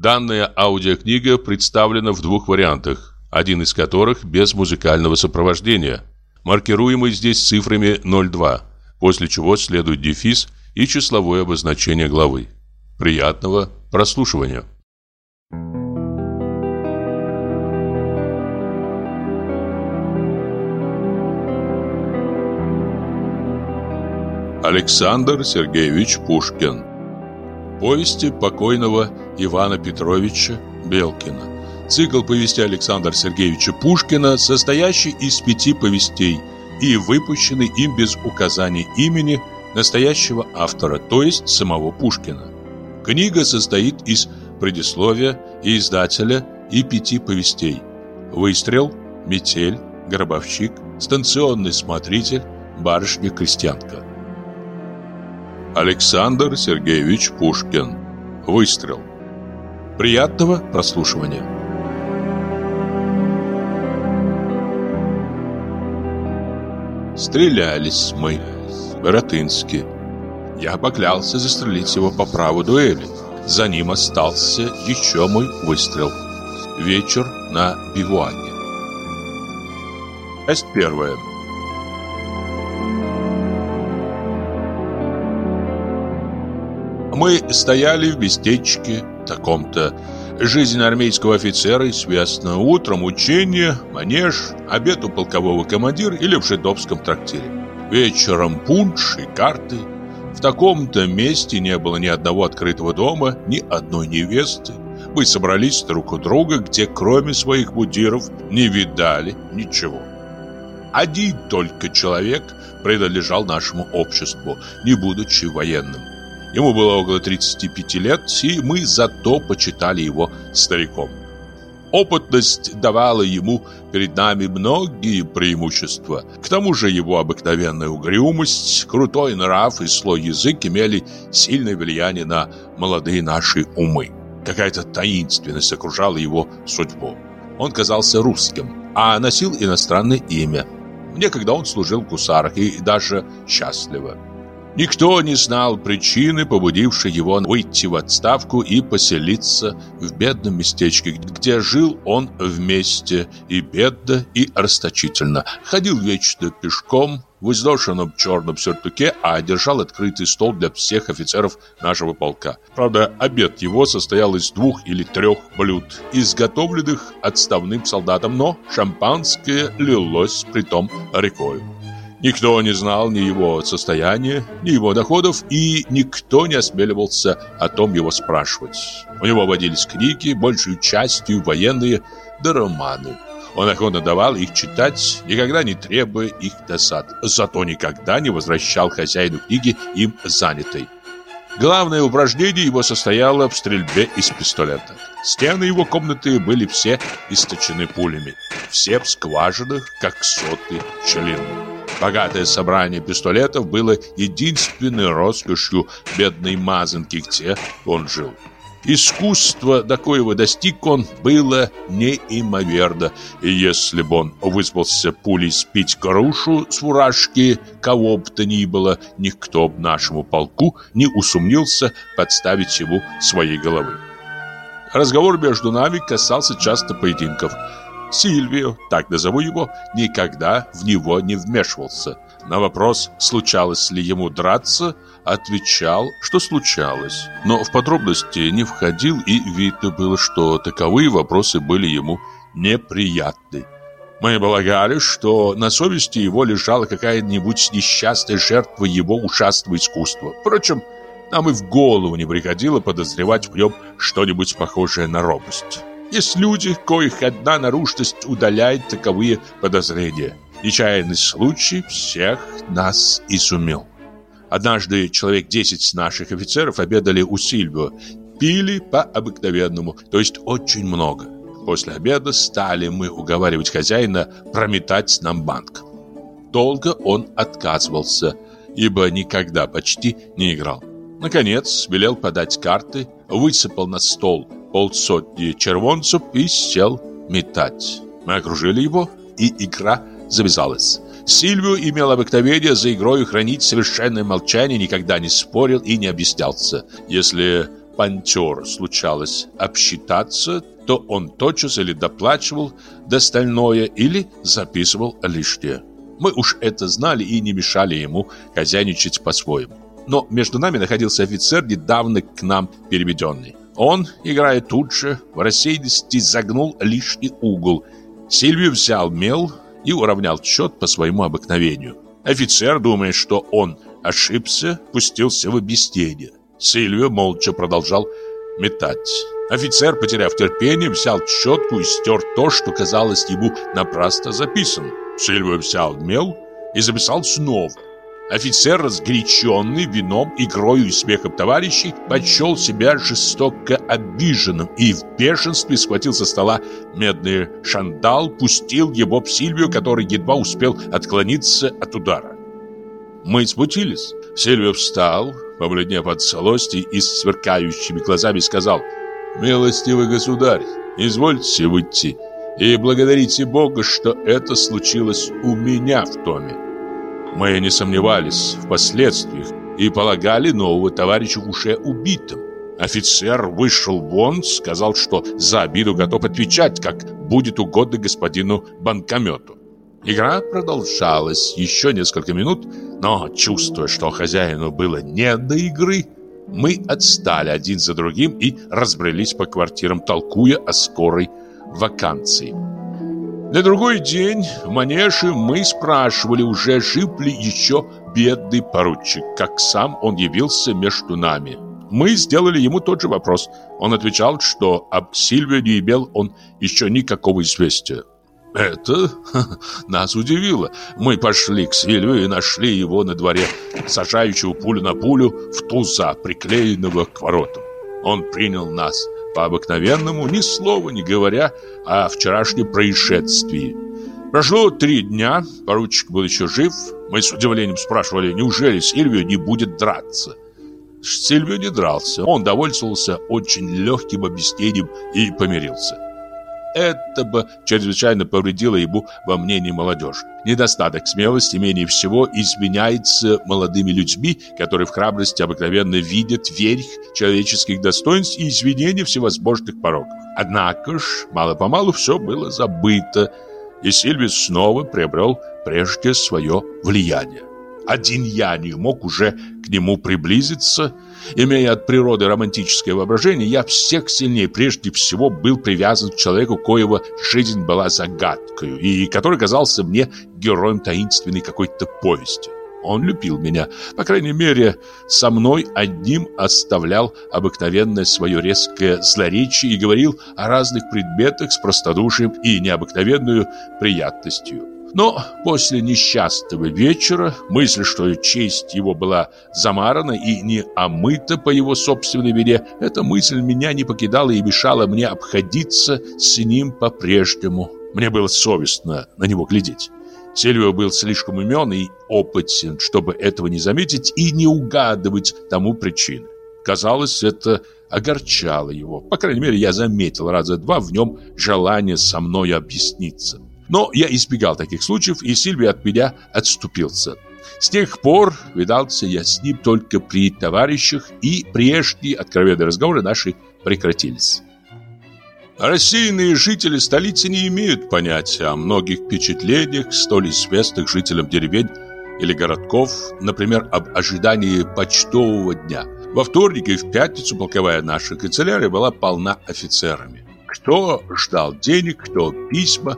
Данная аудиокнига представлена в двух вариантах, один из которых без музыкального сопровождения, маркируемый здесь цифрами 02, после чего следует дефис и числовое обозначение главы. Приятного прослушивания! Александр Сергеевич Пушкин Повести покойного Ивана Петровича Белкина Цикл повести Александра Сергеевича Пушкина, состоящий из пяти повестей и выпущенный им без указания имени настоящего автора, то есть самого Пушкина. Книга состоит из предисловия и издателя и пяти повестей. «Выстрел», «Метель», «Гробовщик», «Станционный смотритель», «Барышня-крестьянка». Александр Сергеевич Пушкин. Выстрел. Приятного прослушивания. Стрелялись мы. Боротынский. Я поклялся застрелить его по праву дуэли. За ним остался еще мой выстрел. Вечер на бивуаке. Часть первая. Мы стояли в местечке таком-то. Жизнь армейского офицера известна. Утром учение, манеж, обед у полкового командира или в жидовском трактире. Вечером пунш и карты. В таком-то месте не было ни одного открытого дома, ни одной невесты. Мы собрались друг у друга, где кроме своих будиров не видали ничего. Один только человек принадлежал нашему обществу, не будучи военным. Ему было около 35 лет, и мы зато почитали его стариком. Опытность давала ему перед нами многие преимущества. К тому же его обыкновенная угрюмость, крутой нрав и слой язык имели сильное влияние на молодые наши умы. Какая-то таинственность окружала его судьбу. Он казался русским, а носил иностранное имя. Некогда он служил в гусарах и даже счастливо. Никто не знал причины, побудившей его выйти в отставку и поселиться в бедном местечке, где жил он вместе и бедно, и расточительно. Ходил вечно пешком, в изношенном черном сюртуке, а держал открытый стол для всех офицеров нашего полка. Правда, обед его состоял из двух или трех блюд, изготовленных отставным солдатом, но шампанское лилось притом рекою. Никто не знал ни его состояния, ни его доходов, и никто не осмеливался о том его спрашивать. У него водились книги, большей частью военные, да романы. Он охотно давал их читать, никогда не требуя их досад, зато никогда не возвращал хозяину книги им занятой. Главное упражнение его состояло в стрельбе из пистолета. Стены его комнаты были все источены пулями, все в скважинах, как соты пчелиные. Богатое собрание пистолетов было единственной роскошью бедной мазанки, где он жил. Искусство, до коего достиг он, было неимоверно, и если бы он вызвался пулей спить грушу с фуражки, кого бы то ни было, никто б нашему полку не усомнился подставить ему своей головы. Разговор между нами касался часто поединков – Сильвио, так назову его, никогда в него не вмешивался. На вопрос, случалось ли ему драться, отвечал, что случалось. Но в подробности не входил и видно было, что таковые вопросы были ему неприятны. Мы полагали, что на совести его лежала какая-нибудь несчастная жертва его ушастого искусства. Впрочем, нам и в голову не приходило подозревать в нем что-нибудь похожее на робость. Есть люди, коих одна наружность удаляет таковые подозрения. Нечаянный случай всех нас изумил. Однажды человек 10 наших офицеров обедали у Сильвио. Пили по-обыкновенному, то есть очень много. После обеда стали мы уговаривать хозяина прометать нам банк. Долго он отказывался, ибо никогда почти не играл. Наконец, велел подать карты, высыпал на стол полсотни червонцев и сел метать. Мы окружили его, и игра завязалась. Сильвио имел обыкновение за игрой хранить совершенное молчание, никогда не спорил и не объяснялся. Если Пантер случалось обсчитаться, то он тотчас или доплачивал достальное, или записывал лишнее. Мы уж это знали и не мешали ему хозяйничать по-своему. Но между нами находился офицер, недавно к нам переведенный. Он, играя тут же, в рассеянности загнул лишний угол. Сильвию взял мел и уравнял счет по своему обыкновению. Офицер, думая, что он ошибся, пустился в объяснение. Сильвио молча продолжал метать. Офицер, потеряв терпение, взял щетку и стер то, что казалось ему напрасно записанным. Сильвио взял мел и записал снова. Офицер, разгоряченный вином, игрою и смехом товарищей, почел себя жестоко обиженным и в бешенстве схватил со стола медный шандал, пустил его в Сильвию, который едва успел отклониться от удара. Мы смутились. Сильвио встал, побледнев от злости и с сверкающими глазами сказал «Милостивый государь, извольте выйти и благодарите Бога, что это случилось у меня в томе». Мы не сомневались в последствиях и полагали нового товарища уже убитым. Офицер вышел вон, сказал, что за обиду готов отвечать, как будет угодно господину банкомету. Игра продолжалась еще несколько минут, но, чувствуя, что хозяину было не до игры, мы отстали один за другим и разбрелись по квартирам, толкуя о скорой вакансии. На другой день в манеже мы спрашивали, уже жив ли еще бедный поручик, как сам он явился между нами. Мы сделали ему тот же вопрос. Он отвечал, что об Сильве не имел он еще никакого известия. Это нас удивило. Мы пошли к Сильвию и нашли его на дворе, сажающего пулю на пулю в туза, приклеенного к воротам. Он принял нас по-обыкновенному, ни слова не говоря о вчерашнем происшествии. Прошло три дня, поручик был еще жив. Мы с удивлением спрашивали, неужели Сильвио не будет драться? Сильвио не дрался, он довольствовался очень легким объяснением и помирился. Это бы чрезвычайно повредило ему во мнении молодежи. Недостаток смелости менее всего изменяется молодыми людьми, которые в храбрости обыкновенно видят верх человеческих достоинств и извинения всевозможных пороков. Однако ж, мало-помалу все было забыто, и Сильвис снова приобрел прежде свое влияние. Один я не мог уже к нему приблизиться. Имея от природы романтическое воображение, я всех сильнее прежде всего был привязан к человеку, коего жизнь была загадкой, и который казался мне героем таинственной какой-то повести. Он любил меня, по крайней мере, со мной одним оставлял обыкновенное свое резкое злоречие и говорил о разных предметах с простодушием и необыкновенную приятностью. Но после несчастного вечера мысль, что честь его была замарана и не омыта по его собственной вине, эта мысль меня не покидала и мешала мне обходиться с ним по-прежнему. Мне было совестно на него глядеть. Сильвио был слишком умен и опытен, чтобы этого не заметить и не угадывать тому причины. Казалось, это огорчало его. По крайней мере, я заметил раза два в нем желание со мной объясниться. Но я избегал таких случаев, и Сильвия от меня отступился. С тех пор видался я с ним только при товарищах, и прежние откровенные разговоры наши прекратились. Рассеянные жители столицы не имеют понятия о многих впечатлениях, столь известных жителям деревень или городков, например, об ожидании почтового дня. Во вторник и в пятницу полковая наша канцелярия была полна офицерами. Кто ждал денег, кто письма,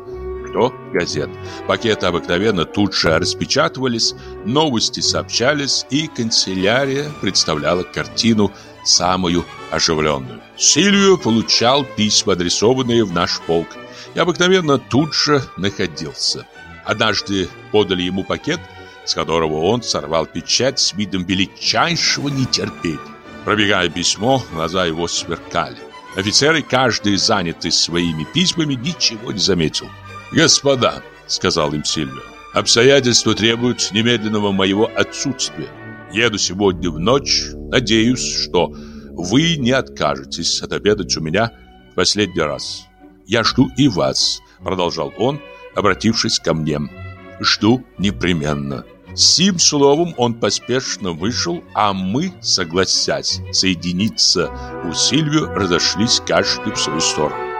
кто газет. Пакеты обыкновенно тут же распечатывались, новости сообщались, и канцелярия представляла картину самую оживленную. Сильвию получал письма, адресованные в наш полк, и обыкновенно тут же находился. Однажды подали ему пакет, с которого он сорвал печать с видом величайшего нетерпения. Пробегая письмо, глаза его сверкали. Офицеры, каждый занятый своими письмами, ничего не заметил. «Господа», — сказал им Сильвио, — «обстоятельства требуют немедленного моего отсутствия. Еду сегодня в ночь, надеюсь, что вы не откажетесь отобедать у меня в последний раз. Я жду и вас», — продолжал он, обратившись ко мне. «Жду непременно. Сим словом он поспешно вышел, а мы, согласясь соединиться у Сильвио, разошлись каждый в свою сторону.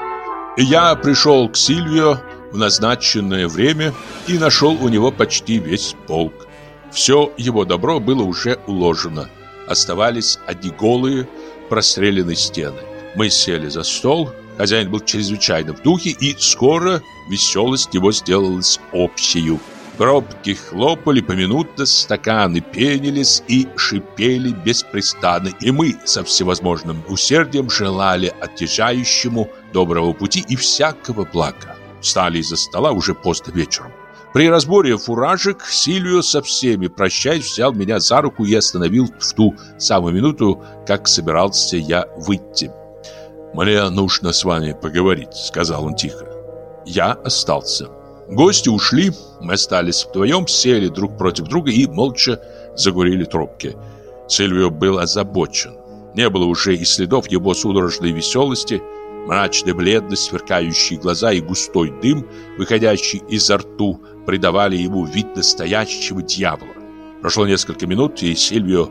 Я пришел к Сильвио в назначенное время и нашел у него почти весь полк. Все его добро было уже уложено. Оставались одни голые, простреленные стены. Мы сели за стол, хозяин был чрезвычайно в духе, и скоро веселость его сделалась общею. Пробки хлопали поминутно, стаканы пенились и шипели беспрестанно, и мы со всевозможным усердием желали отъезжающему доброго пути и всякого блага. Встали из-за стола уже поздно вечером. При разборе фуражек Сильвио со всеми, прощаясь, взял меня за руку и остановил в ту самую минуту, как собирался я выйти. «Мне нужно с вами поговорить», — сказал он тихо. Я остался. Гости ушли, мы остались вдвоем, сели друг против друга и молча загурили трубки. Сильвио был озабочен. Не было уже и следов его судорожной веселости, мрачная бледность, сверкающие глаза и густой дым, выходящий изо рту, придавали ему вид настоящего дьявола. Прошло несколько минут, и Сильвио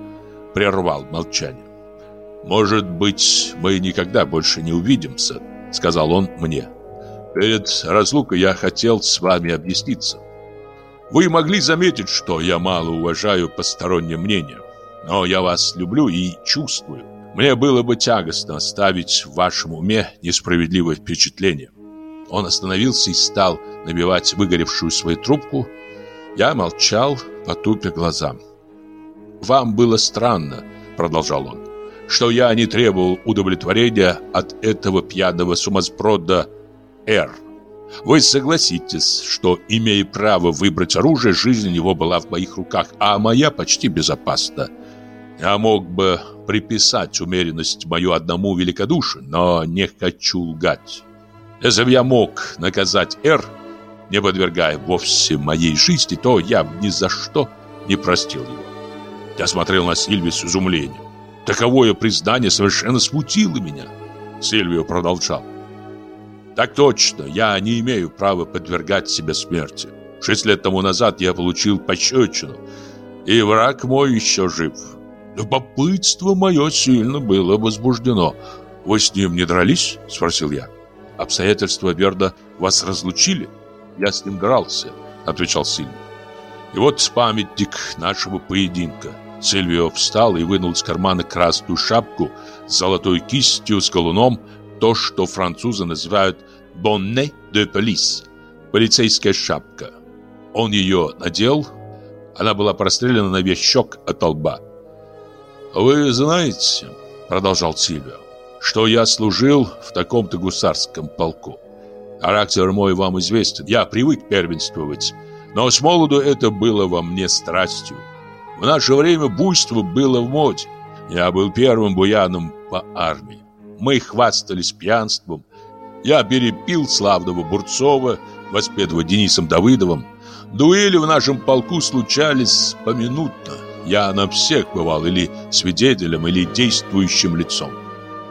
прервал молчание. «Может быть, мы никогда больше не увидимся», — сказал он мне. Перед разлукой я хотел с вами объясниться. Вы могли заметить, что я мало уважаю постороннее мнение, но я вас люблю и чувствую. Мне было бы тягостно оставить в вашем уме несправедливое впечатление. Он остановился и стал набивать выгоревшую свою трубку. Я молчал, потупя глаза. «Вам было странно», — продолжал он, «что я не требовал удовлетворения от этого пьяного сумасброда Р. Вы согласитесь, что, имея право выбрать оружие, жизнь его была в моих руках, а моя почти безопасна. Я мог бы приписать умеренность мою одному великодушию, но не хочу лгать. Если бы я мог наказать Р, не подвергая вовсе моей жизни, то я ни за что не простил его. Я смотрел на Сильвию с изумлением. Таковое признание совершенно смутило меня. Сильвио продолжал. Так точно, я не имею права подвергать себя смерти. Шесть лет тому назад я получил пощечину, и враг мой еще жив. Любопытство мое сильно было возбуждено. Вы с ним не дрались? Спросил я. Обстоятельства Верда вас разлучили? Я с ним дрался, отвечал Сильвио. И вот памятник нашего поединка. Сильвио встал и вынул из кармана красную шапку с золотой кистью, с колуном, то, что французы называют «bonnet de police» – полицейская шапка. Он ее надел, она была прострелена на весь щек от лба. «Вы знаете, — продолжал Сильвио, — что я служил в таком-то гусарском полку. Характер мой вам известен, я привык первенствовать, но с молоду это было во мне страстью. В наше время буйство было в моде. Я был первым буяном по армии мы хвастались пьянством. Я перепил славного Бурцова, воспетого Денисом Давыдовым. Дуэли в нашем полку случались поминутно. Я на всех бывал или свидетелем, или действующим лицом.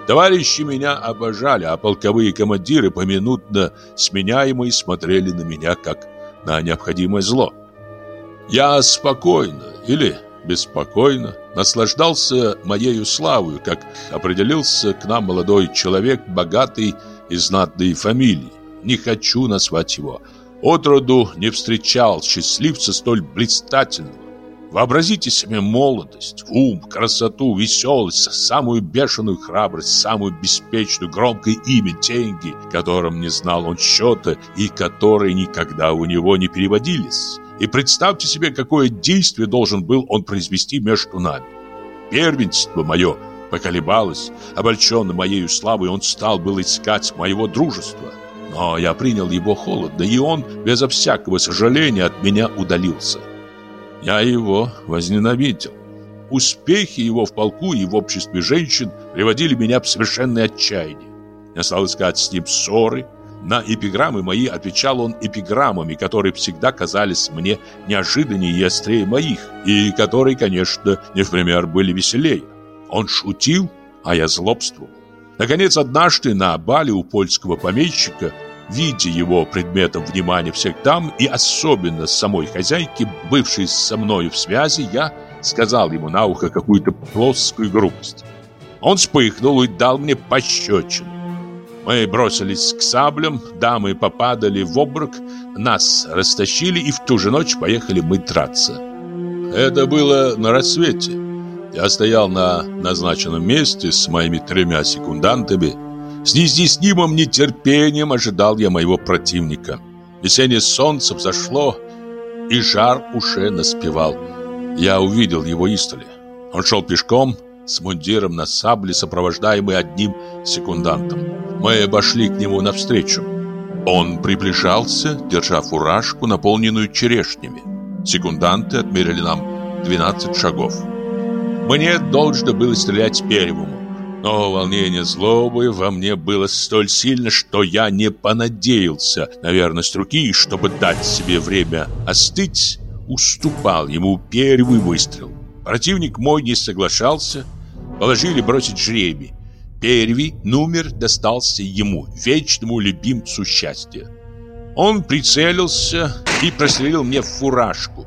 Товарищи меня обожали, а полковые командиры поминутно сменяемые смотрели на меня как на необходимое зло. Я спокойно или беспокойно, наслаждался моею славою, как определился к нам молодой человек, богатый и знатной фамилии. Не хочу назвать его. Отроду не встречал счастливца столь блистательного. Вообразите себе молодость, ум, красоту, веселость, самую бешеную храбрость, самую беспечную, громкое имя, деньги, которым не знал он счета и которые никогда у него не переводились. И представьте себе, какое действие должен был он произвести между нами. Первенство мое поколебалось, обольщенный моею славой, он стал был искать моего дружества. Но я принял его холодно, и он безо всякого сожаления от меня удалился. Я его возненавидел. Успехи его в полку и в обществе женщин приводили меня в совершенное отчаяние. Я стал искать с ним ссоры, на эпиграммы мои отвечал он эпиграммами, которые всегда казались мне неожиданнее и острее моих, и которые, конечно, не в пример были веселее. Он шутил, а я злобствовал. Наконец, однажды на бале у польского помещика видя его предметом внимания всех дам и особенно самой хозяйки, бывшей со мною в связи, я сказал ему на ухо какую-то плоскую грубость. Он вспыхнул и дал мне пощечину. Мы бросились к саблям, дамы попадали в обморок, нас растащили и в ту же ночь поехали мы драться. Это было на рассвете. Я стоял на назначенном месте с моими тремя секундантами. С неизъяснимым нетерпением ожидал я моего противника. Весеннее солнце взошло, и жар уже наспевал. Я увидел его истоли. Он шел пешком, с мундиром на сабле, сопровождаемый одним секундантом. Мы обошли к нему навстречу. Он приближался, держа фуражку, наполненную черешнями. Секунданты отмерили нам 12 шагов. Мне должно было стрелять первому. Но волнение злобы во мне было столь сильно, что я не понадеялся на верность руки, чтобы дать себе время остыть, уступал ему первый выстрел. Противник мой не соглашался, положили бросить жребий. Первый номер достался ему, вечному любимцу счастья. Он прицелился и прострелил мне в фуражку.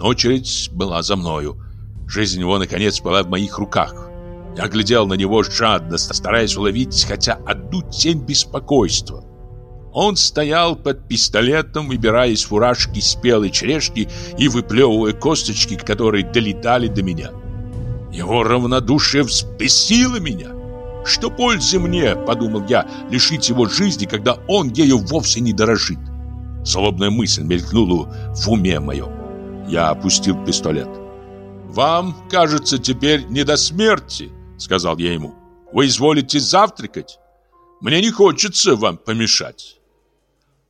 Очередь была за мною. Жизнь его, наконец, была в моих руках. Я глядел на него жадно, стараясь уловить хотя одну тень беспокойства. Он стоял под пистолетом, выбирая из фуражки спелые черешки и выплевывая косточки, которые долетали до меня. Его равнодушие взбесило меня. Что пользы мне, подумал я, лишить его жизни, когда он ею вовсе не дорожит. Злобная мысль мелькнула в уме моем. Я опустил пистолет. «Вам, кажется, теперь не до смерти», — сказал я ему. «Вы изволите завтракать? Мне не хочется вам помешать».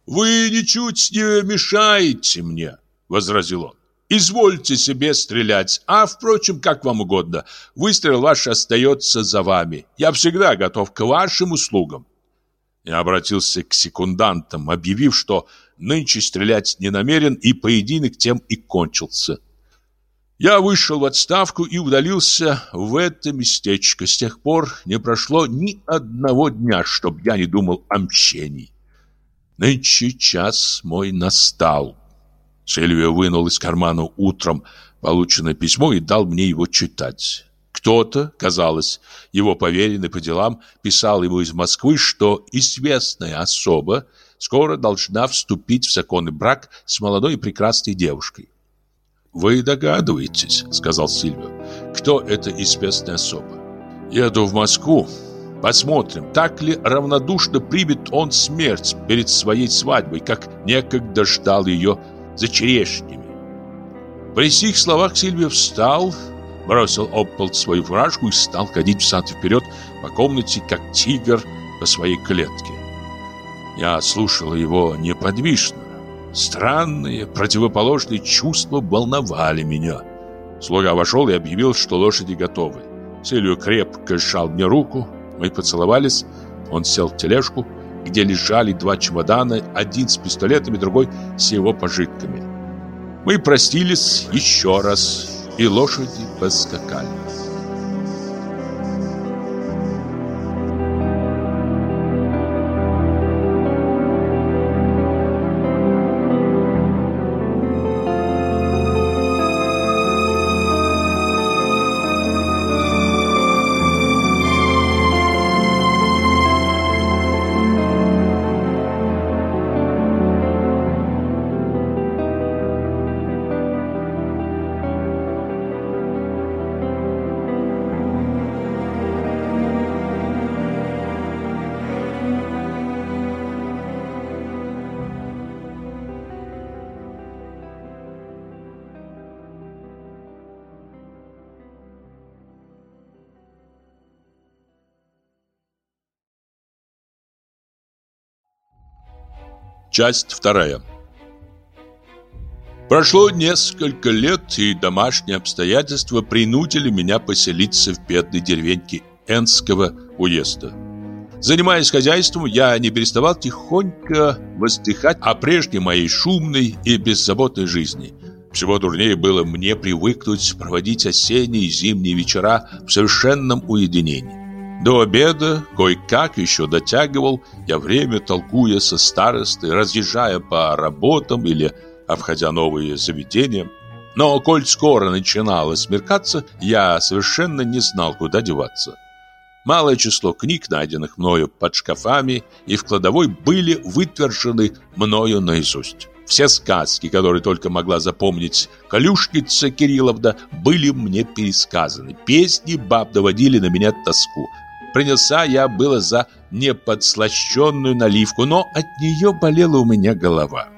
«Вы ничуть не мешаете мне», — возразил он. Извольте себе стрелять, а, впрочем, как вам угодно. Выстрел ваш остается за вами. Я всегда готов к вашим услугам. Я обратился к секундантам, объявив, что нынче стрелять не намерен, и поединок тем и кончился. Я вышел в отставку и удалился в это местечко. С тех пор не прошло ни одного дня, чтобы я не думал о мщении. Нынче час мой настал. Сильвия вынул из кармана утром полученное письмо и дал мне его читать. Кто-то, казалось, его поверенный по делам, писал ему из Москвы, что известная особа скоро должна вступить в законный брак с молодой и прекрасной девушкой. «Вы догадываетесь», — сказал Сильвио, — «кто эта известная особа? Еду в Москву. Посмотрим, так ли равнодушно примет он смерть перед своей свадьбой, как некогда ждал ее за черешнями. При сих словах Сильвия встал, бросил об пол свою фуражку и стал ходить взад и вперед по комнате, как тигр по своей клетке. Я слушал его неподвижно. Странные, противоположные чувства волновали меня. Слуга вошел и объявил, что лошади готовы. Сильвию крепко сжал мне руку, мы поцеловались, он сел в тележку, где лежали два чемодана, один с пистолетами, другой с его пожитками. Мы простились еще раз, и лошади поскакали. Часть вторая. Прошло несколько лет, и домашние обстоятельства принудили меня поселиться в бедной деревеньке Энского уезда. Занимаясь хозяйством, я не переставал тихонько воздыхать о прежней моей шумной и беззаботной жизни. Всего дурнее было мне привыкнуть проводить осенние и зимние вечера в совершенном уединении. До обеда кое-как еще дотягивал я время, толкуя со старостой, разъезжая по работам или обходя новые заведения. Но коль скоро начинало смеркаться, я совершенно не знал, куда деваться. Малое число книг, найденных мною под шкафами и в кладовой, были вытвержены мною наизусть. Все сказки, которые только могла запомнить Калюшница Кирилловна, были мне пересказаны. Песни баб доводили на меня тоску. Принялся я было за неподслащенную наливку, но от нее болела у меня голова.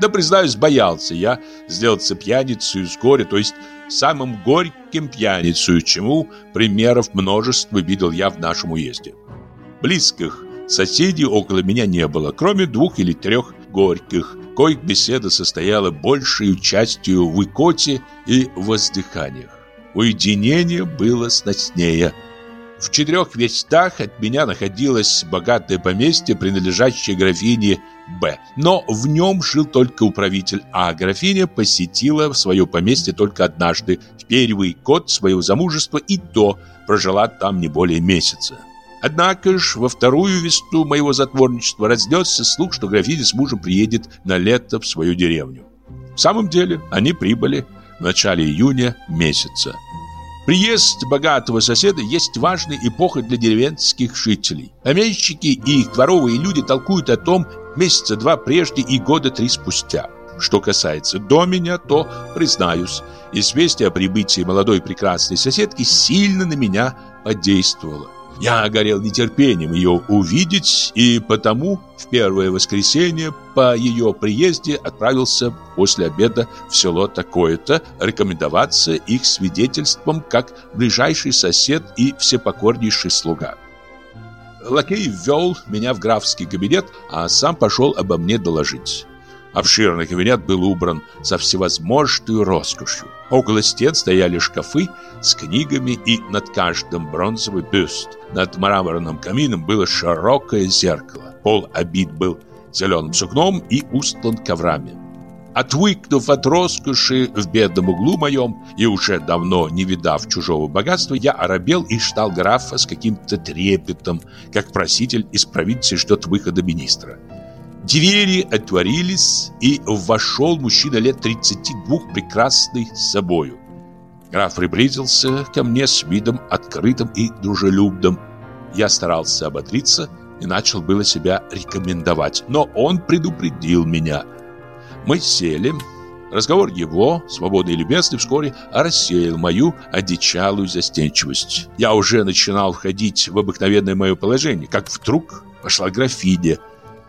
Да, признаюсь, боялся я сделаться пьяницей с горя, то есть самым горьким пьяницей, чему примеров множество видел я в нашем уезде. Близких соседей около меня не было, кроме двух или трех горьких, коих беседа состояла большей частью в икоте и воздыханиях. Уединение было сноснее – в четырех верстах от меня находилось богатое поместье, принадлежащее графине Б. Но в нем жил только управитель, а графиня посетила свое поместье только однажды, в первый год своего замужества, и то прожила там не более месяца. Однако ж во вторую весту моего затворничества разнесся слух, что графиня с мужем приедет на лето в свою деревню. В самом деле они прибыли в начале июня месяца. Приезд богатого соседа есть важная эпоха для деревенских жителей. Помещики и их дворовые люди толкуют о том месяца два прежде и года три спустя. Что касается до меня, то, признаюсь, известие о прибытии молодой прекрасной соседки сильно на меня подействовало. Я горел нетерпением ее увидеть, и потому в первое воскресенье по ее приезде отправился после обеда в село такое-то рекомендоваться их свидетельством как ближайший сосед и всепокорнейший слуга. Лакей ввел меня в графский кабинет, а сам пошел обо мне доложить. Обширный кабинет был убран со всевозможной роскошью. Около стен стояли шкафы с книгами и над каждым бронзовый бюст. Над мраморным камином было широкое зеркало. Пол обит был зеленым сукном и устлан коврами. Отвыкнув от роскоши в бедном углу моем и уже давно не видав чужого богатства, я оробел и ждал графа с каким-то трепетом, как проситель из провинции ждет выхода министра. Двери отворились, и вошел мужчина лет 32, прекрасный с собою. Граф приблизился ко мне с видом открытым и дружелюбным. Я старался ободриться и начал было себя рекомендовать, но он предупредил меня. Мы сели. Разговор его, свободный и любезный, вскоре рассеял мою одичалую застенчивость. Я уже начинал входить в обыкновенное мое положение, как вдруг пошла графиня,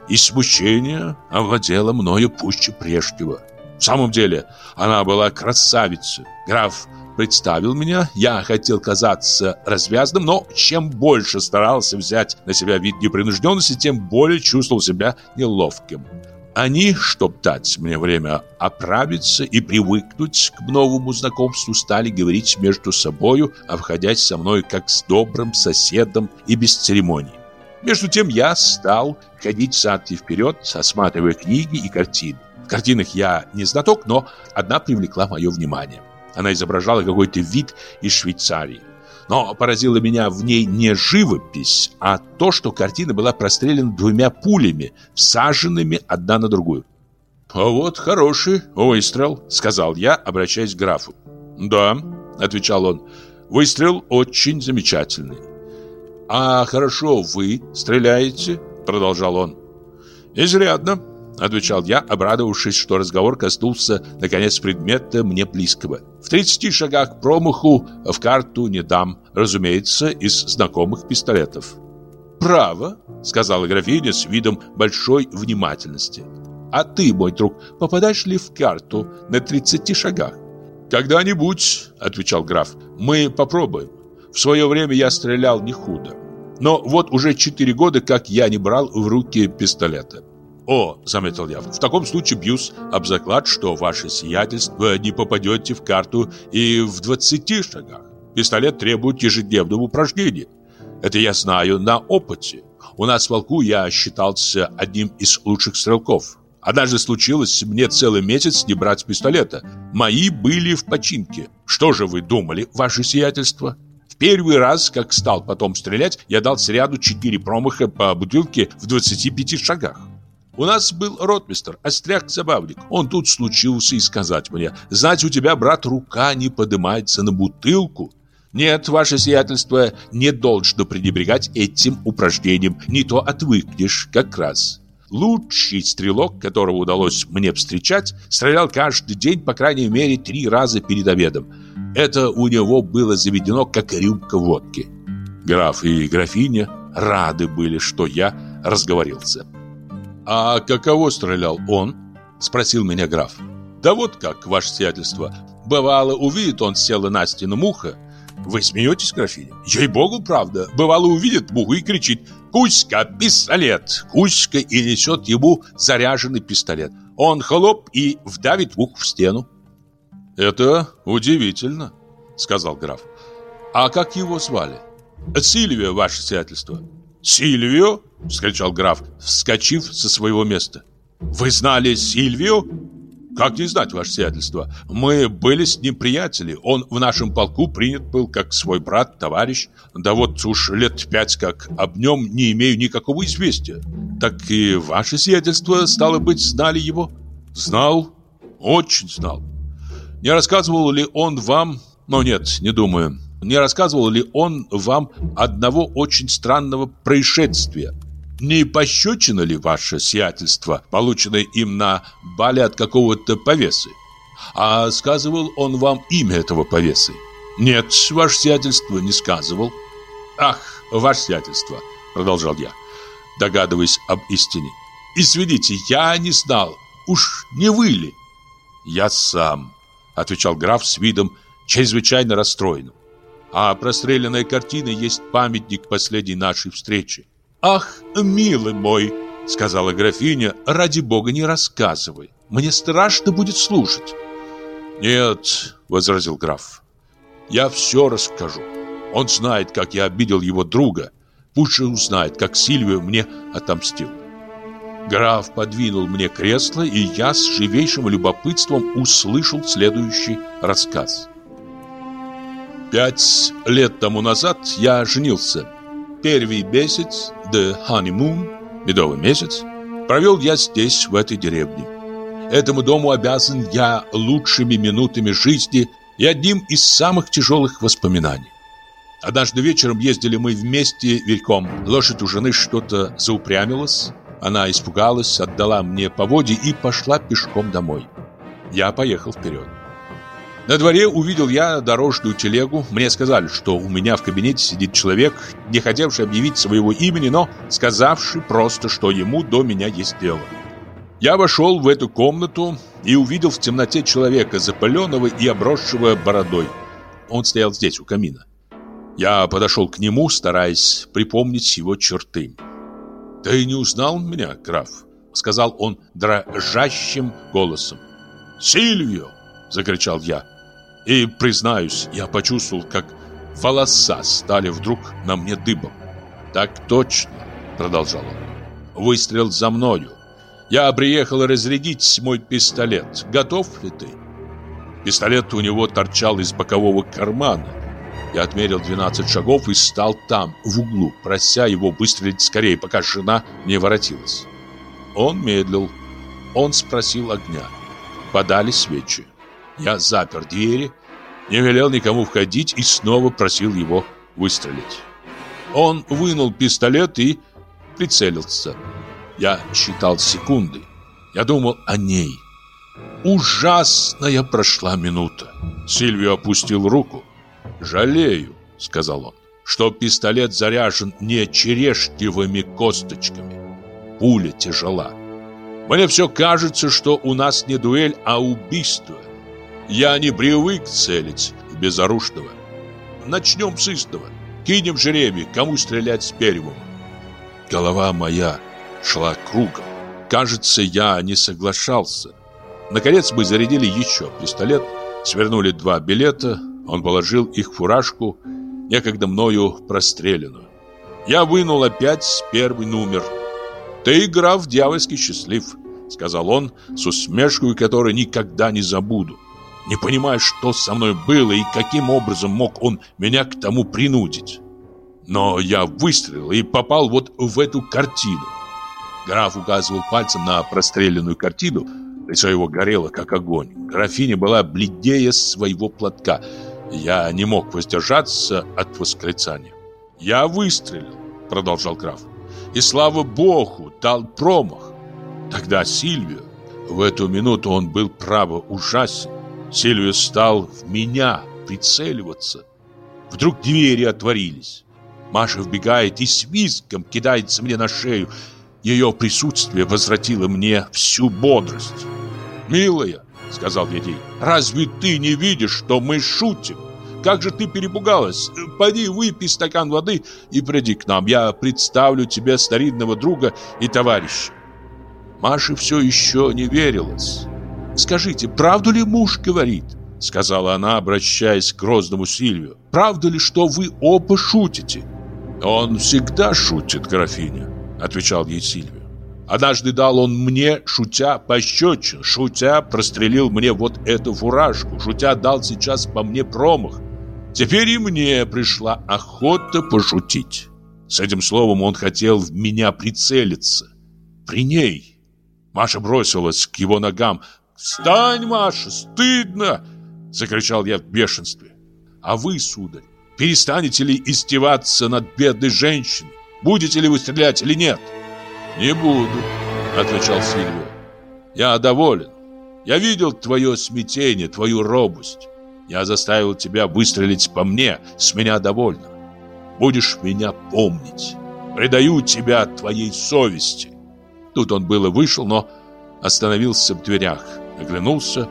и смущение овладело мною пуще прежнего. В самом деле, она была красавица. Граф представил меня, я хотел казаться развязным, но чем больше старался взять на себя вид непринужденности, тем более чувствовал себя неловким. Они, чтоб дать мне время оправиться и привыкнуть к новому знакомству, стали говорить между собою, обходясь со мной как с добрым соседом и без церемоний. Между тем я стал ходить сад и вперед, осматривая книги и картины. В картинах я не знаток, но одна привлекла мое внимание. Она изображала какой-то вид из Швейцарии. Но поразило меня в ней не живопись, а то, что картина была прострелена двумя пулями, всаженными одна на другую. «А вот хороший выстрел», — сказал я, обращаясь к графу. «Да», — отвечал он, — «выстрел очень замечательный. «А хорошо вы стреляете?» Продолжал он. «Изрядно», отвечал я, обрадовавшись, что разговор коснулся, наконец, предмета мне близкого. «В 30 шагах промаху в карту не дам, разумеется, из знакомых пистолетов». «Право», — сказала графиня с видом большой внимательности. «А ты, мой друг, попадаешь ли в карту на 30 шагах?» «Когда-нибудь», — отвечал граф, — «мы попробуем. В свое время я стрелял не худо. Но вот уже четыре года, как я не брал в руки пистолета. «О», — заметил я, — «в таком случае бьюсь об заклад, что ваше сиятельство не попадете в карту и в двадцати шагах. Пистолет требует ежедневного упражнения. Это я знаю на опыте. У нас в полку я считался одним из лучших стрелков. Однажды случилось мне целый месяц не брать пистолета. Мои были в починке. Что же вы думали, ваше сиятельство?» Первый раз, как стал потом стрелять, я дал сряду четыре промаха по бутылке в 25 шагах. У нас был ротмистер, остряк-забавник. Он тут случился и сказать мне, «Знать, у тебя, брат, рука не поднимается на бутылку». Нет, ваше сиятельство не должно пренебрегать этим упражнением, не то отвыкнешь как раз. Лучший стрелок, которого удалось мне встречать, стрелял каждый день, по крайней мере, три раза перед обедом. Это у него было заведено, как рюмка водки. Граф и графиня рады были, что я разговорился. «А каково стрелял он?» – спросил меня граф. «Да вот как, ваше сиятельство. Бывало, увидит он села на стену муха. Вы смеетесь, графиня? Ей-богу, правда. Бывало, увидит муху и кричит «Кузька, пистолет!» Кузька и несет ему заряженный пистолет. Он хлоп и вдавит муху в стену. «Это удивительно», — сказал граф. «А как его звали?» «Сильвио, ваше сиятельство». «Сильвио?» — вскричал граф, вскочив со своего места. «Вы знали Сильвио?» «Как не знать, ваше сиятельство? Мы были с ним приятели. Он в нашем полку принят был как свой брат, товарищ. Да вот уж лет пять как об нем не имею никакого известия. Так и ваше сиятельство, стало быть, знали его?» «Знал, очень знал. Не рассказывал ли он вам... Ну нет, не думаю. Не рассказывал ли он вам одного очень странного происшествия? Не пощечина ли ваше сиятельство, полученное им на бале от какого-то повесы? А сказывал он вам имя этого повесы? Нет, ваше сиятельство не сказывал. Ах, ваше сиятельство, продолжал я, догадываясь об истине. Извините, я не знал, уж не вы ли? Я сам, отвечал граф с видом чрезвычайно расстроенным. А простреленная картина есть памятник последней нашей встречи. «Ах, милый мой!» — сказала графиня. «Ради бога, не рассказывай. Мне страшно будет слушать». «Нет», — возразил граф. «Я все расскажу. Он знает, как я обидел его друга. Пусть же узнает, как Сильвия мне отомстил». Граф подвинул мне кресло, и я с живейшим любопытством услышал следующий рассказ. Пять лет тому назад я женился. Первый месяц, the honeymoon, медовый месяц, провел я здесь, в этой деревне. Этому дому обязан я лучшими минутами жизни и одним из самых тяжелых воспоминаний. Однажды вечером ездили мы вместе верхом. Лошадь у жены что-то заупрямилась. Она испугалась, отдала мне поводья и пошла пешком домой. Я поехал вперед. На дворе увидел я дорожную телегу. Мне сказали, что у меня в кабинете сидит человек, не хотевший объявить своего имени, но сказавший просто, что ему до меня есть дело. Я вошел в эту комнату и увидел в темноте человека, запаленного и обросшего бородой. Он стоял здесь, у камина. Я подошел к нему, стараясь припомнить его черты. «Ты не узнал меня, граф?» — сказал он дрожащим голосом. «Сильвио!» — закричал я. И, признаюсь, я почувствовал, как волоса стали вдруг на мне дыбом. «Так точно», — продолжал он. «Выстрел за мною. Я приехал разрядить мой пистолет. Готов ли ты?» Пистолет у него торчал из бокового кармана. Я отмерил 12 шагов и стал там, в углу, прося его выстрелить скорее, пока жена не воротилась. Он медлил. Он спросил огня. Подали свечи. Я запер двери, не велел никому входить и снова просил его выстрелить. Он вынул пистолет и прицелился. Я считал секунды. Я думал о ней. Ужасная прошла минута. Сильвио опустил руку. «Жалею», — сказал он, — «что пистолет заряжен не черешневыми косточками. Пуля тяжела. Мне все кажется, что у нас не дуэль, а убийство. Я не привык целить безоружного. Начнем с истого. Кинем жеребий, кому стрелять с первым. Голова моя шла кругом. Кажется, я не соглашался. Наконец мы зарядили еще пистолет, свернули два билета, он положил их в фуражку, некогда мною простреленную. Я вынул опять первый номер. «Ты, граф, дьявольски счастлив», — сказал он с усмешкой, которую никогда не забуду. не понимая, что со мной было и каким образом мог он меня к тому принудить. Но я выстрелил и попал вот в эту картину. Граф указывал пальцем на простреленную картину. Лицо его горело, как огонь. Графиня была бледнее своего платка. Я не мог воздержаться от восклицания. «Я выстрелил», — продолжал граф. «И слава богу, дал промах. Тогда Сильвию, в эту минуту он был право ужасен. Сильвию стал в меня прицеливаться. Вдруг двери отворились. Маша вбегает и с визгом кидается мне на шею. Ее присутствие возвратило мне всю бодрость. «Милая», — сказал я «разве ты не видишь, что мы шутим? Как же ты перепугалась? Пойди выпей стакан воды и приди к нам. Я представлю тебе старинного друга и товарища». Маше все еще не верилось. «Скажите, правду ли муж говорит?» Сказала она, обращаясь к грозному Сильвию. «Правда ли, что вы оба шутите?» «Он всегда шутит, графиня», — отвечал ей Сильвия. Однажды дал он мне, шутя, пощечин, шутя прострелил мне вот эту фуражку, шутя дал сейчас по мне промах. Теперь и мне пришла охота пошутить. С этим словом он хотел в меня прицелиться. При ней. Маша бросилась к его ногам. «Встань, Маша, стыдно!» Закричал я в бешенстве. «А вы, сударь, перестанете ли издеваться над бедной женщиной? Будете ли вы стрелять или нет?» «Не буду», — отвечал Сильвио. «Я доволен. Я видел твое смятение, твою робость. Я заставил тебя выстрелить по мне, с меня довольно. Будешь меня помнить. Предаю тебя твоей совести». Тут он было вышел, но остановился в дверях, оглянулся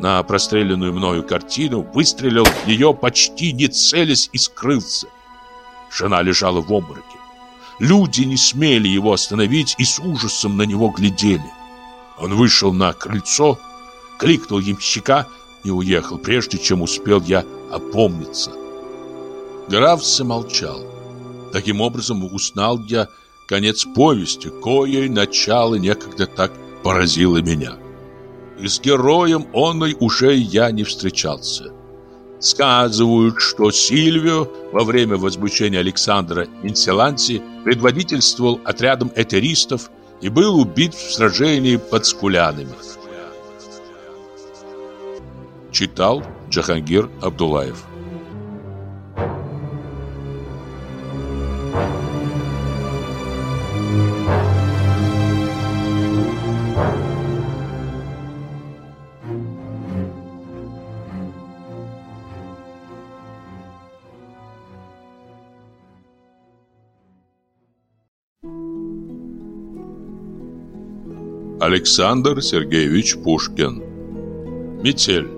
на простреленную мною картину, выстрелил в нее почти не целясь и скрылся. Жена лежала в обмороке. Люди не смели его остановить и с ужасом на него глядели. Он вышел на крыльцо, кликнул ямщика и уехал, прежде чем успел я опомниться. Граф замолчал. Таким образом узнал я конец повести, кое начало некогда так поразило меня. И с героем оной уже я не встречался. Сказывают, что Сильвио во время возмущения Александра Инселанти предводительствовал отрядом этеристов и был убит в сражении под Скулянами. Читал Джахангир Абдулаев Александр Сергеевич Пушкин Метель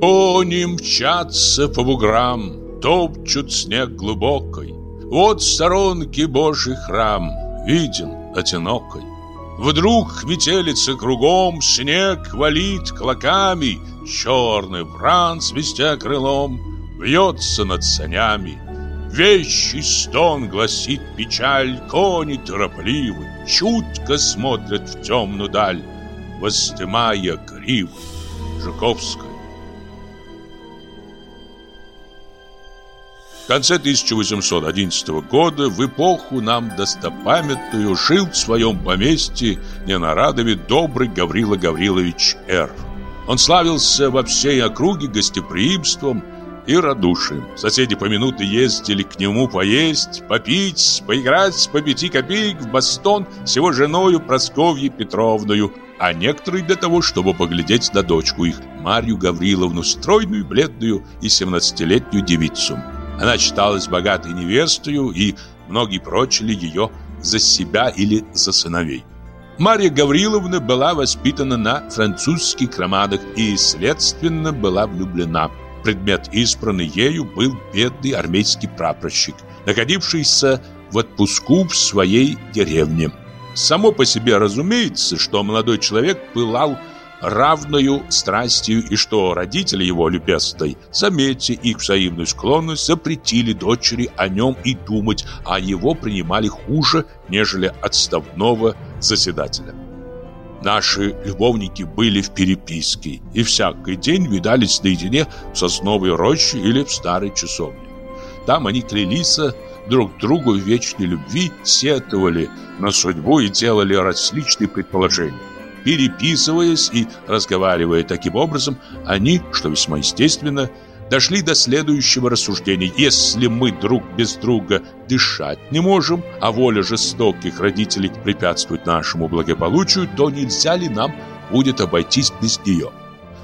Они мчатся по буграм, топчут снег глубокой. Вот в сторонке Божий храм, виден одинокой. Вдруг метелится кругом, снег валит клоками, Черный вран, свистя крылом, вьется над санями. Вещий стон гласит печаль, кони торопливы, Чутко смотрят в темную даль, воздымая гривы. Жуковская. В конце 1811 года, в эпоху нам достопамятную, жил в своем поместье Ненарадове добрый Гаврила Гаврилович Р. Он славился во всей округе гостеприимством, и радушием. Соседи по минуты ездили к нему поесть, попить, поиграть по пяти копеек в бастон с его женою Просковьей Петровною, а некоторые для того, чтобы поглядеть на дочку их, Марью Гавриловну, стройную, бледную и семнадцатилетнюю девицу. Она считалась богатой невестою, и многие прочили ее за себя или за сыновей. Марья Гавриловна была воспитана на французских кромадах и, следственно, была влюблена – Предмет избранный ею был бедный армейский прапорщик, находившийся в отпуску в своей деревне. Само по себе разумеется, что молодой человек пылал равною страстью и что родители его любезной, заметя их взаимную склонность, запретили дочери о нем и думать, а его принимали хуже, нежели отставного заседателя. Наши любовники были в переписке и всякий день видались наедине в сосновой роще или в старой часовне. Там они клялись друг другу в вечной любви, сетовали на судьбу и делали различные предположения. Переписываясь и разговаривая таким образом, они, что весьма естественно, дошли до следующего рассуждения. Если мы друг без друга дышать не можем, а воля жестоких родителей препятствует нашему благополучию, то нельзя ли нам будет обойтись без нее?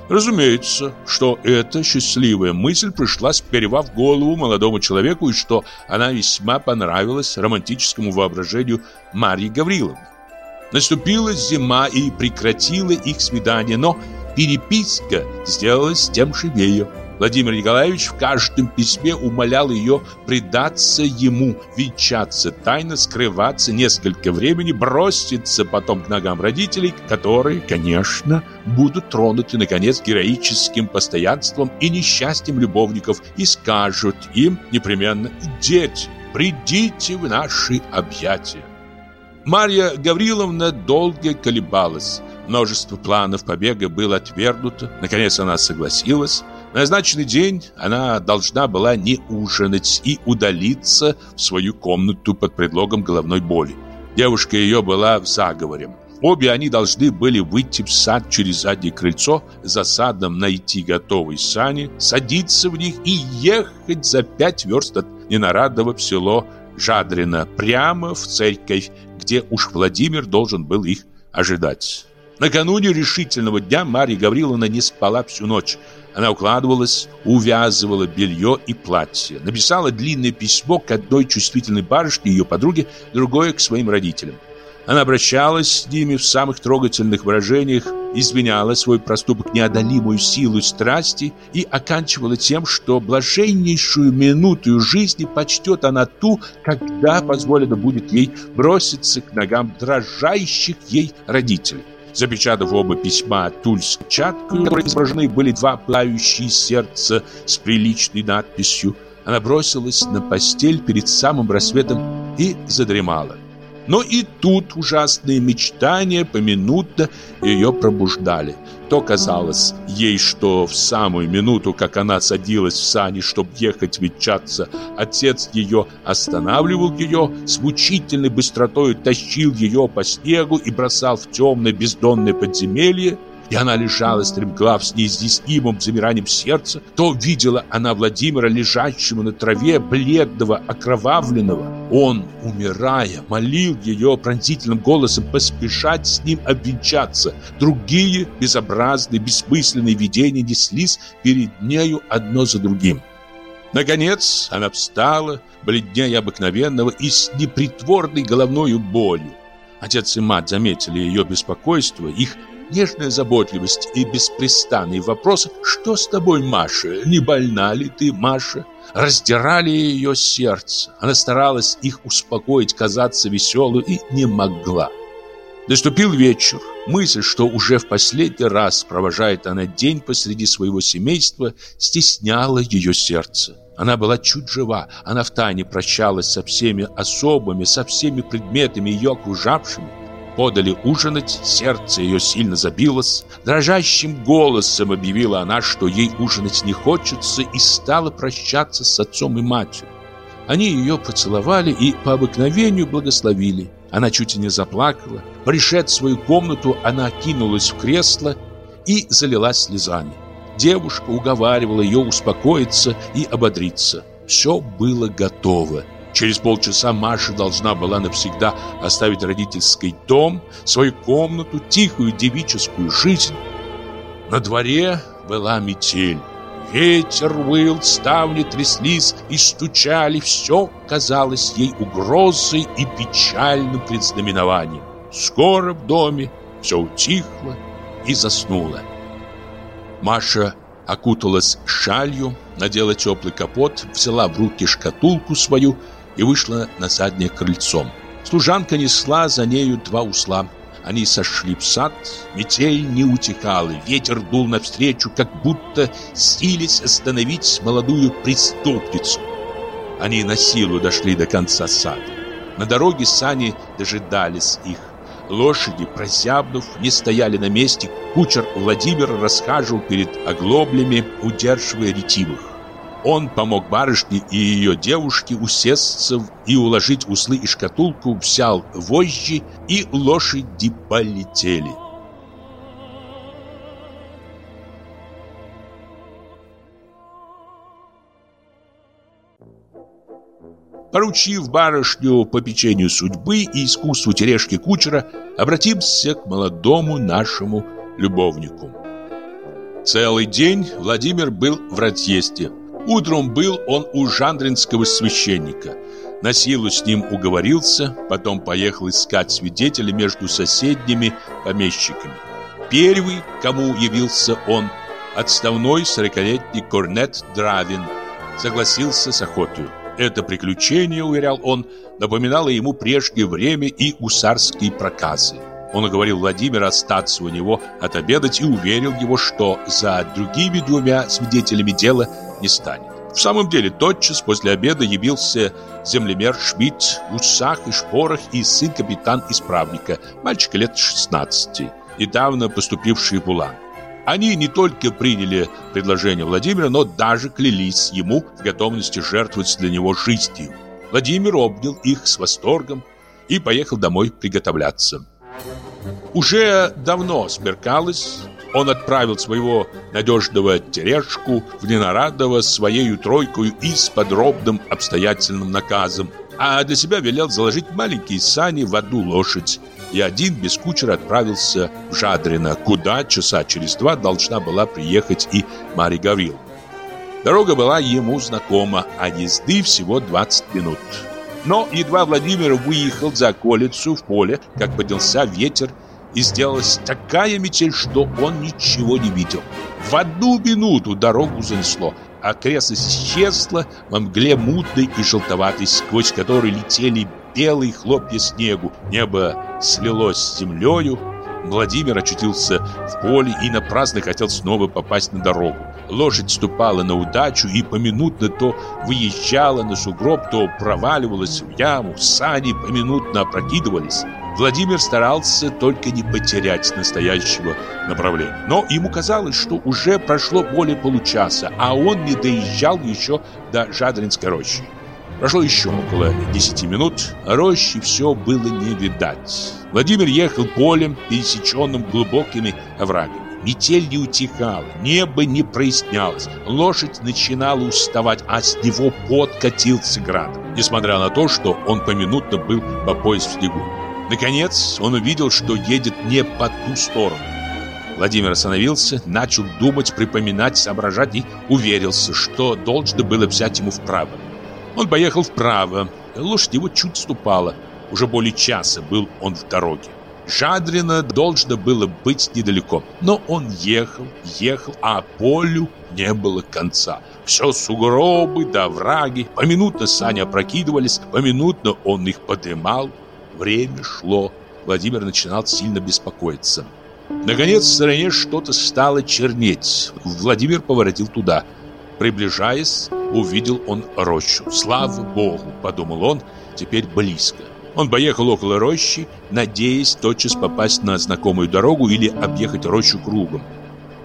Разумеется, что эта счастливая мысль пришла сперва в голову молодому человеку и что она весьма понравилась романтическому воображению Марьи Гавриловны. Наступила зима и прекратила их свидание, но переписка сделалась тем живее. Владимир Николаевич в каждом письме умолял ее предаться ему, венчаться, тайно скрываться несколько времени, броситься потом к ногам родителей, которые, конечно, будут тронуты, наконец, героическим постоянством и несчастьем любовников и скажут им непременно «Дети, придите в наши объятия». Марья Гавриловна долго колебалась. Множество планов побега было отвергнуто. Наконец она согласилась. Назначенный день она должна была не ужинать и удалиться в свою комнату под предлогом головной боли. Девушка ее была в заговоре. Обе они должны были выйти в сад через заднее крыльцо, за садом найти готовые сани, садиться в них и ехать за пять верст от Ненарадова в село Жадрино, прямо в церковь, где уж Владимир должен был их ожидать. Накануне решительного дня Марья Гавриловна не спала всю ночь. Она укладывалась, увязывала белье и платье. Написала длинное письмо к одной чувствительной барышне, ее подруге, другое к своим родителям. Она обращалась с ними в самых трогательных выражениях, извиняла свой проступок неодолимую силу страсти и оканчивала тем, что блаженнейшую минуту жизни почтет она ту, когда позволено будет ей броситься к ногам дрожащих ей родителей. Запечатав оба письма тульской в которой изображены были два плающие сердца с приличной надписью, она бросилась на постель перед самым рассветом и задремала. Но и тут ужасные мечтания поминутно ее пробуждали. То казалось ей, что в самую минуту, как она садилась в сани, чтобы ехать венчаться, отец ее останавливал ее, с мучительной быстротой тащил ее по снегу и бросал в темное бездонное подземелье, и она лежала стремглав с неизъяснимым замиранием сердца, то видела она Владимира, лежащего на траве, бледного, окровавленного. Он, умирая, молил ее пронзительным голосом поспешать с ним обвенчаться. Другие безобразные, бессмысленные видения неслись перед нею одно за другим. Наконец она встала, бледнее обыкновенного и с непритворной головной болью. Отец и мать заметили ее беспокойство, их нежная заботливость и беспрестанный вопрос «Что с тобой, Маша? Не больна ли ты, Маша?» раздирали ее сердце. Она старалась их успокоить, казаться веселой и не могла. Наступил вечер. Мысль, что уже в последний раз провожает она день посреди своего семейства, стесняла ее сердце. Она была чуть жива, она втайне прощалась со всеми особами, со всеми предметами ее окружавшими подали ужинать, сердце ее сильно забилось. Дрожащим голосом объявила она, что ей ужинать не хочется, и стала прощаться с отцом и матерью. Они ее поцеловали и по обыкновению благословили. Она чуть не заплакала. Пришед в свою комнату, она кинулась в кресло и залилась слезами. Девушка уговаривала ее успокоиться и ободриться. Все было готово. Через полчаса Маша должна была навсегда оставить родительский дом, свою комнату, тихую девическую жизнь. На дворе была метель. Ветер выл, ставни тряслись и стучали. Все казалось ей угрозой и печальным предзнаменованием. Скоро в доме все утихло и заснуло. Маша окуталась шалью, надела теплый капот, взяла в руки шкатулку свою и вышла на заднее крыльцо. Служанка несла за нею два усла. Они сошли в сад, метель не утекала, ветер дул навстречу, как будто сились остановить молодую преступницу. Они на силу дошли до конца сада. На дороге сани дожидались их. Лошади, прозябнув, не стояли на месте. Кучер Владимир расхаживал перед оглоблями, удерживая ретивых. Он помог барышне и ее девушке усесться и уложить узлы и шкатулку, взял вожжи, и лошади полетели. Поручив барышню по печенью судьбы и искусству тележки кучера, обратимся к молодому нашему любовнику. Целый день Владимир был в разъезде. Утром был он у жандринского священника. На силу с ним уговорился, потом поехал искать свидетелей между соседними помещиками. Первый, кому явился он, отставной сорокалетний корнет Дравин, согласился с охотою. Это приключение, уверял он, напоминало ему прежнее время и гусарские проказы. Он уговорил Владимира остаться у него отобедать и уверил его, что за другими двумя свидетелями дело не станет. В самом деле, тотчас после обеда явился землемер Шмидт в усах и шпорах и сын капитан-исправника, мальчик лет 16, недавно поступивший в Улан. Они не только приняли предложение Владимира, но даже клялись ему в готовности жертвовать для него жизнью. Владимир обнял их с восторгом и поехал домой приготовляться. Уже давно смеркалось, он отправил своего надежного тережку в Ненарадово своей тройкой и с подробным обстоятельным наказом, а для себя велел заложить маленькие сани в одну лошадь и один без кучера отправился в Жадрино, куда часа через два должна была приехать и Марья Гаврил. Дорога была ему знакома, а езды всего 20 минут. Но едва Владимир выехал за околицу в поле, как поднялся ветер, и сделалась такая метель, что он ничего не видел. В одну минуту дорогу занесло, а окрестность исчезла во мгле мутной и желтоватой, сквозь которой летели белые хлопья снегу. Небо слилось с землею. Владимир очутился в поле и напрасно хотел снова попасть на дорогу. Лошадь ступала на удачу и поминутно то выезжала на сугроб, то проваливалась в яму, сани поминутно опрокидывались. Владимир старался только не потерять настоящего направления. Но ему казалось, что уже прошло более получаса, а он не доезжал еще до Жадринской рощи. Прошло еще около 10 минут, а рощи все было не видать. Владимир ехал полем, пересеченным глубокими оврагами. Метель не утихала, небо не прояснялось, лошадь начинала уставать, а с него подкатился град, несмотря на то, что он поминутно был по пояс в снегу. Наконец он увидел, что едет не по ту сторону. Владимир остановился, начал думать, припоминать, соображать и уверился, что должно было взять ему вправо. Он поехал вправо, лошадь его чуть ступала. Уже более часа был он в дороге. Жадрино должно было быть недалеко, но он ехал, ехал, а полю не было конца. Все сугробы да враги, поминутно сани опрокидывались, поминутно он их подымал. Время шло, Владимир начинал сильно беспокоиться. Наконец в стороне что-то стало чернеть. Владимир поворотил туда. Приближаясь, увидел он рощу. «Слава Богу!» – подумал он, – «теперь близко». Он поехал около рощи, надеясь тотчас попасть на знакомую дорогу или объехать рощу кругом.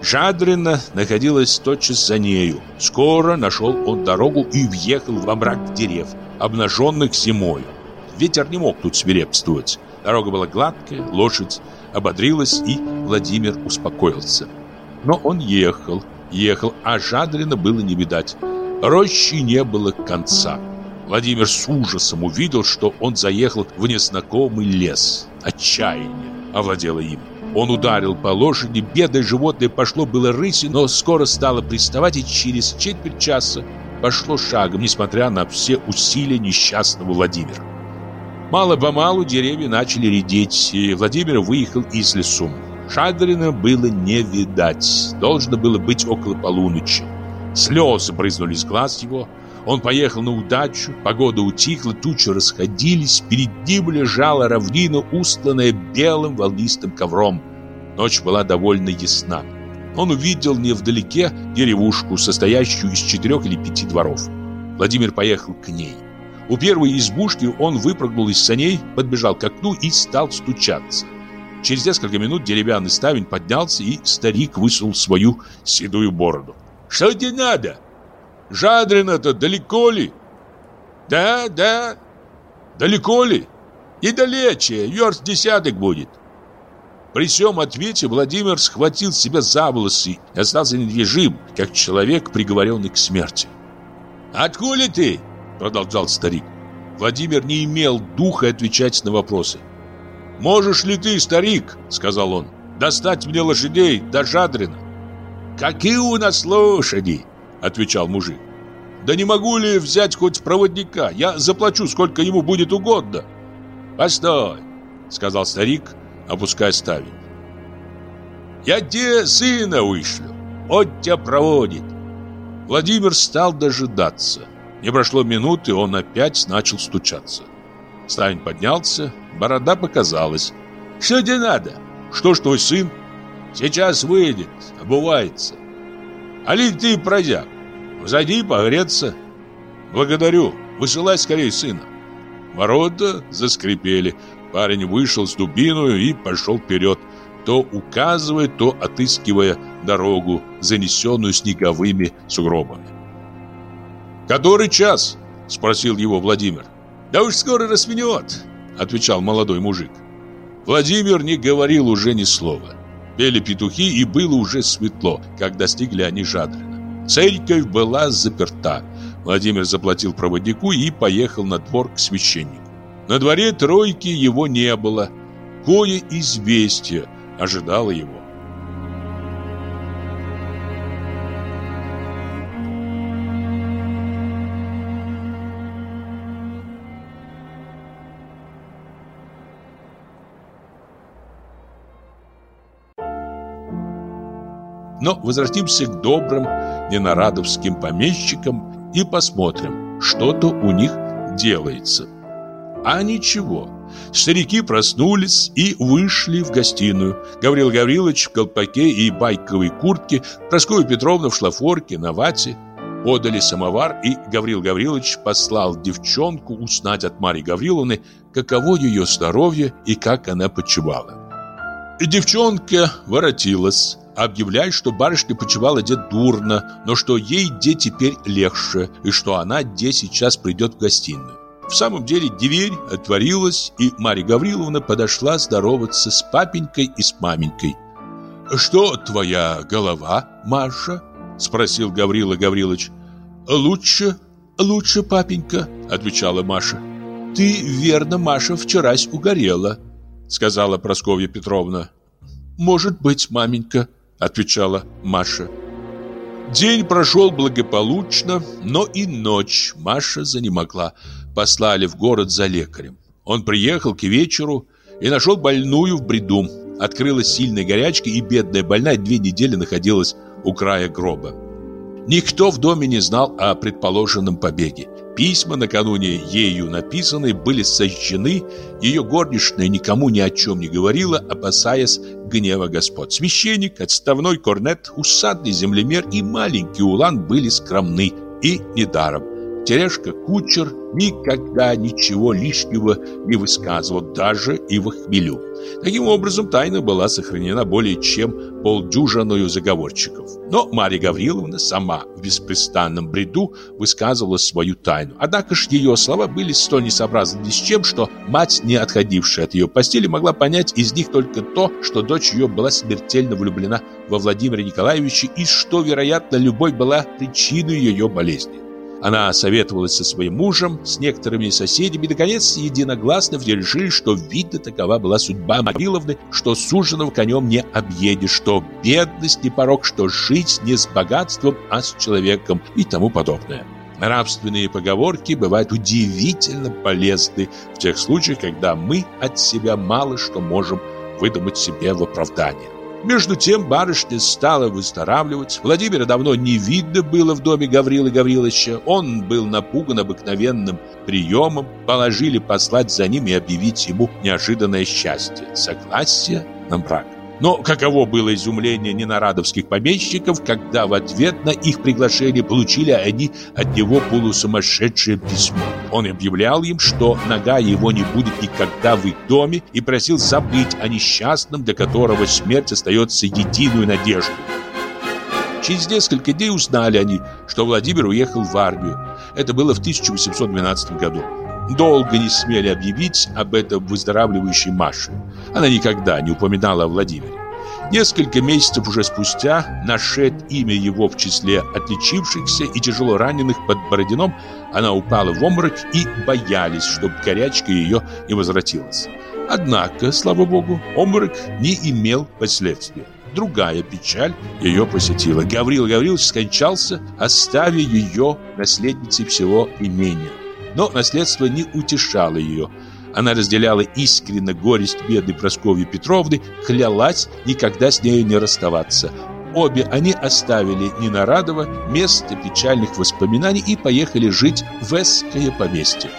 Жадрина находилась тотчас за нею. Скоро нашел он дорогу и въехал в обрак дерев, обнаженных зимою. Ветер не мог тут свирепствовать. Дорога была гладкая, лошадь ободрилась, и Владимир успокоился. Но он ехал, ехал, а Жадрина было не видать. Рощи не было конца. Владимир с ужасом увидел, что он заехал в незнакомый лес. Отчаяние овладело им. Он ударил по лошади, бедное животное пошло было рысью, но скоро стало приставать и через четверть часа пошло шагом, несмотря на все усилия несчастного Владимира. Мало-помалу деревья начали редеть, и Владимир выехал из лесу. Шадрина было не видать, должно было быть около полуночи. Слезы брызнули из глаз его, он поехал на удачу, погода утихла, тучи расходились, перед ним лежала равнина, устланная белым волнистым ковром. Ночь была довольно ясна. Он увидел невдалеке деревушку, состоящую из четырех или пяти дворов. Владимир поехал к ней. У первой избушки он выпрыгнул из саней, подбежал к окну и стал стучаться. Через несколько минут деревянный ставень поднялся, и старик высунул свою седую бороду. «Что тебе надо? Жадрина-то далеко ли?» «Да, да. Далеко ли?» «Недалече, верст десяток будет». При всем ответе Владимир схватил себя за волосы и остался недвижим, как человек, приговоренный к смерти. «Откуда ты?» – продолжал старик. Владимир не имел духа отвечать на вопросы. «Можешь ли ты, старик, — сказал он, — достать мне лошадей до Жадрина?» «Какие у нас лошади?» — отвечал мужик. «Да не могу ли взять хоть проводника? Я заплачу, сколько ему будет угодно». «Постой!» — сказал старик, опуская ставень. «Я тебе сына вышлю, он тебя проводит». Владимир стал дожидаться. Не прошло минуты, он опять начал стучаться. Ставень поднялся, борода показалась. «Что тебе надо? Что ж твой сын?» «Сейчас выйдет, обувается». «Али ты пройдя, зайди погреться». «Благодарю, высылай скорее сына». Ворота заскрипели. Парень вышел с дубиною и пошел вперед, то указывая, то отыскивая дорогу, занесенную снеговыми сугробами. «Который час?» – спросил его Владимир. «Да уж скоро рассвенет», – отвечал молодой мужик. Владимир не говорил уже ни слова. Пели петухи, и было уже светло, как достигли они Жадрина. Церковь была заперта. Владимир заплатил проводнику и поехал на двор к священнику. На дворе тройки его не было. Кое известие ожидало его. Но возвратимся к добрым ненарадовским помещикам и посмотрим, что-то у них делается. А ничего. Старики проснулись и вышли в гостиную. Гаврил Гаврилович в колпаке и байковой куртке, Прасковья Петровна в шлафорке на вате. Подали самовар, и Гаврил Гаврилович послал девчонку узнать от Марьи Гавриловны, каково ее здоровье и как она почивала. Девчонка воротилась, объявляя, что барышня почивала где дурно, но что ей где теперь легче, и что она где сейчас придет в гостиную. В самом деле дверь отворилась, и Марья Гавриловна подошла здороваться с папенькой и с маменькой. «Что твоя голова, Маша?» – спросил Гаврила Гаврилович. «Лучше, лучше, папенька», – отвечала Маша. «Ты, верно, Маша, вчерась угорела», – сказала Прасковья Петровна. «Может быть, маменька», – отвечала Маша. День прошел благополучно, но и ночь Маша занемогла послали в город за лекарем. Он приехал к вечеру и нашел больную в бреду. Открылась сильная горячка, и бедная больная две недели находилась у края гроба. Никто в доме не знал о предположенном побеге. Письма, накануне ею написанные, были сожжены. Ее горничная никому ни о чем не говорила, опасаясь гнева господ. Священник, отставной корнет, усадный землемер и маленький улан были скромны и недаром. Терешка-кучер никогда ничего лишнего не высказывал, даже и в хмелю. Таким образом, тайна была сохранена более чем полдюжиною заговорщиков. Но Марья Гавриловна сама в беспрестанном бреду высказывала свою тайну. Однако ж ее слова были столь несообразны с чем, что мать, не отходившая от ее постели, могла понять из них только то, что дочь ее была смертельно влюблена во Владимира Николаевича и что, вероятно, любовь была причиной ее болезни. Она советовалась со своим мужем, с некоторыми соседями, и, наконец, единогласно решили, что, видно, такова была судьба Могиловны, что суженого конем не объедешь, что бедность не порог, что жить не с богатством, а с человеком и тому подобное. Нравственные поговорки бывают удивительно полезны в тех случаях, когда мы от себя мало что можем выдумать себе в оправдание. Между тем барышня стала выздоравливать. Владимира давно не видно было в доме Гаврила Гавриловича. Он был напуган обыкновенным приемом. Положили послать за ним и объявить ему неожиданное счастье – согласие на брак. Но каково было изумление ненарадовских помещиков, когда в ответ на их приглашение получили они от него полусумасшедшее письмо. Он объявлял им, что нога его не будет никогда в их доме и просил забыть о несчастном, для которого смерть остается единую надеждой. Через несколько дней узнали они, что Владимир уехал в армию. Это было в 1812 году. Долго не смели объявить об этом выздоравливающей Маше. Она никогда не упоминала о Владимире. Несколько месяцев уже спустя, нашед имя его в числе отличившихся и тяжело раненых под Бородином, она упала в обморок и боялись, чтобы горячка ее не возвратилась. Однако, слава богу, обморок не имел последствий. Другая печаль ее посетила. Гаврил Гаврилович скончался, оставив ее наследницей всего имения. Но наследство не утешало ее. Она разделяла искренне горесть бедной Прасковьи Петровны, клялась никогда с нею не расставаться. Обе они оставили Ненарадово место печальных воспоминаний и поехали жить в Эсское поместье.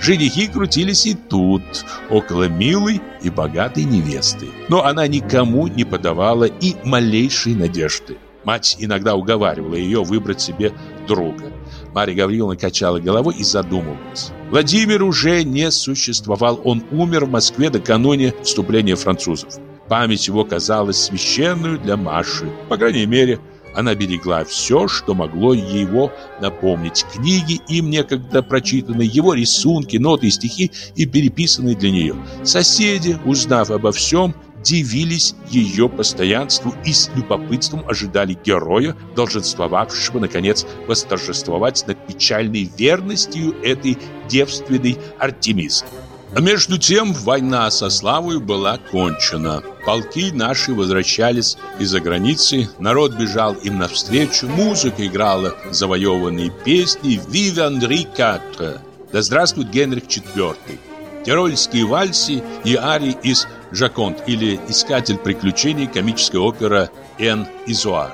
Женихи крутились и тут, около милой и богатой невесты. Но она никому не подавала и малейшей надежды. Мать иногда уговаривала ее выбрать себе друга. Марья Гавриловна качала головой и задумывалась. Владимир уже не существовал, он умер в Москве накануне вступления французов. Память его казалась священную для Маши, по крайней мере, она берегла все, что могло его напомнить. Книги, им некогда прочитанные, его рисунки, ноты и стихи и переписанные для нее. Соседи, узнав обо всем, дивились ее постоянству и с любопытством ожидали героя, долженствовавшего, наконец, восторжествовать над печальной верностью этой девственной Артемисы. А между тем война со Славой была кончена. Полки наши возвращались из-за границы, народ бежал им навстречу, музыка играла завоеванные песни «Vive Henri IV», «Да здравствует Генрих IV», тирольские вальсы и арии из «Жаконт» или «Искатель приключений» комическая опера «Эн Изуар».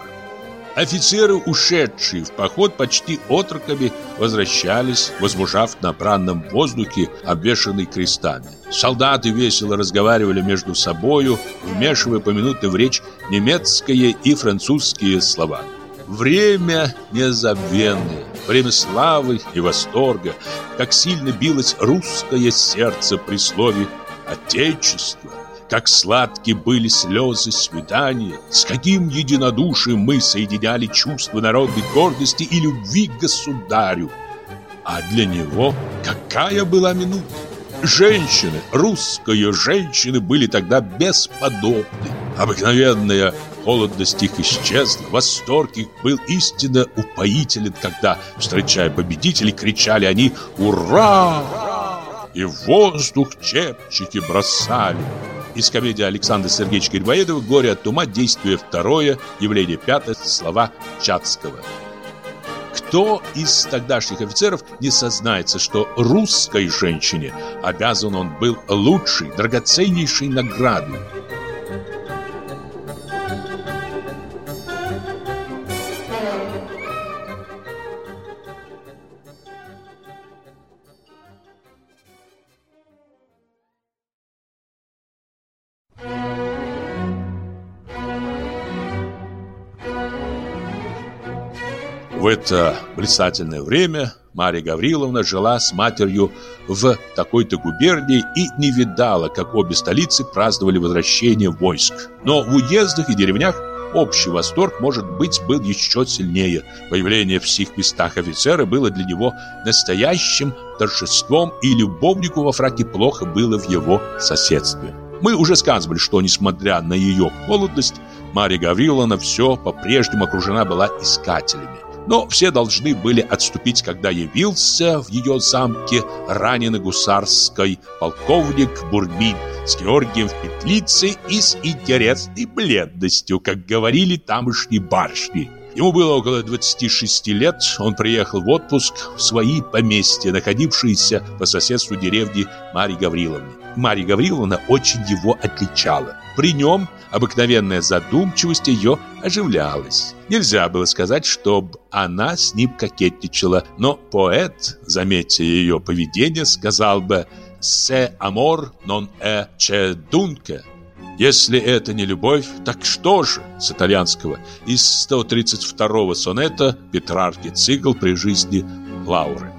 Офицеры, ушедшие в поход почти отроками, возвращались, возмужав на бранном воздухе, обвешанный крестами. Солдаты весело разговаривали между собою, вмешивая поминутно в речь немецкие и французские слова. Время незабвенное, время славы и восторга, как сильно билось русское сердце при слове «Отечество». Как сладки были слезы свидания, с каким единодушием мы соединяли чувство народной гордости и любви к государю. А для него какая была минута? Женщины, русские женщины были тогда бесподобны. Обыкновенная холодность их исчезла, восторг их был истинно упоителен, когда, встречая победителей, кричали они «Ура!» и в воздух чепчики бросали. Из комедии Александра Сергеевича Грибоедова «Горе от ума. Действие второе. Явление пятое. Слова Чацкого». Кто из тогдашних офицеров не сознается, что русской женщине обязан он был лучшей, драгоценнейшей наградой? Это блистательное время Марья Гавриловна жила с матерью в такой-то губернии и не видала, как обе столицы праздновали возвращение войск. Но в уездах и деревнях общий восторг, может быть, был еще сильнее. Появление в всех местах офицера было для него настоящим торжеством, и любовнику во фраке плохо было в его соседстве. Мы уже сказывали, что, несмотря на ее холодность, Марья Гавриловна все по-прежнему окружена была искателями. Но все должны были отступить, когда явился в ее замке раненый гусарской полковник Бурмин с Георгием в петлице и с интересной бледностью, как говорили тамошние барышни. Ему было около 26 лет, он приехал в отпуск в свои поместья, находившиеся по соседству деревни Марьи Гавриловны. Марья Гавриловна очень его отличала. При нем обыкновенная задумчивость ее оживлялась. Нельзя было сказать, чтобы она с ним кокетничала, но поэт, заметя ее поведение, сказал бы «Se amor non è che dunque» Если это не любовь, так что же с итальянского из 132-го сонета Петрарки цикл при жизни Лауры.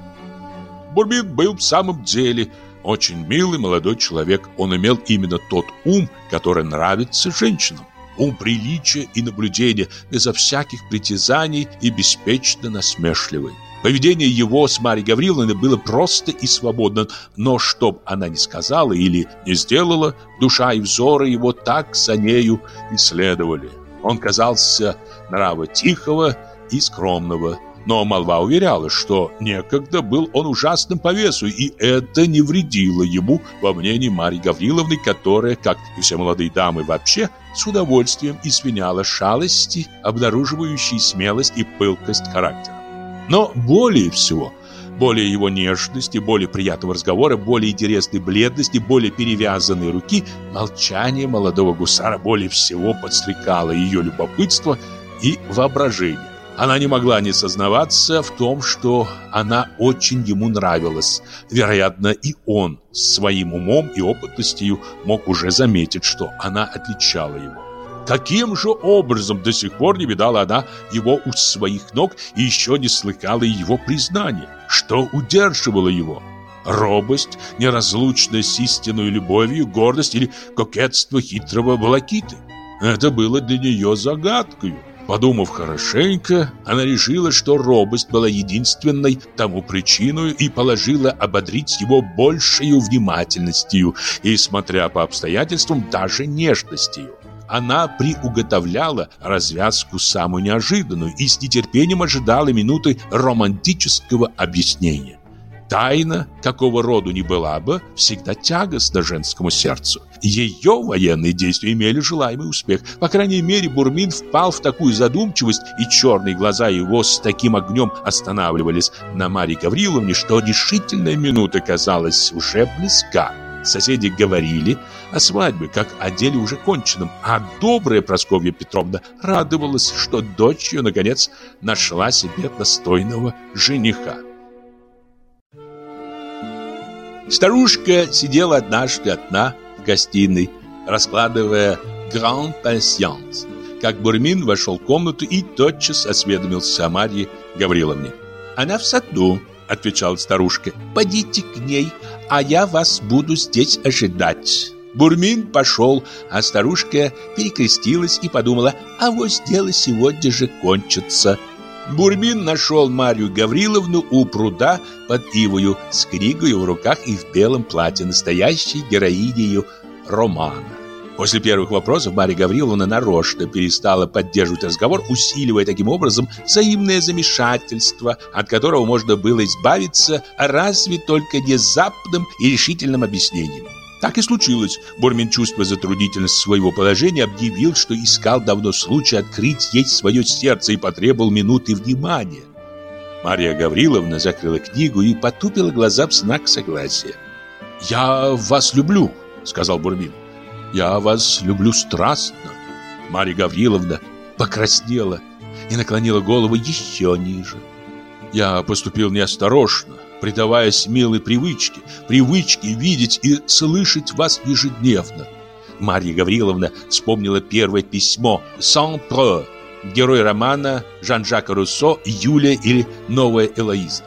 Бурмин был в самом деле очень милый молодой человек. Он имел именно тот ум, который нравится женщинам. Ум приличия и наблюдения, безо всяких притязаний и беспечно насмешливый. Поведение его с Марьей Гавриловной было просто и свободно, но чтоб она не сказала или не сделала, душа и взоры его так за нею исследовали. Он казался нрава тихого и скромного, но молва уверяла, что некогда был он ужасным по весу, и это не вредило ему во мнении Марьи Гавриловны, которая, как и все молодые дамы вообще, с удовольствием извиняла шалости, обнаруживающие смелость и пылкость характера. Но более всего, более его нежности, более приятного разговора, более интересной бледности, более перевязанной руки, молчание молодого гусара более всего подстрекало ее любопытство и воображение. Она не могла не сознаваться в том, что она очень ему нравилась. Вероятно, и он своим умом и опытностью мог уже заметить, что она отличала его. Каким же образом до сих пор не видала она его у своих ног и еще не слыхала его признания? Что удерживало его? Робость, неразлучная с истинной любовью, гордость или кокетство хитрого волокиты? Это было для нее загадкой. Подумав хорошенько, она решила, что робость была единственной тому причиной и положила ободрить его большей внимательностью и, смотря по обстоятельствам, даже нежностью она приуготовляла развязку самую неожиданную и с нетерпением ожидала минуты романтического объяснения. Тайна, какого роду ни была бы, всегда тягостна женскому сердцу. Ее военные действия имели желаемый успех. По крайней мере, Бурмин впал в такую задумчивость, и черные глаза его с таким огнем останавливались на Марье Гавриловне, что решительная минута казалась уже близка. Соседи говорили о свадьбе, как о деле уже конченном, а добрая Прасковья Петровна радовалась, что дочь ее, наконец, нашла себе достойного жениха. Старушка сидела однажды одна в гостиной, раскладывая «Гранд Пансианс», как Бурмин вошел в комнату и тотчас осведомился о Марье Гавриловне. «Она в саду», — отвечала старушка. «Подите к ней, а я вас буду здесь ожидать». Бурмин пошел, а старушка перекрестилась и подумала, а вот дело сегодня же кончится. Бурмин нашел Марию Гавриловну у пруда под ивою с книгой в руках и в белом платье, настоящей героинею романа. После первых вопросов Мария Гавриловна нарочно перестала поддерживать разговор, усиливая таким образом взаимное замешательство, от которого можно было избавиться разве только внезапным и решительным объяснением. Так и случилось. Бурмин, чувствуя затруднительность своего положения, объявил, что искал давно случай открыть ей свое сердце и потребовал минуты внимания. Мария Гавриловна закрыла книгу и потупила глаза в знак согласия. «Я вас люблю», — сказал Бурмин. «Я вас люблю страстно». Мария Гавриловна покраснела и наклонила голову еще ниже. «Я поступил неосторожно предаваясь милой привычке, привычке видеть и слышать вас ежедневно. Марья Гавриловна вспомнила первое письмо «Сан-Про», герой романа Жан-Жака Руссо «Юлия» или «Новая Элоиза».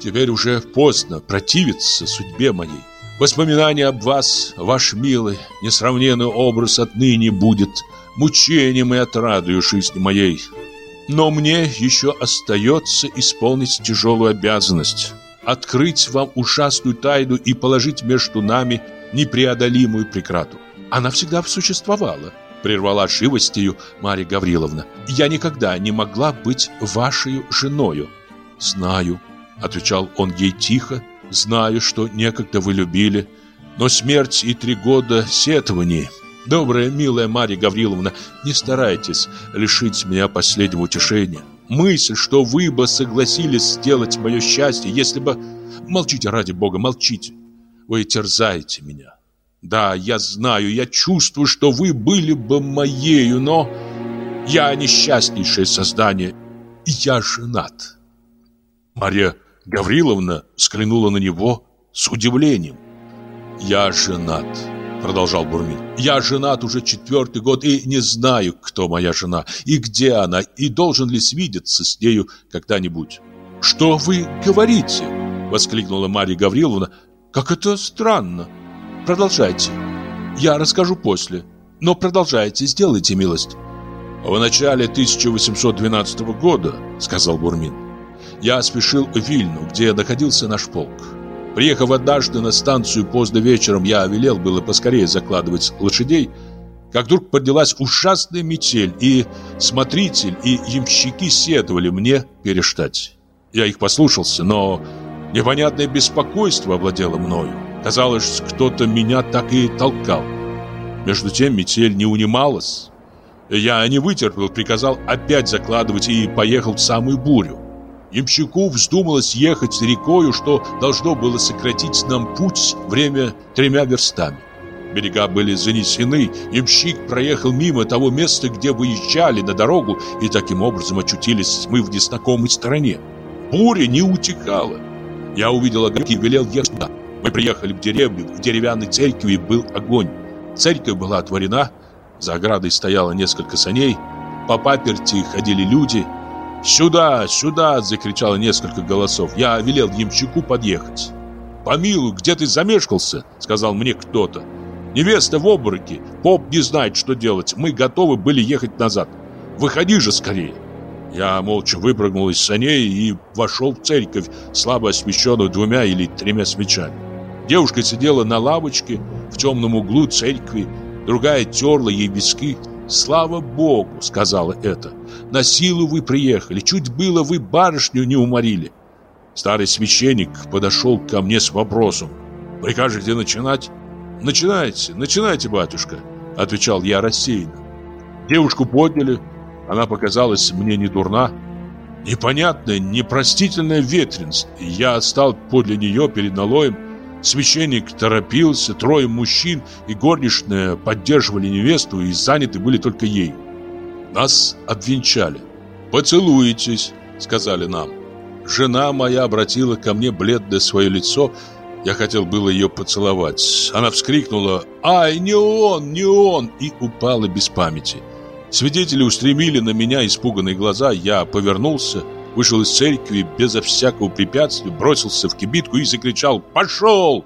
Теперь уже поздно противиться судьбе моей. Воспоминание об вас, ваш милый, несравненный образ отныне будет мучением и отрадою жизни моей. Но мне еще остается исполнить тяжелую обязанность открыть вам ужасную тайну и положить между нами непреодолимую преграду. Она всегда существовала, прервала живостью Марья Гавриловна. Я никогда не могла быть вашей женою. Знаю, отвечал он ей тихо, знаю, что некогда вы любили, но смерть и три года сетований. Добрая, милая Марья Гавриловна, не старайтесь лишить меня последнего утешения. Мысль, что вы бы согласились сделать мое счастье, если бы... Молчите, ради бога, молчите. Вы терзаете меня. Да, я знаю, я чувствую, что вы были бы моею, но... Я несчастнейшее создание, я женат. Марья Гавриловна взглянула на него с удивлением. «Я женат», продолжал Бурмин. Я женат уже четвертый год и не знаю, кто моя жена и где она, и должен ли свидеться с нею когда-нибудь. Что вы говорите? воскликнула Марья Гавриловна. Как это странно. Продолжайте. Я расскажу после. Но продолжайте, сделайте милость. В начале 1812 года, сказал Бурмин, я спешил в Вильну, где находился наш полк. Приехав однажды на станцию поздно вечером, я велел было поскорее закладывать лошадей, как вдруг поднялась ужасная метель, и смотритель и ямщики сетовали мне перештать. Я их послушался, но непонятное беспокойство овладело мною. Казалось, кто-то меня так и толкал. Между тем метель не унималась. Я не вытерпел, приказал опять закладывать и поехал в самую бурю. Ямщику вздумалось ехать рекою, что должно было сократить нам путь время тремя верстами. Берега были занесены, ямщик проехал мимо того места, где выезжали на дорогу, и таким образом очутились мы в незнакомой стороне. Буря не утекала. Я увидел огоньки и велел ехать туда. Мы приехали в деревню, в деревянной церкви был огонь. Церковь была отворена, за оградой стояло несколько саней, по паперти ходили люди – «Сюда, сюда!» – закричало несколько голосов. Я велел ямщику подъехать. «Помилуй, где ты замешкался?» – сказал мне кто-то. «Невеста в обмороке. Поп не знает, что делать. Мы готовы были ехать назад. Выходи же скорее!» Я молча выпрыгнул из саней и вошел в церковь, слабо освещенную двумя или тремя свечами. Девушка сидела на лавочке в темном углу церкви, другая терла ей виски. «Слава Богу!» — сказала это. «На силу вы приехали, чуть было вы барышню не уморили». Старый священник подошел ко мне с вопросом. «Прикажете начинать?» «Начинайте, начинайте, батюшка», — отвечал я рассеянно. Девушку подняли, она показалась мне не дурна. Непонятная, непростительная ветренность. Я стал подле нее перед налоем, Священник торопился, трое мужчин и горничная поддерживали невесту и заняты были только ей. Нас обвенчали. «Поцелуйтесь», — сказали нам. Жена моя обратила ко мне бледное свое лицо. Я хотел было ее поцеловать. Она вскрикнула «Ай, не он, не он!» и упала без памяти. Свидетели устремили на меня испуганные глаза. Я повернулся вышел из церкви безо всякого препятствия, бросился в кибитку и закричал «Пошел!»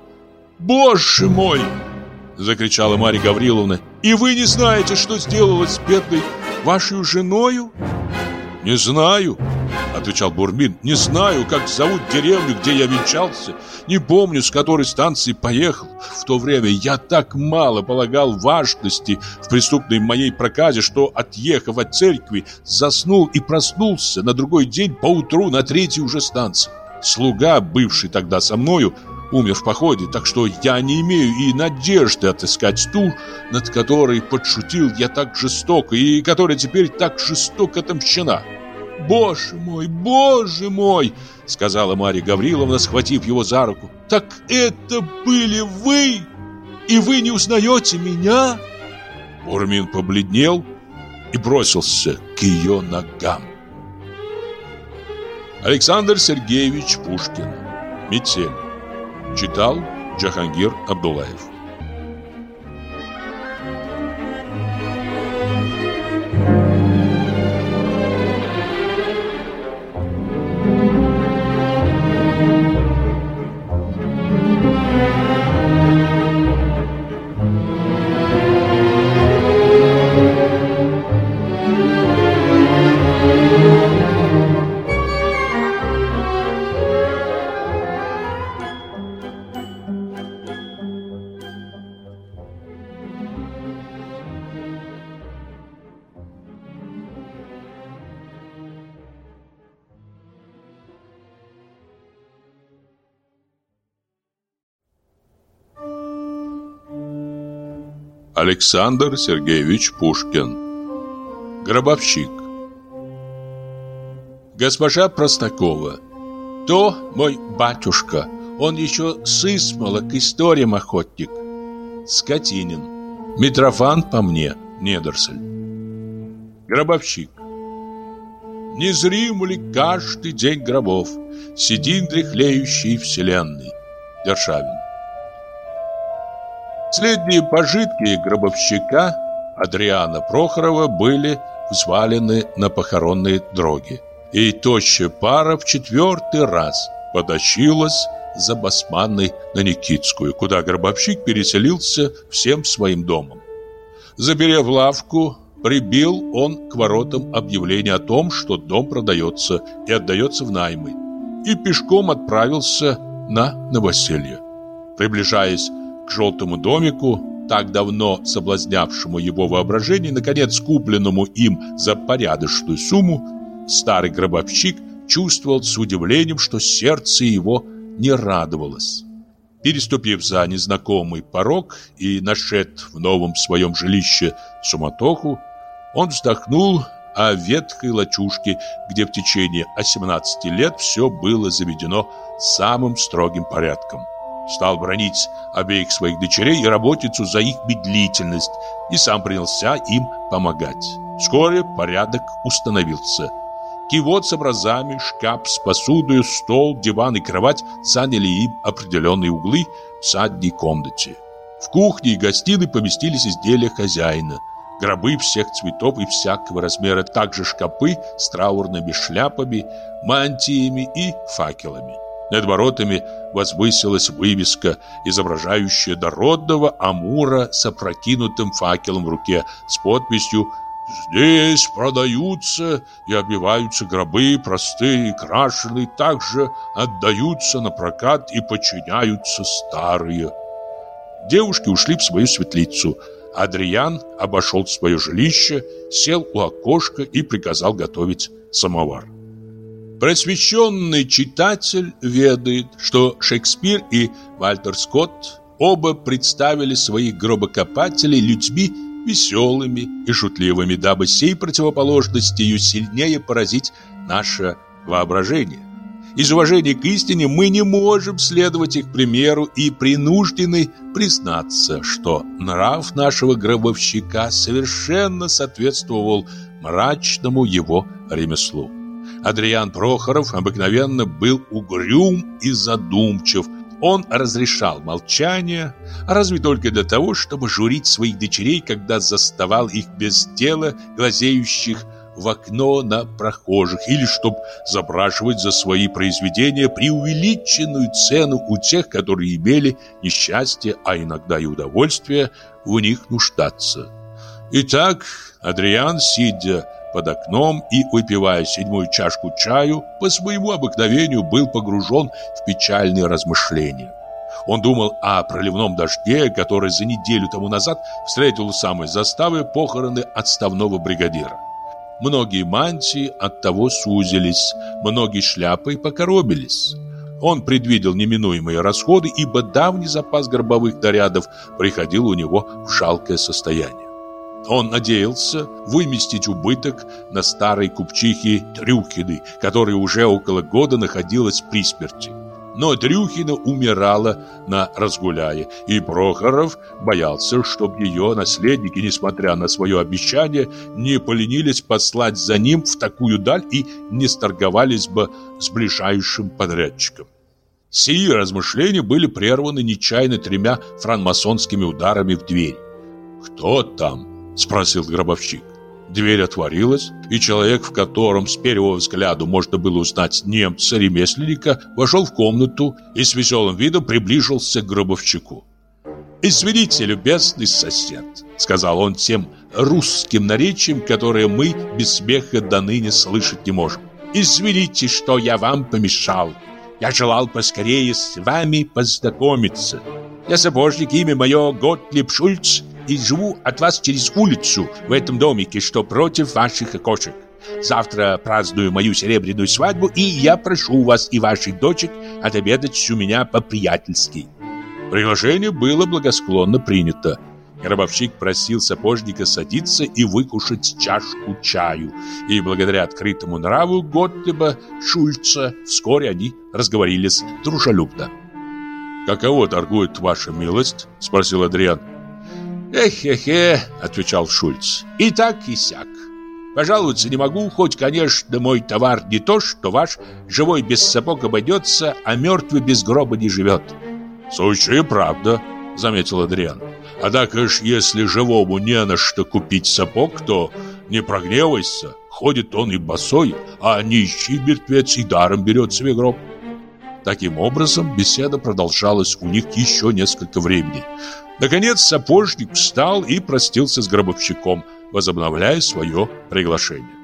«Боже мой!» — закричала Марья Гавриловна. «И вы не знаете, что сделалось с бедной вашей женою?» «Не знаю», — отвечал Бурмин. «Не знаю, как зовут деревню, где я венчался. Не помню, с которой станции поехал. В то время я так мало полагал важности в преступной моей проказе, что, отъехав от церкви, заснул и проснулся на другой день поутру на третьей уже станции. Слуга, бывший тогда со мною, умер в походе, так что я не имею и надежды отыскать ту, над которой подшутил я так жестоко и которая теперь так жестоко отомщена. «Боже мой, боже мой!» — сказала Марья Гавриловна, схватив его за руку. «Так это были вы? И вы не узнаете меня?» Бурмин побледнел и бросился к ее ногам. Александр Сергеевич Пушкин «Метель» Читал Джахангир Абдулаев Александр Сергеевич Пушкин. Гробовщик. Госпожа Простакова То мой батюшка Он еще с измала к историям охотник. Скотинин. Митрофан по мне Недорсель. Гробовщик. Незрим ли каждый день гробов Сидин дряхлеющий вселенной? Державин Последние пожитки гробовщика Адриана Прохорова были взвалены на похоронные дроги. И тощая пара в четвертый раз потащилась за Басманной на Никитскую, куда гробовщик переселился всем своим домом. Заперев лавку, прибил он к воротам объявление о том, что дом продается и отдается в наймы, и пешком отправился на новоселье. Приближаясь к желтому домику, так давно соблазнявшему его воображение, наконец купленному им за порядочную сумму, старый гробовщик чувствовал с удивлением, что сердце его не радовалось. Переступив за незнакомый порог и нашед в новом своем жилище суматоху, он вздохнул о ветхой лачушке, где в течение 18 лет все было заведено самым строгим порядком. Стал бронить обеих своих дочерей и работицу за их медлительность, и сам принялся им помогать. Вскоре порядок установился – Кивот с образами, шкаф с посудой, стол, диван и кровать заняли им определенные углы в задней комнате. В кухне и гостиной поместились изделия хозяина. Гробы всех цветов и всякого размера, также шкапы с траурными шляпами, мантиями и факелами. Над воротами возвысилась вывеска, изображающая дородного амура с опрокинутым факелом в руке с подписью Здесь продаются и обиваются гробы, простые и крашеные, также отдаются на прокат и подчиняются старые. Девушки ушли в свою светлицу. Адриан обошел свое жилище, сел у окошка и приказал готовить самовар. Просвещенный читатель ведает, что Шекспир и Вальтер Скотт оба представили своих гробокопателей людьми, веселыми и шутливыми, дабы сей противоположностью сильнее поразить наше воображение. Из уважения к истине мы не можем следовать их примеру и принуждены признаться, что нрав нашего гробовщика совершенно соответствовал мрачному его ремеслу. Адриан Прохоров обыкновенно был угрюм и задумчив – он разрешал молчание, разве только для того, чтобы журить своих дочерей, когда заставал их без дела, глазеющих в окно на прохожих, или чтобы запрашивать за свои произведения преувеличенную цену у тех, которые имели несчастье, а иногда и удовольствие в них нуждаться. Итак, Адриан, сидя под окном и, выпивая седьмую чашку чаю, по своему обыкновению был погружен в печальные размышления. Он думал о проливном дожде, который за неделю тому назад встретил у самой заставы похороны отставного бригадира. Многие мантии от того сузились, многие шляпы покоробились. Он предвидел неминуемые расходы, ибо давний запас гробовых нарядов приходил у него в жалкое состояние. Он надеялся выместить убыток на старой купчихе Трюхиной, которая уже около года находилась при смерти. Но Трюхина умирала на разгуляе, и Прохоров боялся, чтобы ее наследники, несмотря на свое обещание, не поленились послать за ним в такую даль и не сторговались бы с ближайшим подрядчиком. Сии размышления были прерваны нечаянно тремя франмасонскими ударами в дверь. «Кто там?» Спросил гробовщик. Дверь отворилась, и человек, в котором с первого взгляда можно было узнать немца-ремесленника, вошел в комнату и с веселым видом приближился к гробовщику. «Извините, любезный сосед», — сказал он тем русским наречием, которое мы без смеха до ныне слышать не можем. «Извините, что я вам помешал. Я желал поскорее с вами познакомиться. Я сапожник, имя мое Готлиб Шульц, и живу от вас через улицу в этом домике, что против ваших окошек. Завтра праздную мою серебряную свадьбу, и я прошу вас и ваших дочек отобедать у меня по-приятельски». Приглашение было благосклонно принято. Гробовщик просил сапожника садиться и выкушать чашку чаю, и благодаря открытому нраву Готтеба Шульца вскоре они разговорились дружелюбно. «Каково торгует ваша милость?» – спросил Адриан. «Эх-хе-хе», — отвечал Шульц, — «и так, и сяк. Пожаловаться не могу, хоть, конечно, мой товар не то, что ваш, живой без сапог обойдется, а мертвый без гроба не живет». «Сущая правда», — заметил Адриан. Однако ж, если живому не на что купить сапог, то не прогневайся, ходит он и босой, а нищий мертвец и даром берет себе гроб. Таким образом, беседа продолжалась у них еще несколько времени. Наконец, сапожник встал и простился с гробовщиком, возобновляя свое приглашение.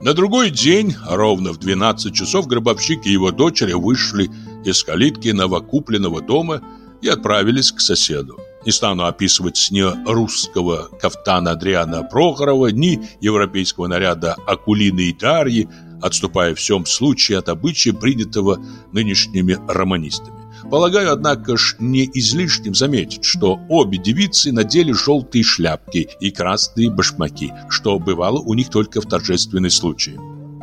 На другой день, ровно в 12 часов, гробовщик и его дочери вышли из калитки новокупленного дома и отправились к соседу. Не стану описывать ни русского кафтана Адриана Прохорова, ни европейского наряда Акулины и Дарьи, отступая в всем случае от обычая, принятого нынешними романистами. Полагаю, однако ж, не излишним заметить, что обе девицы надели желтые шляпки и красные башмаки, что бывало у них только в торжественные случаи.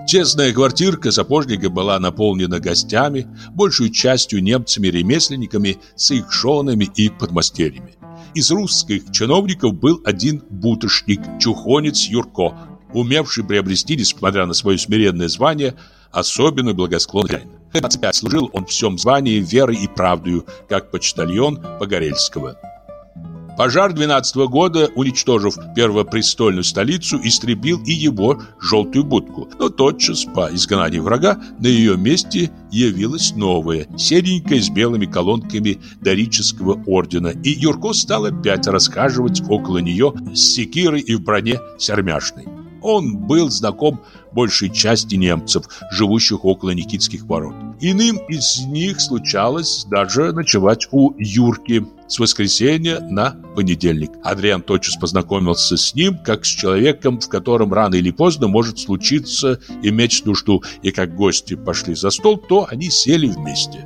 Честная квартирка сапожника была наполнена гостями, большую частью немцами-ремесленниками с их женами и подмастерьями. Из русских чиновников был один бутышник, чухонец Юрко, умевший приобрести, несмотря на свое смиренное звание, особенную благосклонность. 25 служил он в всем звании верой и правдою, как почтальон Погорельского. Пожар 12 -го года, уничтожив первопрестольную столицу, истребил и его желтую будку. Но тотчас по изгнании врага на ее месте явилась новая, серенькая с белыми колонками дорического ордена, и Юрко стал опять расхаживать около нее с секирой и в броне сермяшной. Он был знаком большей части немцев, живущих около Никитских ворот. Иным из них случалось даже ночевать у Юрки с воскресенья на понедельник. Адриан тотчас познакомился с ним, как с человеком, в котором рано или поздно может случиться иметь нужду, и как гости пошли за стол, то они сели вместе.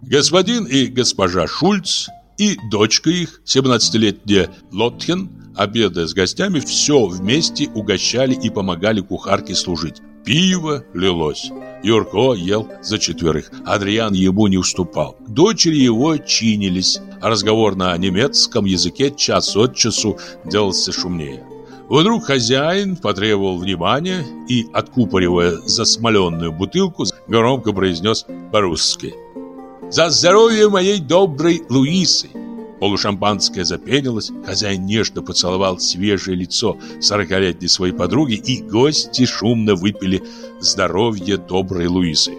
Господин и госпожа Шульц и дочка их, 17-летняя Лотхен, обедая с гостями, все вместе угощали и помогали кухарке служить. Пиво лилось. Юрко ел за четверых. Адриан ему не уступал. Дочери его чинились. разговор на немецком языке час от часу делался шумнее. Вдруг хозяин потребовал внимания и, откупоривая засмоленную бутылку, громко произнес по-русски. «За здоровье моей доброй Луисы!» Полушампанское запенилось, хозяин нежно поцеловал свежее лицо сорокалетней своей подруги, и гости шумно выпили здоровье доброй Луизы.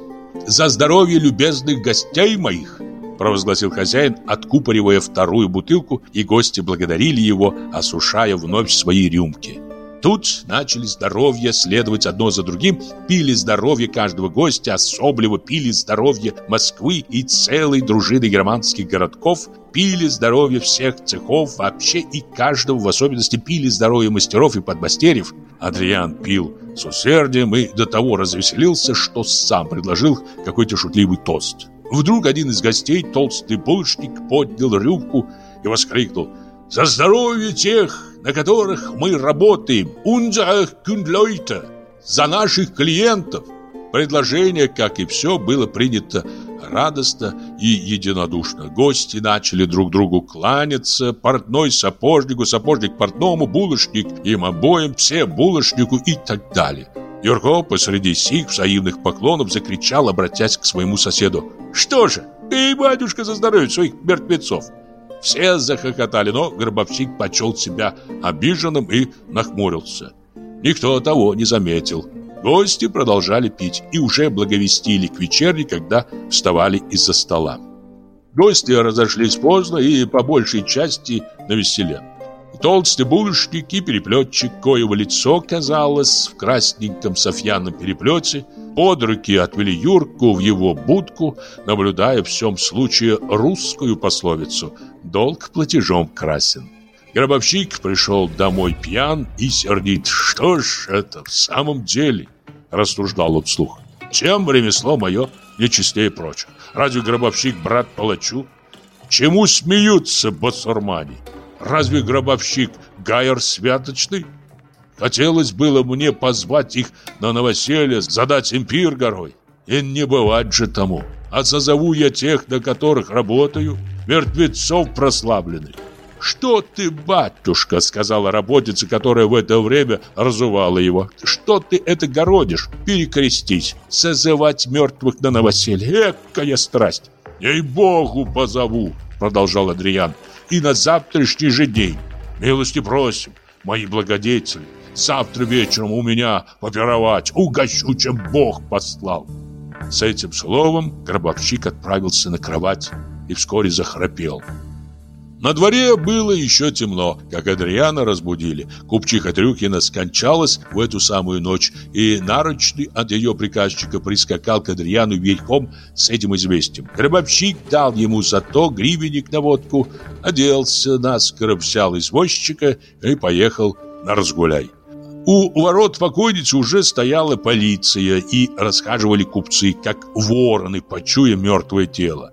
«За здоровье любезных гостей моих!» провозгласил хозяин, откупоривая вторую бутылку, и гости благодарили его, осушая вновь свои рюмки. Тут начали здоровье следовать одно за другим, пили здоровье каждого гостя, особливо пили здоровье Москвы и целой дружины германских городков, пили здоровье всех цехов, вообще и каждого, в особенности пили здоровье мастеров и подмастерьев. Адриан пил с усердием и до того развеселился, что сам предложил какой-то шутливый тост. Вдруг один из гостей, толстый булочник, поднял рюмку и воскликнул «За здоровье тех, на которых мы работаем, unsere Kundleute, за наших клиентов. Предложение, как и все, было принято радостно и единодушно. Гости начали друг другу кланяться, портной сапожнику, сапожник портному, булочник им обоим, все булочнику и так далее. Юрко посреди сих взаимных поклонов закричал, обратясь к своему соседу. «Что же, пей, батюшка, за здоровье своих мертвецов!» Все захохотали, но гробовщик почел себя обиженным и нахмурился. Никто того не заметил. Гости продолжали пить и уже благовестили к вечерне, когда вставали из-за стола. Гости разошлись поздно и по большей части на. Толстый булочник и переплетчик, коего лицо казалось в красненьком софьяном переплете, под руки отвели Юрку в его будку, наблюдая в всем случае русскую пословицу «долг платежом красен». Гробовщик пришел домой пьян и сердит. «Что ж это в самом деле?» – рассуждал он вслух. «Чем ремесло мое нечистее прочих? Разве гробовщик брат палачу? Чему смеются басурмане?» Разве гробовщик Гайер святочный? Хотелось было мне позвать их на новоселье, задать им пир горой. И не бывать же тому. А созову я тех, на которых работаю, мертвецов прославленных. «Что ты, батюшка?» — сказала работница, которая в это время разувала его. «Что ты это городишь? Перекрестись, созывать мертвых на новоселье. Экая страсть!» «Ей-богу позову!» — продолжал Адриан. И на завтрашний же день. Милости просим, мои благодетели. Завтра вечером у меня попировать, угощу, чем Бог послал. С этим словом гробовщик отправился на кровать и вскоре захрапел. На дворе было еще темно, как Адриана разбудили. Купчиха Трюкина скончалась в эту самую ночь, и нарочный от ее приказчика прискакал к Адриану верхом с этим известием. Гробовщик дал ему зато гривенник на водку, оделся, наскоро взял извозчика и поехал на разгуляй. У ворот покойницы уже стояла полиция и расхаживали купцы, как вороны, почуя мертвое тело.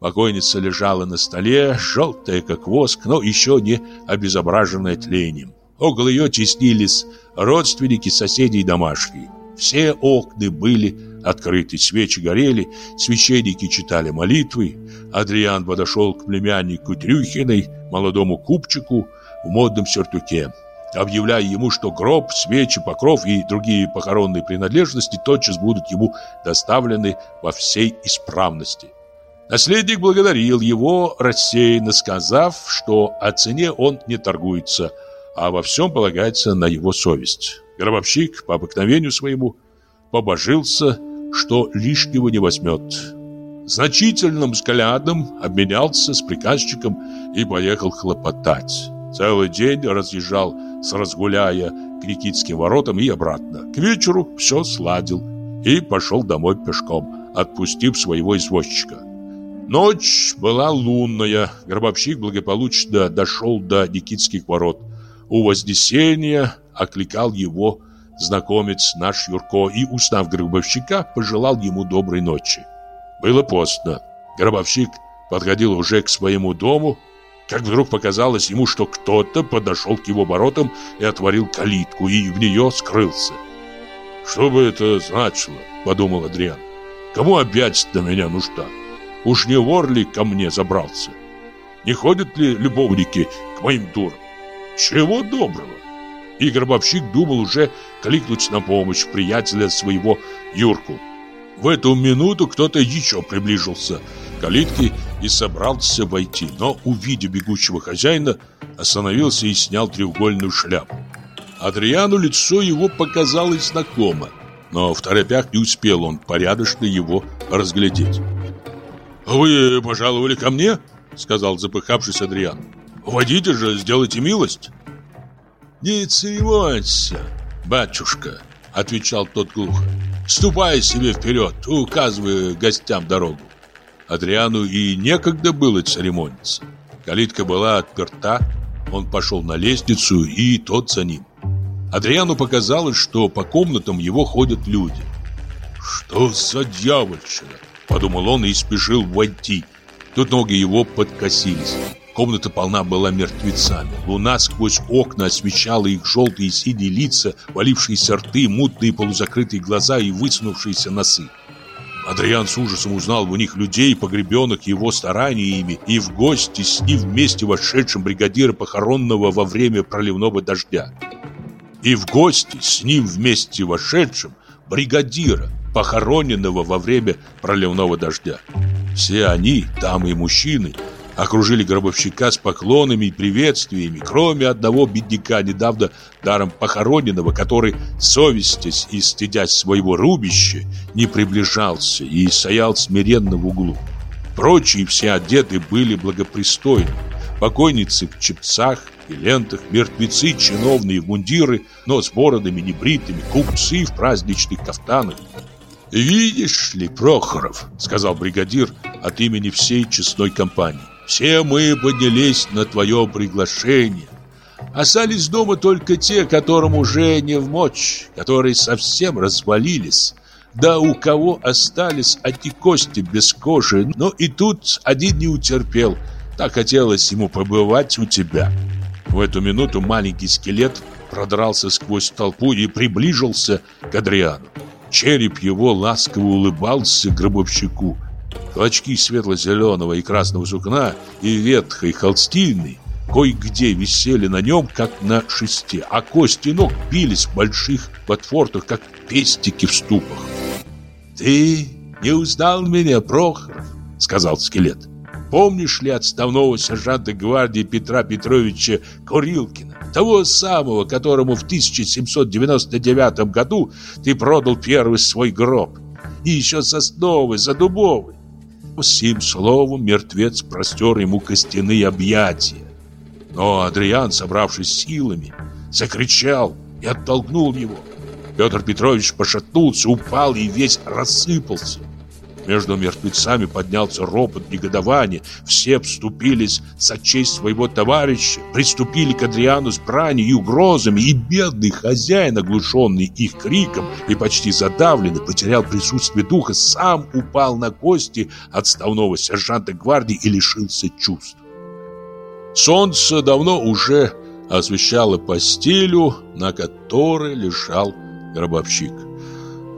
Покойница лежала на столе, желтая как воск, но еще не обезображенная тлением. Около ее теснились родственники, соседи и домашние. Все окна были открыты, свечи горели, священники читали молитвы. Адриан подошел к племяннику Трюхиной, молодому купчику в модном сюртуке, объявляя ему, что гроб, свечи, покров и другие похоронные принадлежности тотчас будут ему доставлены во всей исправности. Наследник благодарил его, рассеянно сказав, что о цене он не торгуется, а во всем полагается на его совесть. Гробовщик по обыкновению своему побожился, что лишнего не возьмет. Значительным взглядом обменялся с приказчиком и поехал хлопотать. Целый день разъезжал с разгуляя к Никитским воротам и обратно. К вечеру все сладил и пошел домой пешком, отпустив своего извозчика. Ночь была лунная. Гробовщик благополучно дошел до Никитских ворот. У Вознесения окликал его знакомец наш Юрко и, узнав гробовщика, пожелал ему доброй ночи. Было поздно. Гробовщик подходил уже к своему дому, как вдруг показалось ему, что кто-то подошел к его воротам и отворил калитку, и в нее скрылся. «Что бы это значило?» – подумал Адриан. «Кому опять до меня нужда?» Уж не вор ли ко мне забрался? Не ходят ли любовники к моим дурам? Чего доброго? И гробовщик думал уже кликнуть на помощь приятеля своего Юрку. В эту минуту кто-то еще приближился к калитке и собрался войти, но, увидев бегущего хозяина, остановился и снял треугольную шляпу. Адриану лицо его показалось знакомо, но в торопях не успел он порядочно его разглядеть. «Вы пожаловали ко мне?» Сказал запыхавшись Адриан «Войдите же, сделайте милость!» «Не церемонься, батюшка!» Отвечал тот глухо «Ступай себе вперед, указывая гостям дорогу!» Адриану и некогда было церемониться Калитка была отперта Он пошел на лестницу и тот за ним Адриану показалось, что по комнатам его ходят люди «Что за дьявольщина?» Подумал он и спешил войти. Тут ноги его подкосились. Комната полна была мертвецами. Луна сквозь окна освещала их желтые и синие лица, валившиеся рты, мутные полузакрытые глаза и высунувшиеся носы. Адриан с ужасом узнал в них людей, погребенных его стараниями, и в гости с ним вместе вошедшим бригадира похоронного во время проливного дождя. И в гости с ним вместе вошедшим бригадира, похороненного во время проливного дождя. Все они, дамы и мужчины, окружили гробовщика с поклонами и приветствиями, кроме одного бедняка, недавно даром похороненного, который, совестясь и стыдясь своего рубища, не приближался и стоял смиренно в углу. Прочие все одеты были благопристойны. Покойницы в чепцах и лентах, мертвецы чиновные в мундиры, но с бородами небритыми, купцы в праздничных кафтанах. «Видишь ли, Прохоров», — сказал бригадир от имени всей честной компании, «все мы поднялись на твое приглашение. Остались дома только те, которым уже не в мочь, которые совсем развалились». Да у кого остались одни кости без кожи, но и тут один не утерпел. Так хотелось ему побывать у тебя. В эту минуту маленький скелет продрался сквозь толпу и приближился к Адриану. Череп его ласково улыбался гробовщику. Клочки светло-зеленого и красного сукна и ветхой холстины кое-где висели на нем, как на шесте, а кости ног бились в больших подфортах, как пестики в ступах. «Ты не узнал меня, Прохоров?» — сказал скелет. Помнишь ли отставного сержанта гвардии Петра Петровича Курилкина? Того самого, которому в 1799 году ты продал первый свой гроб. И еще сосновый, задубовый. Сим словом мертвец простер ему костяные объятия. Но Адриан, собравшись силами, закричал и оттолкнул его. Петр Петрович пошатнулся, упал и весь рассыпался. Между мертвецами поднялся ропот негодования. Все вступились за честь своего товарища, приступили к Адриану с бранью и угрозами, и бедный хозяин, оглушенный их криком и почти задавленный, потерял присутствие духа, сам упал на кости отставного сержанта гвардии и лишился чувств. Солнце давно уже освещало постелю, на которой лежал гробовщик.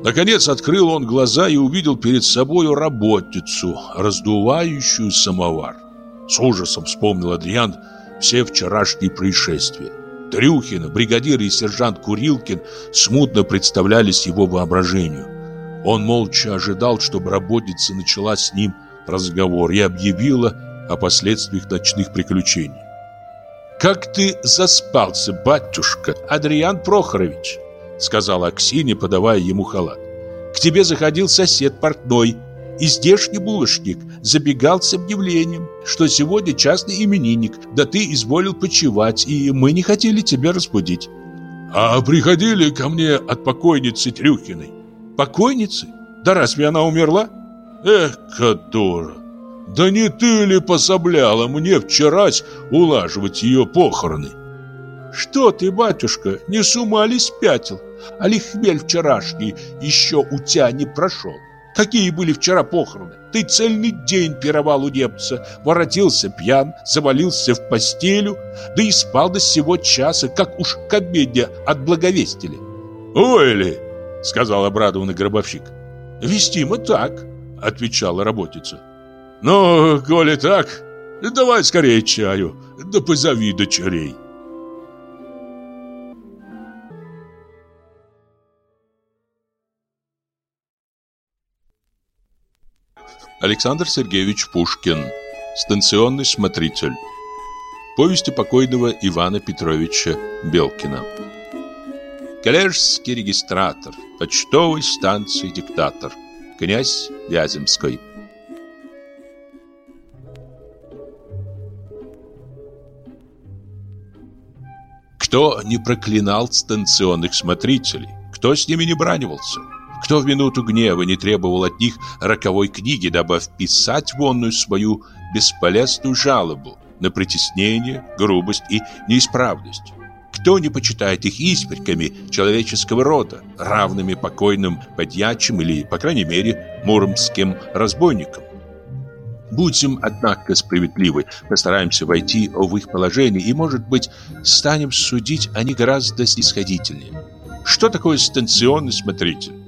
Наконец открыл он глаза и увидел перед собою работницу, раздувающую самовар. С ужасом вспомнил Адриан все вчерашние происшествия. Трюхин, бригадир и сержант Курилкин смутно представлялись его воображению. Он молча ожидал, чтобы работница начала с ним разговор и объявила о последствиях ночных приключений. «Как ты заспался, батюшка, Адриан Прохорович?» Сказала Аксинья, подавая ему халат. К тебе заходил сосед портной, и здешний булочник забегал с объявлением, что сегодня частный именинник, да ты изволил почевать, и мы не хотели тебя разбудить. А приходили ко мне от покойницы Трюхиной. Покойницы? Да разве она умерла? Эх, дура! Да не ты ли пособляла мне вчерась улаживать ее похороны? Что ты, батюшка, не с ума ли спятил? А ли хмель вчерашний еще у тебя не прошел? Какие были вчера похороны? Ты цельный день пировал у немца, воротился пьян, завалился в постелю, да и спал до сего часа, как уж к обеде отблаговестили. «Ой ли!» — сказал обрадованный гробовщик. «Вестимо так», — отвечала работница. «Ну, коли так, давай скорее чаю, да позови дочерей». Александр Сергеевич Пушкин. Станционный смотритель. Повести покойного Ивана Петровича Белкина. Коллежский регистратор. Почтовой станции диктатор. Князь Вяземской. Кто не проклинал станционных смотрителей? Кто с ними не бранивался? Кто в минуту гнева не требовал от них роковой книги, дабы вписать вонную свою бесполезную жалобу на притеснение, грубость и неисправность? Кто не почитает их исперками человеческого рода, равными покойным подьячим или, по крайней мере, муромским разбойникам? Будем, однако, справедливы, постараемся войти в их положение и, может быть, станем судить они гораздо снисходительнее. Что такое станционный смотритель?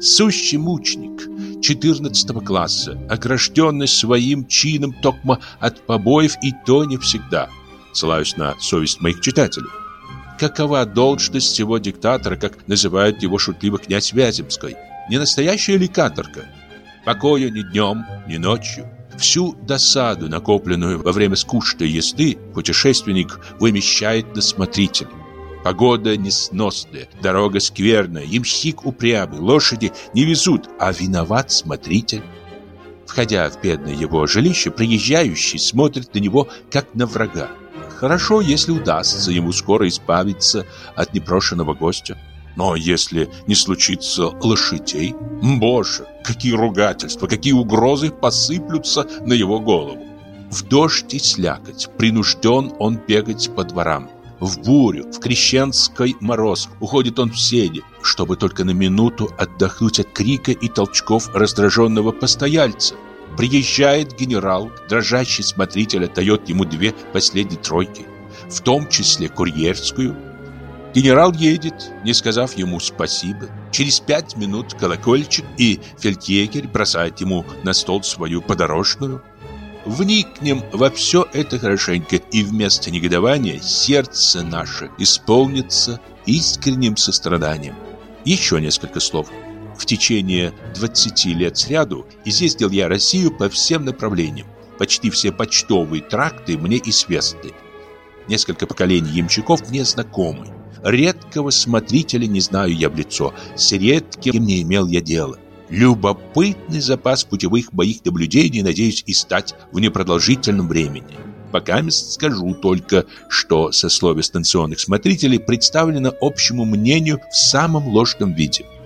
Сущий мученик 14 класса, огражденный своим чином токмо от побоев и то не всегда. Ссылаюсь на совесть моих читателей. Какова должность всего диктатора, как называют его шутливо князь Вяземской? Не настоящая ли каторга? Покоя ни днем, ни ночью. Всю досаду, накопленную во время скучной езды, путешественник вымещает на смотрителе. Погода несносная, дорога скверная, ямщик упрямый, лошади не везут, а виноват смотритель. Входя в бедное его жилище, приезжающий смотрит на него, как на врага. Хорошо, если удастся ему скоро избавиться от непрошенного гостя. Но если не случится лошадей, боже, какие ругательства, какие угрозы посыплются на его голову. В дождь и слякоть принужден он бегать по дворам. В бурю, в крещенской мороз уходит он в сени, чтобы только на минуту отдохнуть от крика и толчков раздраженного постояльца. Приезжает генерал, дрожащий смотритель отдает ему две последние тройки, в том числе курьерскую. Генерал едет, не сказав ему спасибо. Через пять минут колокольчик и фельдъегерь бросает ему на стол свою подорожную. Вникнем во все это хорошенько, и вместо негодования сердце наше исполнится искренним состраданием. Еще несколько слов. В течение 20 лет сряду изъездил я Россию по всем направлениям. почти все почтовые тракты мне известны. Несколько поколений ямщиков мне знакомы. Редкого смотрителя не знаю я в лицо, с редким не имел я дела. Любопытный запас путевых моих наблюдений надеюсь и стать в непродолжительном времени. Пока скажу только, что сословие станционных смотрителей представлено общему мнению в самом ложном виде –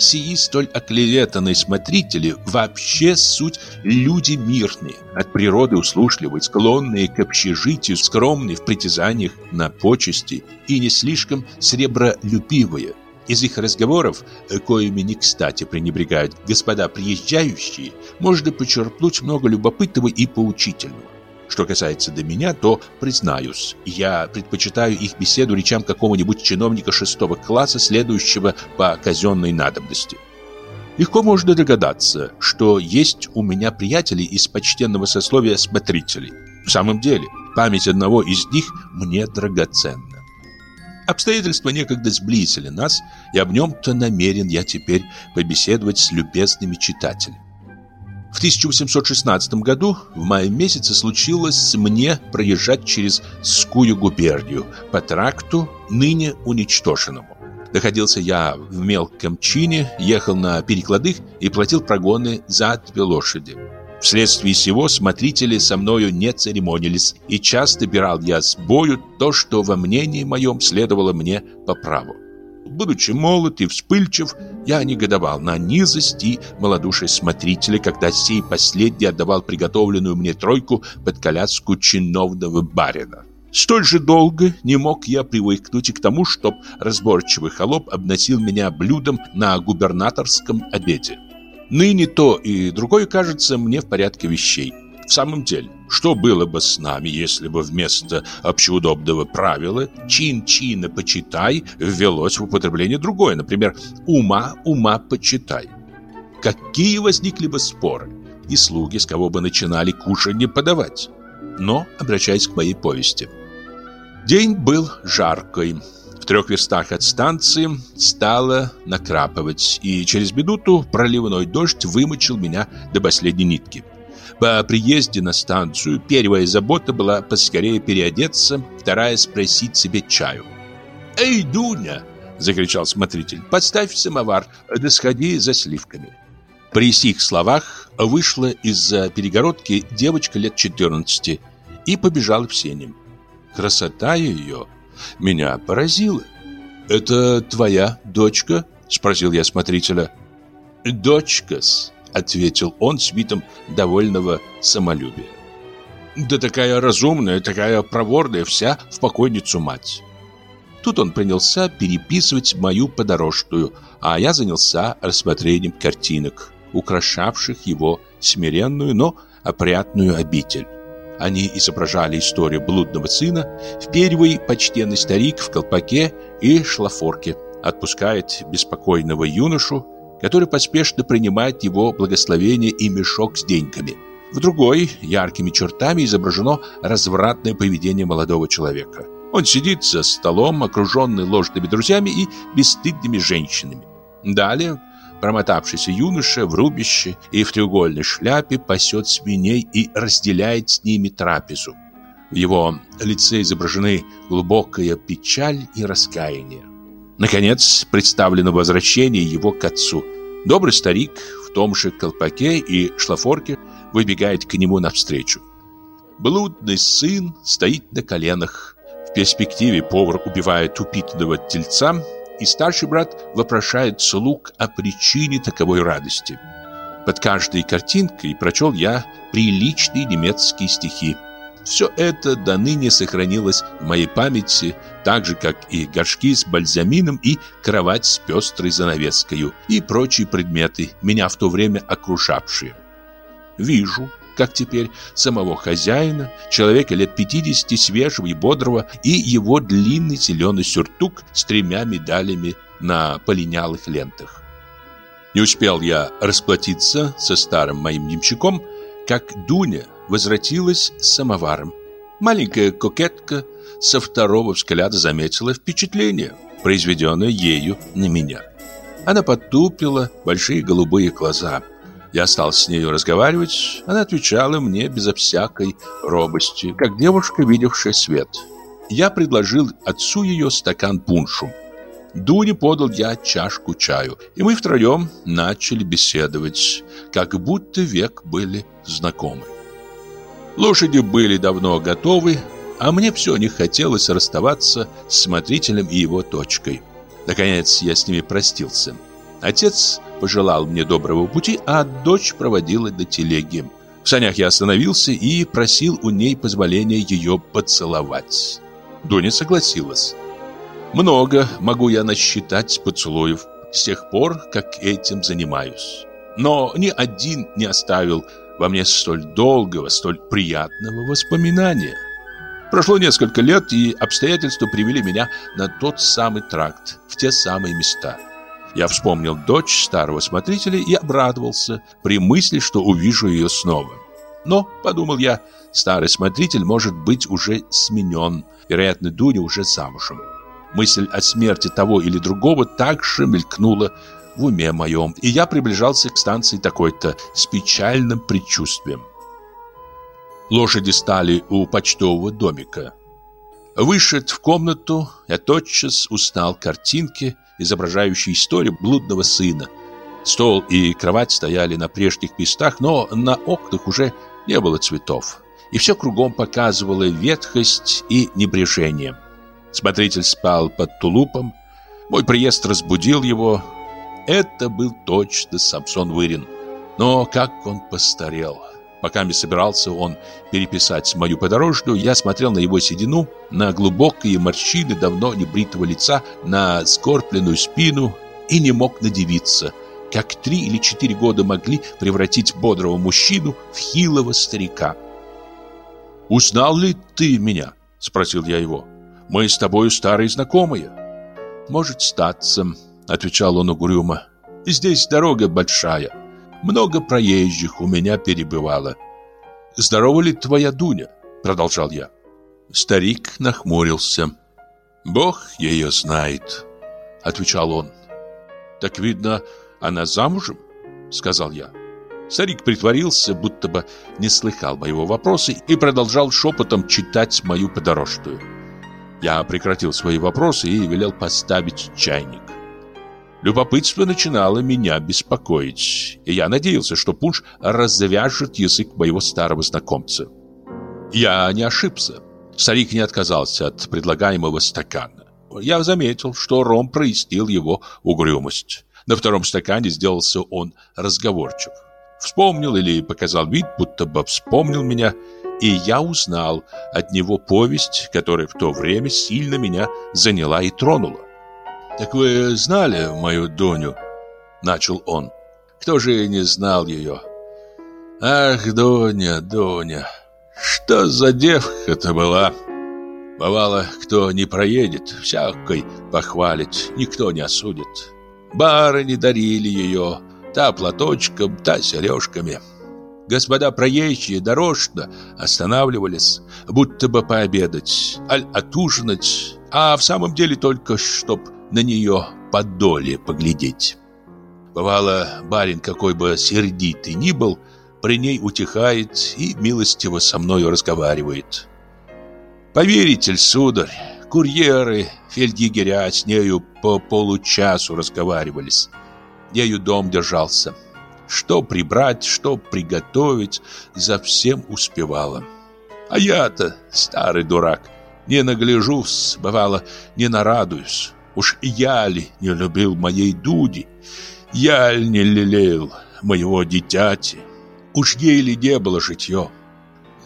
сии столь оклеветанные смотрители вообще суть люди мирные, от природы услужливые, склонные к общежитию, скромные в притязаниях на почести и не слишком сребролюбивые. Из их разговоров, коими не кстати пренебрегают господа приезжающие, можно почерпнуть много любопытного и поучительного. Что касается до меня, то, признаюсь, я предпочитаю их беседу речам какого-нибудь чиновника шестого класса, следующего по казенной надобности. Легко можно догадаться, что есть у меня приятели из почтенного сословия смотрителей. В самом деле, память одного из них мне драгоценна. Обстоятельства некогда сблизили нас, и об нем-то намерен я теперь побеседовать с любезными читателями. В 1816 году в мае месяце случилось мне проезжать через Скую губернию по тракту, ныне уничтоженному. Находился я в мелком чине, ехал на перекладых и платил прогоны за две лошади. Вследствие сего смотрители со мною не церемонились, и часто бирал я с бою то, что во мнении моем следовало мне по праву. Будучи молод и вспыльчив, я негодовал на низость и малодушие смотрителя, когда сей последний отдавал приготовленную мне тройку под коляску чиновного барина. Столь же долго не мог я привыкнуть и к тому, чтоб разборчивый холоп обносил меня блюдом на губернаторском обеде. Ныне то и другое кажется мне в порядке вещей. В самом деле, что было бы с нами, если бы вместо общеудобного правила «чин-чина почитай» ввелось в употребление другое, например, «ума, ума почитай»? Какие возникли бы споры, и слуги с кого бы начинали кушанье подавать? Но, обращаясь к моей повести. День был жаркий. В трех верстах от станции стало накрапывать, и через минуту проливной дождь вымочил меня до последней нитки. По приезде на станцию первая забота была поскорее переодеться, вторая спросить себе чаю. «Эй, Дуня!» – закричал смотритель. «Подставь самовар, да сходи за сливками». При сих словах вышла из-за перегородки девочка лет 14 и побежала в сенем. Красота ее меня поразила. «Это твоя дочка?» – спросил я смотрителя. «Дочка-с», — ответил он с видом довольного самолюбия. «Да такая разумная, такая проворная, вся в покойницу мать». Тут он принялся переписывать мою подорожную, а я занялся рассмотрением картинок, украшавших его смиренную, но опрятную обитель. Они изображали историю блудного сына, в первый почтенный старик в колпаке и шлафорке отпускает беспокойного юношу, который поспешно принимает его благословение и мешок с деньгами. В другой яркими чертами изображено развратное поведение молодого человека. Он сидит за столом, окруженный ложными друзьями и бесстыдными женщинами. Далее промотавшийся юноша в рубище и в треугольной шляпе пасет свиней и разделяет с ними трапезу. В его лице изображены глубокая печаль и раскаяние. Наконец, представлено возвращение его к отцу. Добрый старик в том же колпаке и шлафорке выбегает к нему навстречу. Блудный сын стоит на коленах. В перспективе повар убивает упитанного тельца, и старший брат вопрошает слуг о причине таковой радости. Под каждой картинкой прочел я приличные немецкие стихи. Все это до ныне сохранилось в моей памяти, так же, как и горшки с бальзамином и кровать с пестрой занавеской и прочие предметы, меня в то время окружавшие. Вижу, как теперь самого хозяина, человека лет 50, свежего и бодрого, и его длинный зеленый сюртук с тремя медалями на полинялых лентах. Не успел я расплатиться со старым моим ямщиком, как Дуня возвратилась с самоваром. Маленькая кокетка со второго взгляда заметила впечатление, произведенное ею на меня. Она потупила большие голубые глаза. Я стал с нею разговаривать. Она отвечала мне безо всякой робости, как девушка, видевшая свет. Я предложил отцу ее стакан пуншу. Дуне подал я чашку чаю, и мы втроем начали беседовать, как будто век были знакомы. Лошади были давно готовы, а мне все не хотелось расставаться с смотрителем и его точкой. Наконец я с ними простился. Отец пожелал мне доброго пути, а дочь проводила до телеги. В санях я остановился и просил у ней позволения ее поцеловать. Дуня согласилась. Много могу я насчитать поцелуев с тех пор, как этим занимаюсь. Но ни один не оставил во мне столь долгого, столь приятного воспоминания. Прошло несколько лет, и обстоятельства привели меня на тот самый тракт, в те самые места. Я вспомнил дочь старого смотрителя и обрадовался при мысли, что увижу ее снова. Но, подумал я, старый смотритель может быть уже сменен, вероятно, Дуня уже замужем. Мысль о смерти того или другого также мелькнула в уме моем, и я приближался к станции такой-то с печальным предчувствием. Лошади стали у почтового домика. Вышед в комнату, я тотчас узнал картинки, изображающие историю блудного сына. Стол и кровать стояли на прежних местах, но на окнах уже не было цветов. И все кругом показывало ветхость и небрежение. Смотритель спал под тулупом. Мой приезд разбудил его. Это был точно Самсон Вырин. Но как он постарел. Пока мне собирался он переписать мою подорожную, я смотрел на его седину, на глубокие морщины давно небритого лица, на скорпленную спину и не мог надевиться, как три или четыре года могли превратить бодрого мужчину в хилого старика. «Узнал ли ты меня?» – спросил я его. Мы с тобою старые знакомые. Может статься, отвечал он угрюмо. Здесь дорога большая. Много проезжих у меня перебывало. Здорова ли твоя Дуня? Продолжал я. Старик нахмурился. Бог ее знает, отвечал он. Так видно, она замужем, сказал я. Старик притворился, будто бы не слыхал моего вопроса и продолжал шепотом читать мою подорожную. Я прекратил свои вопросы и велел поставить чайник. Любопытство начинало меня беспокоить, и я надеялся, что пунш развяжет язык моего старого знакомца. Я не ошибся. Старик не отказался от предлагаемого стакана. Я заметил, что ром прояснил его угрюмость. На втором стакане сделался он разговорчив. Вспомнил или показал вид, будто бы вспомнил меня – и я узнал от него повесть, которая в то время сильно меня заняла и тронула. «Так вы знали мою Доню?» — начал он. «Кто же не знал ее?» «Ах, Доня, Доня, что за девка-то была!» Бывало, кто не проедет, всякой похвалит, никто не осудит. Барыни дарили ее, та платочком, та сережками. Господа проезжие дорожно останавливались, будто бы пообедать, аль отужинать, а в самом деле только чтоб на нее подоле поглядеть. Бывало, барин какой бы сердитый ни был, при ней утихает и милостиво со мною разговаривает. Поверите, сударь, курьеры, фельдъегеря с нею по получасу разговаривались. Ею дом держался. Что прибрать, что приготовить, за всем успевала. А я-то, старый дурак, не нагляжусь, бывало, не нарадуюсь. Уж я ли не любил моей Дуди, я ли не лелеял моего дитяти, уж ей ли не было житье.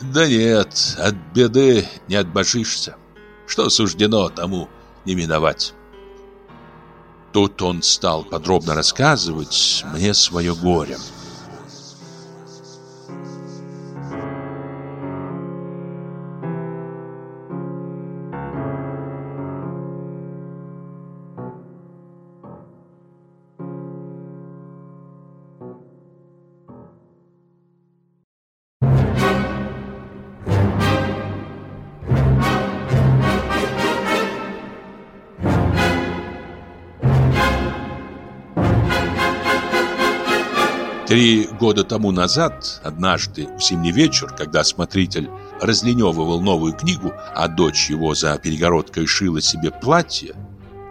Да нет, от беды не отбожишься, что суждено тому не миновать. Тут он стал подробно рассказывать мне свое горе. Три года тому назад, однажды в зимний вечер, когда смотритель разленевывал новую книгу, а дочь его за перегородкой шила себе платье,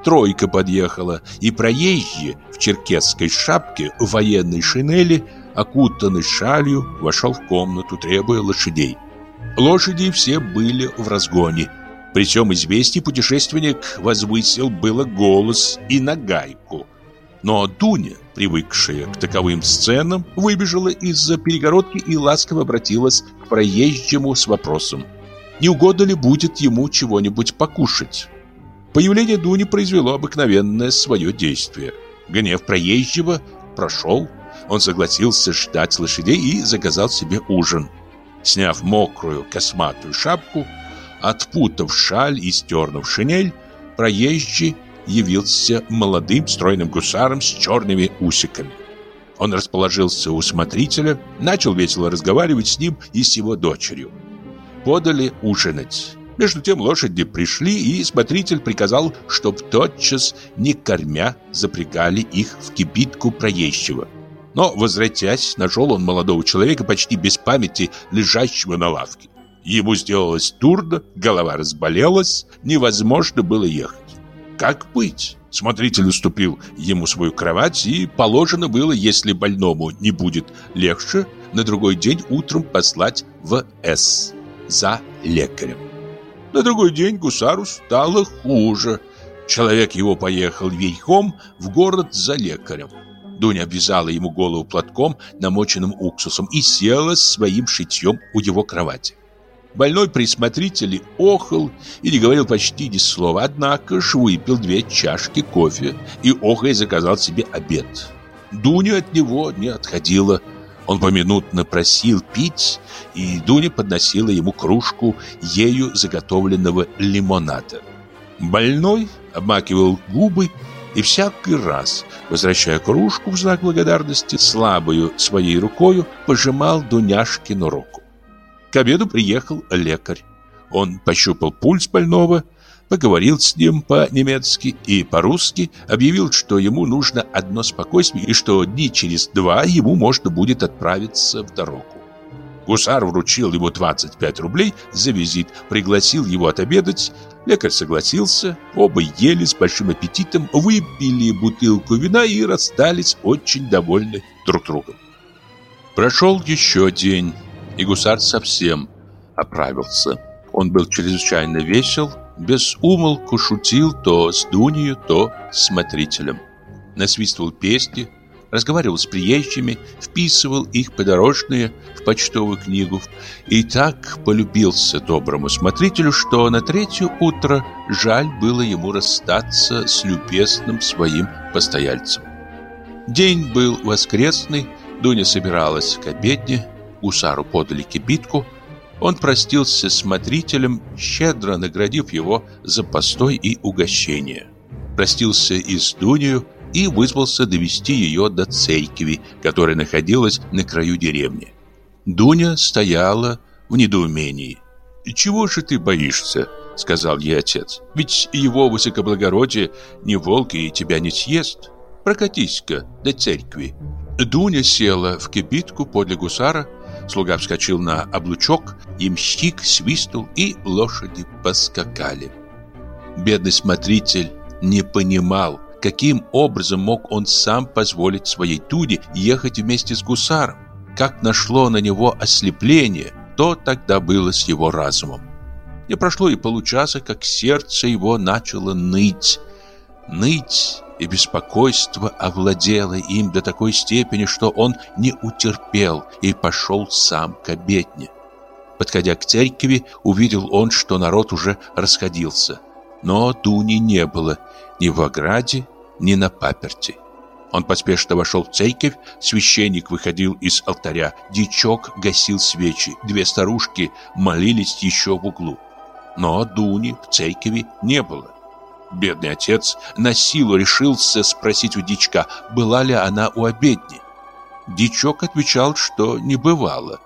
тройка подъехала, и проезжий в черкесской шапке, в военной шинели, окутанный шалью, вошел в комнату, требуя лошадей. Лошади все были в разгоне. При всем известии путешественник возвысил было голос и на гайку. Но Дуня, привыкшая к таковым сценам, выбежала из-за перегородки и ласково обратилась к проезжему с вопросом. Не угодно ли будет ему чего-нибудь покушать? Появление Дуни произвело обыкновенное свое действие. Гнев проезжего прошел, он согласился ждать лошадей и заказал себе ужин. Сняв мокрую косматую шапку, отпутав шаль и стернув шинель, проезжий явился молодым стройным гусаром с черными усиками. Он расположился у смотрителя, начал весело разговаривать с ним и с его дочерью. Подали ужинать. Между тем лошади пришли, и смотритель приказал, чтоб тотчас, не кормя, запрягали их в кибитку проезжего. Но, возвратясь, нашел он молодого человека почти без памяти, лежащего на лавке. Ему сделалось дурно, голова разболелась, невозможно было ехать. Как быть? Смотритель уступил ему свою кровать, и положено было, если больному не будет легче, на другой день утром послать в С за лекарем. На другой день гусару стало хуже. Человек его поехал верхом в город за лекарем. Дуня обвязала ему голову платком, намоченным уксусом, и села своим шитьем у его кровати. Больной при смотрителе охал и не говорил почти ни слова, однако ж выпил две чашки кофе и охая заказал себе обед. Дуня от него не отходила. Он поминутно просил пить, и Дуня подносила ему кружку ею заготовленного лимонада. Больной обмакивал губы и всякий раз, возвращая кружку в знак благодарности, слабою своей рукою пожимал Дуняшкину руку. К обеду приехал лекарь. Он пощупал пульс больного, поговорил с ним по-немецки и по-русски, объявил, что ему нужно одно спокойствие и что дни через два ему можно будет отправиться в дорогу. Гусар вручил ему 25 рублей за визит, пригласил его отобедать. Лекарь согласился, оба ели с большим аппетитом, выпили бутылку вина и расстались очень довольны друг другом. Прошел еще день и гусар совсем оправился. Он был чрезвычайно весел, без умолку шутил то с Дунью, то с смотрителем. Насвистывал песни, разговаривал с приезжими, вписывал их подорожные в почтовую книгу и так полюбился доброму смотрителю, что на третье утро жаль было ему расстаться с любезным своим постояльцем. День был воскресный, Дуня собиралась к обедне, гусару подали кибитку, он простился с смотрителем, щедро наградив его за постой и угощение. Простился и с Дунью и вызвался довести ее до церкви, которая находилась на краю деревни. Дуня стояла в недоумении. «Чего же ты боишься?» — сказал ей отец. «Ведь его высокоблагородие не волк и тебя не съест. Прокатись-ка до церкви». Дуня села в кибитку подле гусара, Слуга вскочил на облучок, ямщик свистнул, и лошади поскакали. Бедный смотритель не понимал, каким образом мог он сам позволить своей Туде ехать вместе с гусаром. Как нашло на него ослепление, то тогда было с его разумом. Не прошло и получаса, как сердце его начало ныть. Ныть и беспокойство овладело им до такой степени, что он не утерпел и пошел сам к обедне. Подходя к церкви, увидел он, что народ уже расходился. Но Дуни не было ни в ограде, ни на паперти. Он поспешно вошел в церковь, священник выходил из алтаря, дичок гасил свечи, две старушки молились еще в углу. Но Дуни в церкви не было. Бедный отец на силу решился спросить у дичка, была ли она у обедни. Дичок отвечал, что не бывало.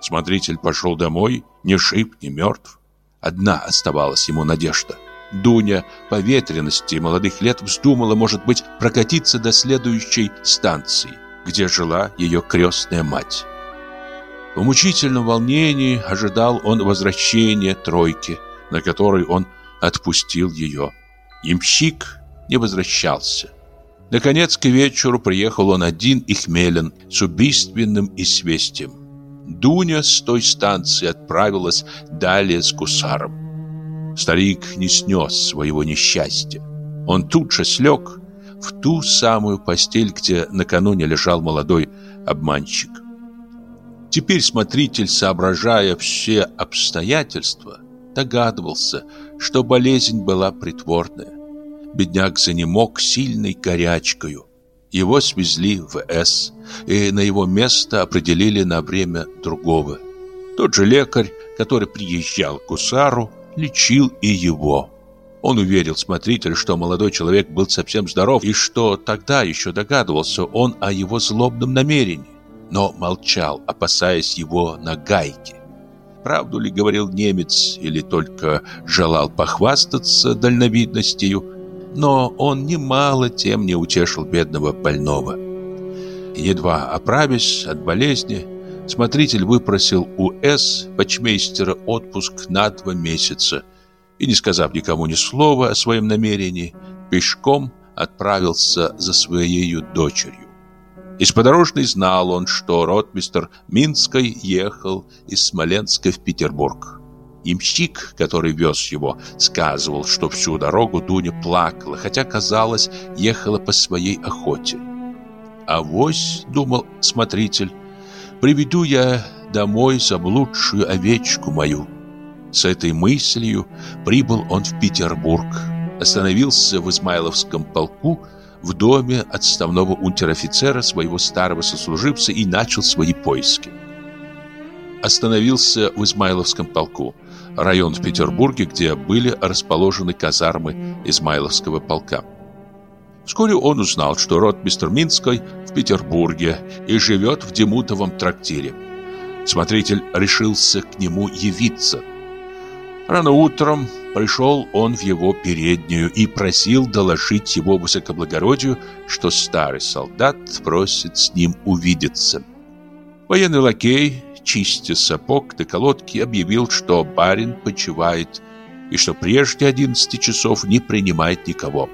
Смотритель пошел домой, ни шиб, ни мертв. Одна оставалась ему надежда. Дуня по ветренности молодых лет вздумала, может быть, прокатиться до следующей станции. где жила ее крестная мать. В мучительном волнении ожидал он возвращения тройки, на которой он отпустил ее. Ямщик не возвращался. Наконец, к вечеру приехал он один и хмелен с убийственным известием. Дуня с той станции отправилась далее с гусаром. Старик не снес своего несчастья. Он тут же слег в ту самую постель, где накануне лежал молодой обманщик. Теперь смотритель, соображая все обстоятельства, догадывался, что болезнь была притворная. Бедняк занемог сильной горячкою. Его свезли в С, и на его место определили на время другого. Тот же лекарь, который приезжал к гусару, лечил и его. Он уверил смотрителя, что молодой человек был совсем здоров, и что тогда еще догадывался он о его злобном намерении но молчал, опасаясь его нагайки. Правду ли говорил немец или только желал похвастаться дальновидностью, но он немало тем не утешил бедного больного. Едва оправясь от болезни, смотритель выпросил у С. почмейстера отпуск на два месяца и, не сказав никому ни слова о своем намерении, пешком отправился за своей дочерью. Из подорожной знал он, что ротмистр Минской ехал из Смоленска в Петербург. Имщик, который вез его, сказывал, что всю дорогу Дуня плакала, хотя, казалось, ехала по своей охоте. А «Авось», — думал смотритель, — «приведу я домой заблудшую овечку мою». С этой мыслью прибыл он в Петербург, остановился в Измайловском полку, в доме отставного унтер-офицера своего старого сослуживца и начал свои поиски. Остановился в Измайловском полку, район в Петербурге, где были расположены казармы Измайловского полка. Вскоре он узнал, что ротмистр Минской в Петербурге и живет в Демутовом трактире. Смотритель решился к нему явиться. Рано утром Пришел он в его переднюю и просил доложить его высокоблагородию, что старый солдат просит с ним увидеться. Военный лакей, чистя сапог до колодки, объявил, что барин почивает и что прежде 11 часов не принимает никого.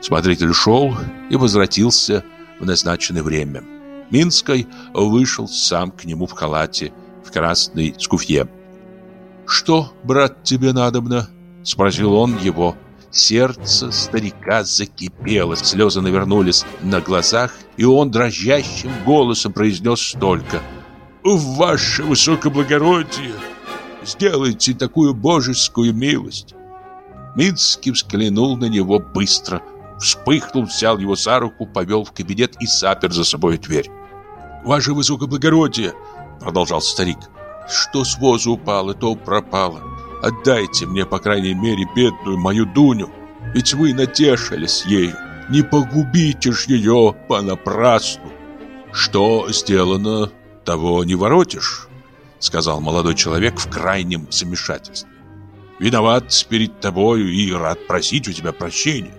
Смотритель шел и возвратился в назначенное время. Минской вышел сам к нему в халате, в красной скуфье. «Что, брат, тебе надобно?» Спросил он его. Сердце старика закипело, слезы навернулись на глазах, и он дрожащим голосом произнес только «Ваше высокоблагородие, сделайте такую божескую милость!» Минский взглянул на него быстро, вспыхнул, взял его за руку, повел в кабинет и запер за собой дверь. «Ваше высокоблагородие!» — продолжал старик. «Что с воза упало, то пропало. Отдайте мне, по крайней мере, бедную мою Дуню, ведь вы натешились ею. Не погубите ж ее понапрасну. Что сделано, того не воротишь, сказал молодой человек в крайнем замешательстве. Виноват перед тобою и рад просить у тебя прощения.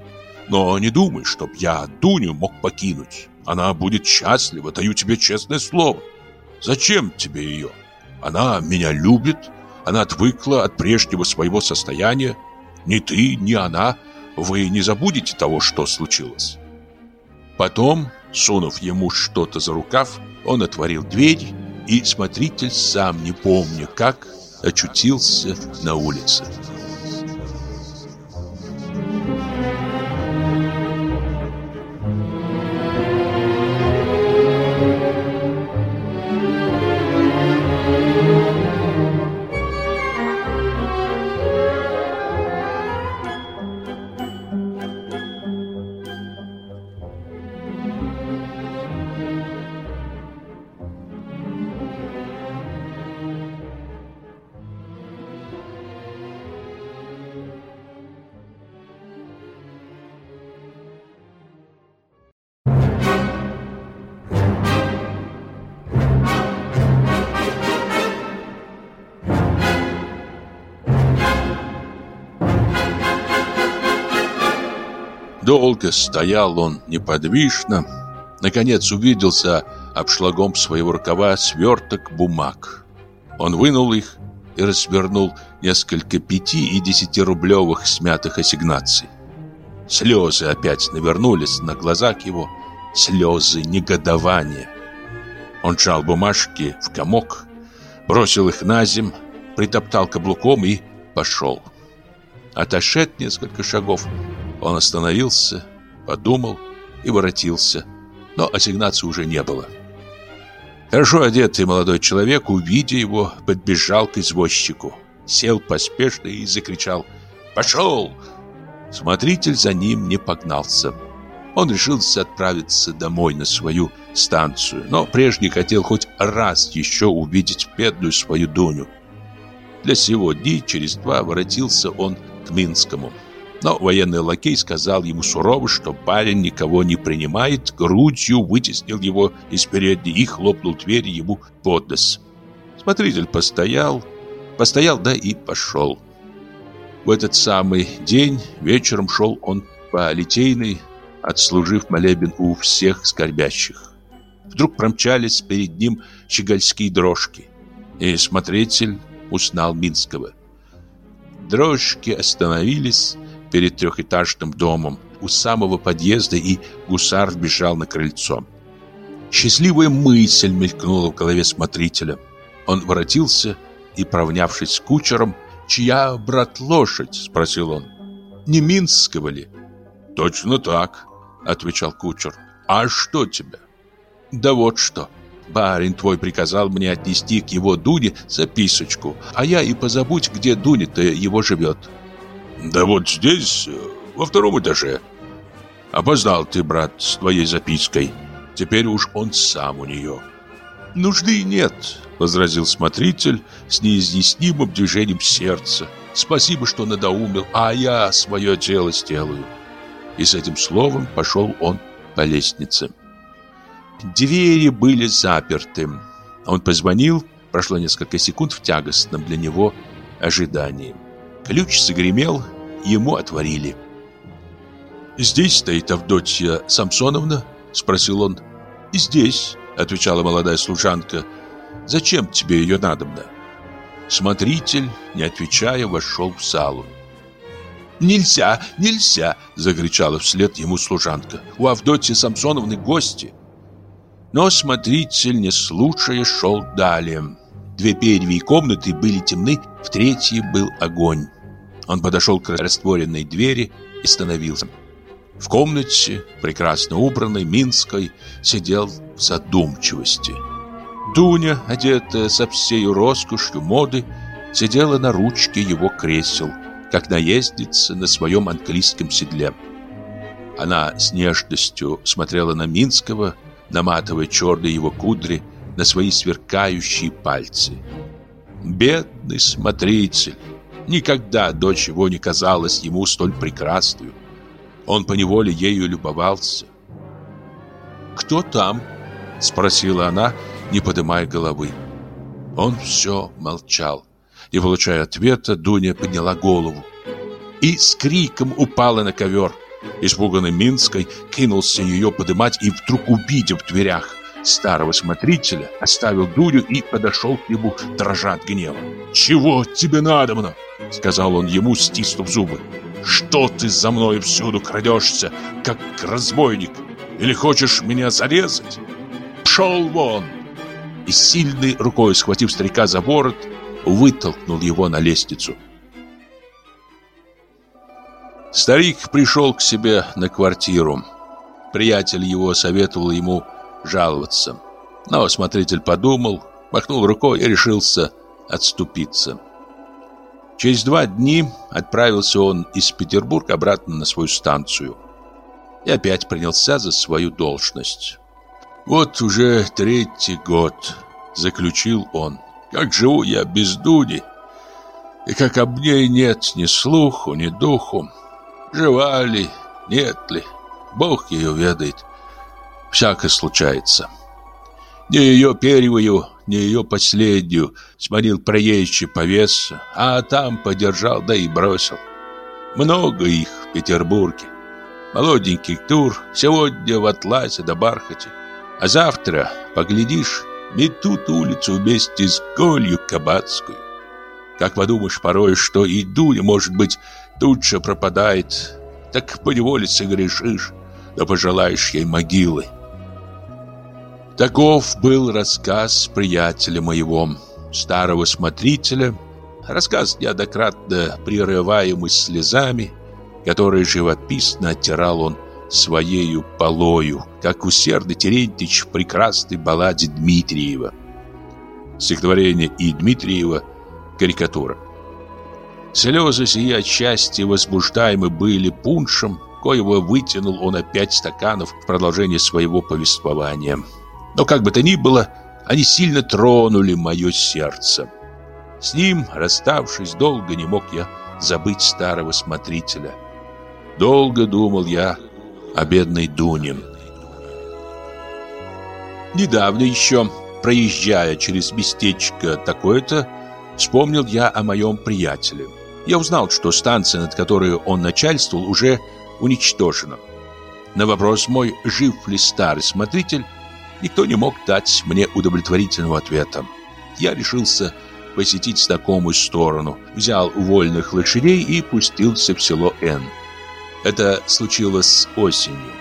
Но не думай, чтоб я Дуню мог покинуть. Она будет счастлива, даю тебе честное слово. Зачем тебе ее? Она меня любит, она отвыкла от прежнего своего состояния. Ни ты, ни она, вы не забудете того, что случилось. Потом, сунув ему что-то за рукав, он отворил дверь, и смотритель, сам не помня как, очутился на улице. Долго стоял он неподвижно, Наконец увиделся обшлагом своего рукава сверток бумаг. Он вынул их и развернул несколько пяти- и десятирублевых смятых ассигнаций. Слезы опять навернулись на глазах его, слезы негодования. Он сжал бумажки в комок, бросил их на земь, притоптал каблуком и пошел. Отошед несколько шагов, он остановился, подумал и воротился, но ассигнации уже не было. Хорошо одетый молодой человек, увидя его, подбежал к извозчику, сел поспешно и закричал «Пошел!». Смотритель за ним не погнался. Он решился отправиться домой на свою станцию, но прежде хотел хоть раз еще увидеть бедную свою Дуню. Для сего дня через два воротился он к Минскому. Но военный лакей сказал ему сурово, что парень никого не принимает, грудью вытеснил его из передней и хлопнул дверь ему под нос. Смотритель постоял, постоял, да и пошел. В этот самый день вечером шел он по Литейной, отслужив молебен у всех скорбящих. Вдруг промчались перед ним щегольские дрожки, и смотритель узнал Минского. Дрожки остановились, перед трехэтажным домом у самого подъезда, и гусар бежал на крыльцо. Счастливая мысль мелькнула в голове смотрителя. Он воротился и, провнявшись с кучером, «Чья, брат, лошадь?» — спросил он. «Не Минского ли?» «Точно так», — отвечал кучер. «А что тебе?» «Да вот что. Барин твой приказал мне отнести к его Дуне записочку, а я и позабудь, где Дуня-то его живет». Да вот здесь, во втором этаже. Опоздал ты, брат, с твоей запиской. Теперь уж он сам у нее. Нужды нет, возразил смотритель с неизъяснимым движением сердца. Спасибо, что надоумил, а я свое дело сделаю. И с этим словом пошел он по лестнице. Двери были заперты. Он позвонил, прошло несколько секунд в тягостном для него ожидании. Ключ загремел, ему отворили. «Здесь стоит Авдотья Самсоновна?» – спросил он. «Здесь», – отвечала молодая служанка. «Зачем тебе ее надобно?» Смотритель, не отвечая, вошел в залу. «Нельзя, нельзя!» – закричала вслед ему служанка. «У Авдотьи Самсоновны гости!» Но смотритель, не слушая, шел далее. Две первые комнаты были темны, в третьей был огонь. Он подошел к растворенной двери и остановился. В комнате, прекрасно убранной, Минской, сидел в задумчивости. Дуня, одетая со всей роскошью моды, сидела на ручке его кресел, как наездница на своем английском седле. Она с нежностью смотрела на Минского, наматывая черные его кудри на свои сверкающие пальцы. Бедный смотритель! Никогда дочь его не казалась ему столь прекрасной. Он поневоле ею любовался. «Кто там?» — спросила она, не поднимая головы. Он все молчал. Не получая ответа, Дуня подняла голову и с криком упала на ковер. Испуганный Минской кинулся ее поднимать и вдруг, увидев в дверях старого смотрителя, оставил Дуню и подошел к нему, дрожа от гнева. «Чего тебе надобно?» — сказал он ему, стиснув зубы. «Что ты за мной всюду крадешься, как разбойник? Или хочешь меня зарезать? Пшел вон!» И сильной рукой, схватив старика за ворот, вытолкнул его на лестницу. Старик пришел к себе на квартиру. Приятель его советовал ему жаловаться. Но смотритель подумал, махнул рукой и решился отступиться. Через два дня отправился он из Петербурга обратно на свою станцию. И опять принялся за свою должность. «Вот уже третий год», — заключил он, — «как живу я без Дуни, и как об ней нет ни слуху, ни духу. Жива ли, нет ли, Бог ее ведает всякое случается. Не ее первую, не ее последнюю сманил проезжий повес, а там подержал, да и бросил. Много их в Петербурге. Молоденький тур, сегодня в атласе да бархате. А завтра, поглядишь, метут улицу вместе с голью кабацкую. Как подумаешь порой, что и Дуня, может быть, тут же пропадает, так поневоле согрешишь, да пожелаешь ей могилы. Таков был рассказ приятеля моего, старого смотрителя, рассказ неоднократно прерываемый слезами, которые живописно оттирал он своею полою, как усердный Терентьич в прекрасной балладе Дмитриева. Стихотворение и Дмитриева – карикатура. Слезы сии отчасти возбуждаемы были пуншем, коего вытянул он опять стаканов в продолжение своего повествования – но как бы то ни было, они сильно тронули мое сердце. С ним, расставшись, долго не мог я забыть старого смотрителя. Долго думал я о бедной Дуне. Недавно еще, проезжая через местечко такое-то, вспомнил я о моем приятеле. Я узнал, что станция, над которой он начальствовал, уже уничтожена. На вопрос мой, жив ли старый смотритель, Никто не мог дать мне удовлетворительного ответа. Я решился посетить знакомую сторону, взял вольных лошадей и пустился в село Н. Это случилось осенью.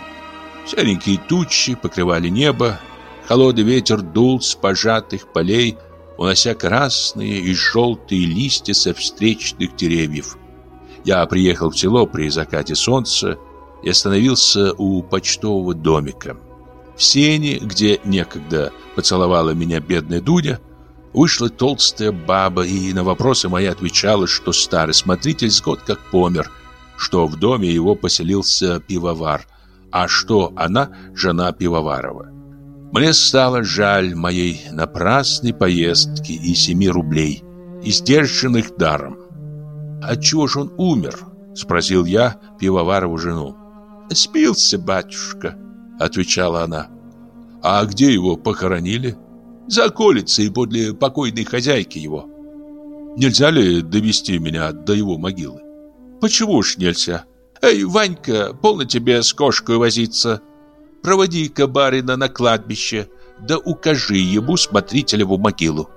Серенькие тучи покрывали небо, холодный ветер дул с пожатых полей, унося красные и желтые листья со встречных деревьев. Я приехал в село при закате солнца и остановился у почтового домика. В сене, где некогда поцеловала меня бедная Дуня, вышла толстая баба и на вопросы мои отвечала, что старый смотритель с год как помер, что в доме его поселился пивовар, а что она жена пивоварова. Мне стало жаль моей напрасной поездки и семи рублей, издержанных даром. «Отчего же он умер?» — спросил я пивоварову жену. «Спился, батюшка», отвечала она. А где его похоронили? За околицей подле покойной хозяйки его. Нельзя ли довести меня до его могилы? Почему ж нельзя? Эй, Ванька, полно тебе с кошкой возиться. Проводи-ка барина на кладбище, да укажи ему смотрителеву могилу.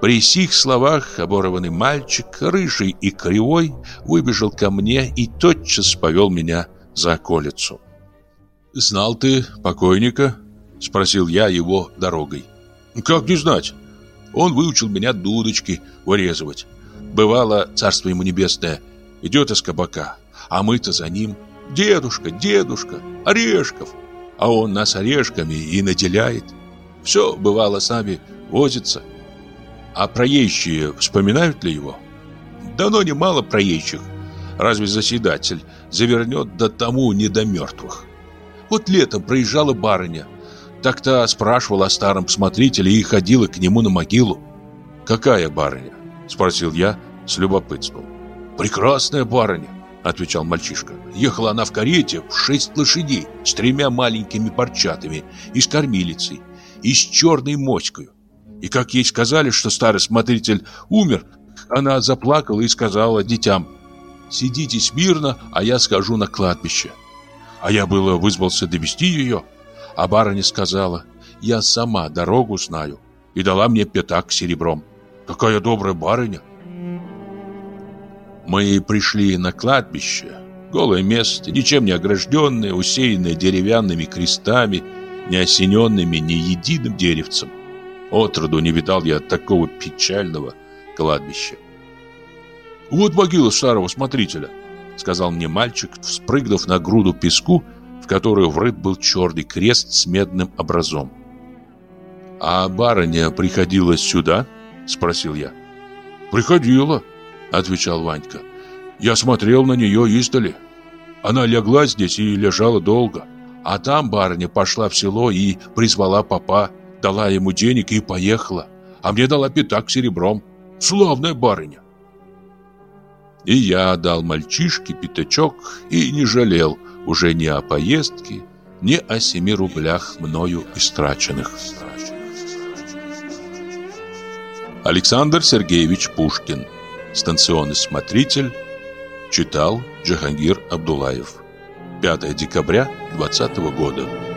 При сих словах оборванный мальчик, рыжий и кривой, выбежал ко мне и тотчас повел меня за околицу. «Знал ты покойника?» — спросил я его дорогой. «Как не знать? Он выучил меня дудочки вырезывать. Бывало, царство ему небесное, идет из кабака, а мы-то за ним. Дедушка, дедушка, орешков. А он нас орешками и наделяет. Все, бывало, с нами возится. А проезжие вспоминают ли его? Давно немало проезжих. Разве заседатель завернет до тому не до мертвых? Вот летом проезжала барыня. Так-то спрашивала о старом смотрителе и ходила к нему на могилу. «Какая барыня?» – спросил я с любопытством. «Прекрасная барыня», – отвечал мальчишка. Ехала она в карете в шесть лошадей с тремя маленькими парчатами и с кормилицей, и с черной моськой. И как ей сказали, что старый смотритель умер, она заплакала и сказала детям, «Сидите смирно, а я схожу на кладбище». А я было вызвался довести ее, а барыня сказала, я сама дорогу знаю, и дала мне пятак серебром. Какая добрая барыня! Мы пришли на кладбище, голое место, ничем не огражденное, усеянное деревянными крестами, не осененными ни единым деревцем. Отроду не видал я такого печального кладбища. Вот могила старого смотрителя, сказал мне мальчик, спрыгнув на груду песку, в которую врыт был черный крест с медным образом. «А барыня приходила сюда?» — спросил я. «Приходила», — отвечал Ванька. «Я смотрел на нее издали. Она легла здесь и лежала долго. А там барыня пошла в село и призвала папа, дала ему денег и поехала. А мне дала пятак серебром. Славная барыня. И я дал мальчишке пятачок и не жалел уже ни о поездке, ни о семи рублях мною истраченных. Александр Сергеевич Пушкин, станционный смотритель, читал Джахангир Абдулаев. 5 декабря 20 года.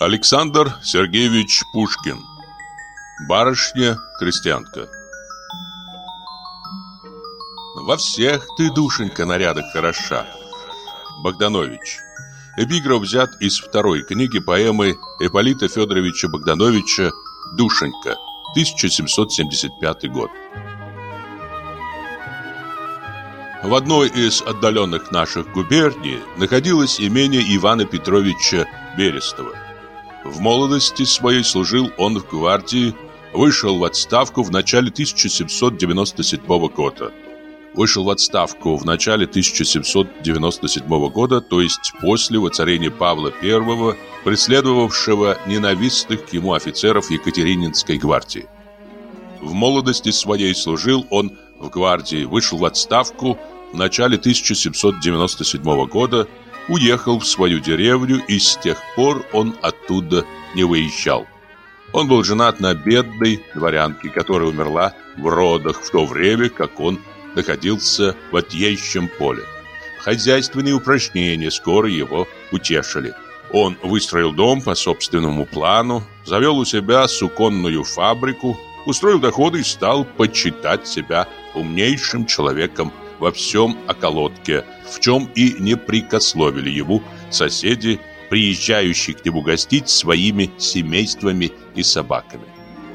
Александр Сергеевич Пушкин. Барышня-крестьянка Во всех ты, душенька, нарядах хороша. Богданович. Эпиграф взят из второй книги поэмы Ипполита Федоровича Богдановича «Душенька», 1775 год. В одной из отдаленных наших губерний находилось имение Ивана Петровича Берестова – в молодости своей служил он в гвардии, вышел в отставку в начале 1797 года. Вышел в отставку в начале 1797 года, то есть после воцарения Павла I, преследовавшего ненавистных ему офицеров Екатерининской гвардии. В молодости своей служил он в гвардии, вышел в отставку в начале 1797 года, уехал в свою деревню, и с тех пор он оттуда не выезжал. Он был женат на бедной дворянке, которая умерла в родах в то время, как он находился в отъезжем поле. Хозяйственные упражнения скоро его утешили. Он выстроил дом по собственному плану, завел у себя суконную фабрику, устроил доходы и стал почитать себя умнейшим человеком во всем околотке, в чем и не прикословили ему соседи, приезжающие к нему гостить своими семействами и собаками.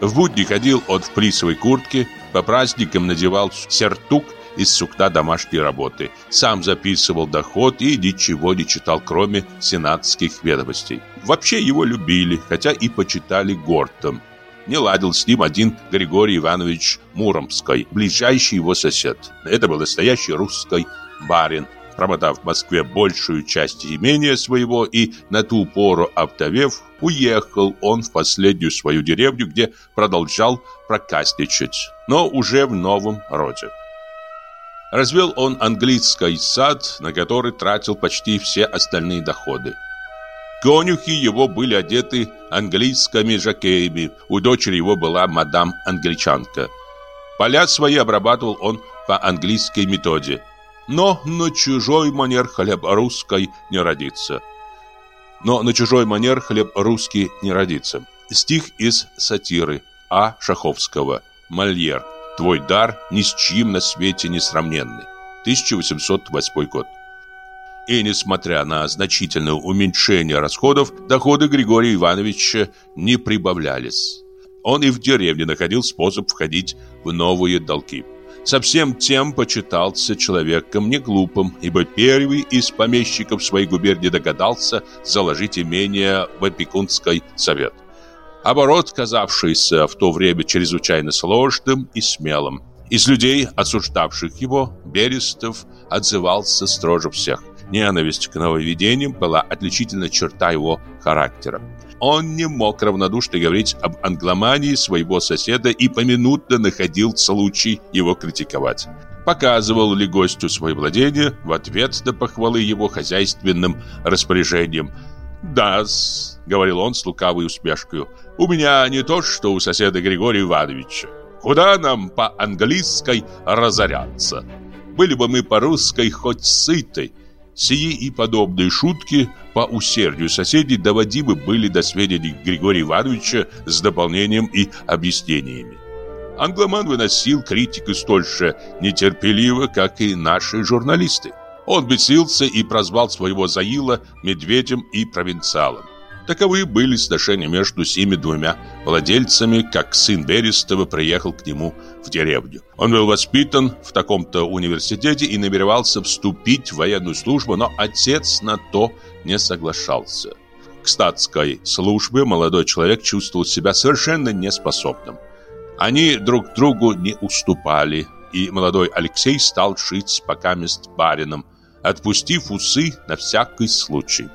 В будни ходил он в плисовой куртке, по праздникам надевал сертук из сукна домашней работы, сам записывал доход и ничего не читал, кроме сенатских ведомостей. Вообще его любили, хотя и почитали гортом – не ладил с ним один Григорий Иванович Муромский, ближайший его сосед. Это был настоящий русский барин, промотав в Москве большую часть имения своего и на ту пору обтовев, уехал он в последнюю свою деревню, где продолжал проказничать, но уже в новом роде. Развел он английский сад, на который тратил почти все остальные доходы. Конюхи его были одеты английскими жакеями. У дочери его была мадам-англичанка. Поля свои обрабатывал он по английской методе. Но на чужой манер хлеб русской не родится. Но на чужой манер хлеб русский не родится. Стих из сатиры А. Шаховского. Мольер. Твой дар ни с чьим на свете не сравненный. 1808 год. И несмотря на значительное уменьшение расходов, доходы Григория Ивановича не прибавлялись. Он и в деревне находил способ входить в новые долги. Совсем тем почитался человеком не глупым, ибо первый из помещиков своей губернии догадался заложить имение в опекунский совет. Оборот, казавшийся в то время чрезвычайно сложным и смелым. Из людей, осуждавших его, Берестов отзывался строже всех. Ненависть к нововведениям была отличительной черта его характера. Он не мог равнодушно говорить об англомании своего соседа и поминутно находил случай его критиковать. Показывал ли гостю свои владения в ответ на похвалы его хозяйственным распоряжением. «Да-с», — говорил он с лукавой усмешкой, — «у меня не то, что у соседа Григория Ивановича. Куда нам по-английской разоряться? Были бы мы по-русской хоть сытой, Сии и подобные шутки по усердию соседей доводимы были до сведений Григория Ивановича с дополнением и объяснениями. Англоман выносил критику столь же нетерпеливо, как и наши журналисты. Он бесился и прозвал своего Заила медведем и провинциалом. Таковы были сношения между сими двумя владельцами, как сын Берестова приехал к нему в деревню. Он был воспитан в таком-то университете и намеревался вступить в военную службу, но отец на то не соглашался. К статской службе молодой человек чувствовал себя совершенно неспособным. Они друг другу не уступали, и молодой Алексей стал жить пока мест барином, отпустив усы на всякий случай.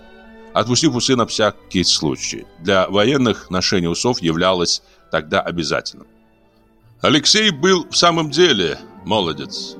Отпустив усы на всякий случай. Для военных ношение усов являлось тогда обязательным. Алексей был в самом деле молодец.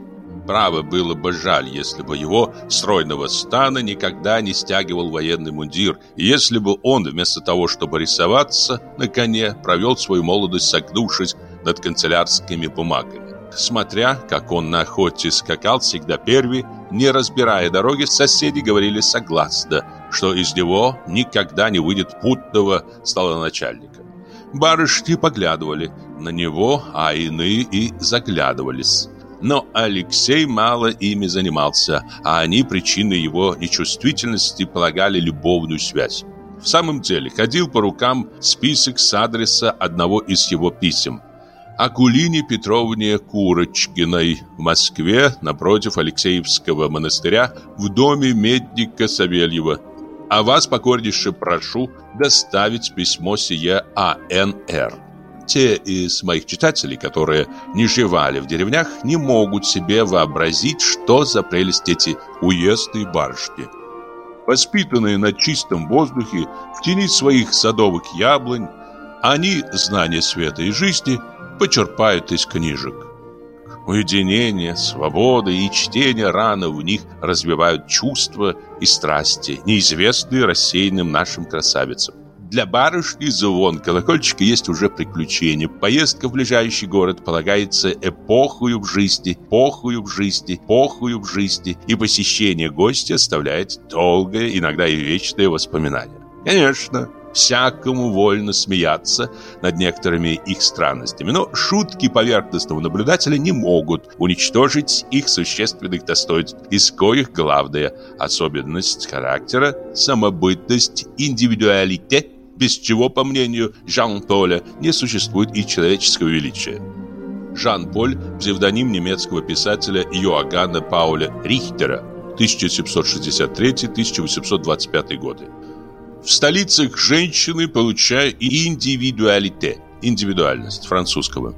Право было бы жаль, если бы его стройного стана никогда не стягивал военный мундир, и если бы он, вместо того, чтобы рисоваться на коне, провел свою молодость, согнувшись над канцелярскими бумагами. Смотря, как он на охоте скакал всегда первый, не разбирая дороги, соседи говорили согласно, что из него никогда не выйдет путного столоначальника. Барышни поглядывали на него, а иные и заглядывались. Но Алексей мало ими занимался, а они причиной его нечувствительности полагали любовную связь. В самом деле, ходил по рукам список с адреса одного из его писем. Акулине Петровне Курочкиной в Москве напротив Алексеевского монастыря в доме медника Савельева. А вас покорнейше прошу доставить письмо сие А.Н.Р те из моих читателей, которые не живали в деревнях, не могут себе вообразить, что за прелесть эти уездные барышни. Воспитанные на чистом воздухе, в тени своих садовых яблонь, они знания света и жизни почерпают из книжек. Уединение, свобода и чтение рано в них развивают чувства и страсти, неизвестные рассеянным нашим красавицам. Для барышни звон колокольчика есть уже приключение. Поездка в ближайший город полагается эпохою в жизни, эпохою в жизни, эпохою в жизни, и посещение гостя оставляет долгое, иногда и вечное воспоминание. Конечно, всякому вольно смеяться над некоторыми их странностями, но шутки поверхностного наблюдателя не могут уничтожить их существенных достоинств, из коих главная особенность характера, самобытность, индивидуалитет без чего, по мнению Жан-Поля, не существует и человеческого величия. Жан-Поль – псевдоним немецкого писателя Йоганна Пауля Рихтера 1763-1825 годы. В столицах женщины получают индивидуалите – индивидуальность французского.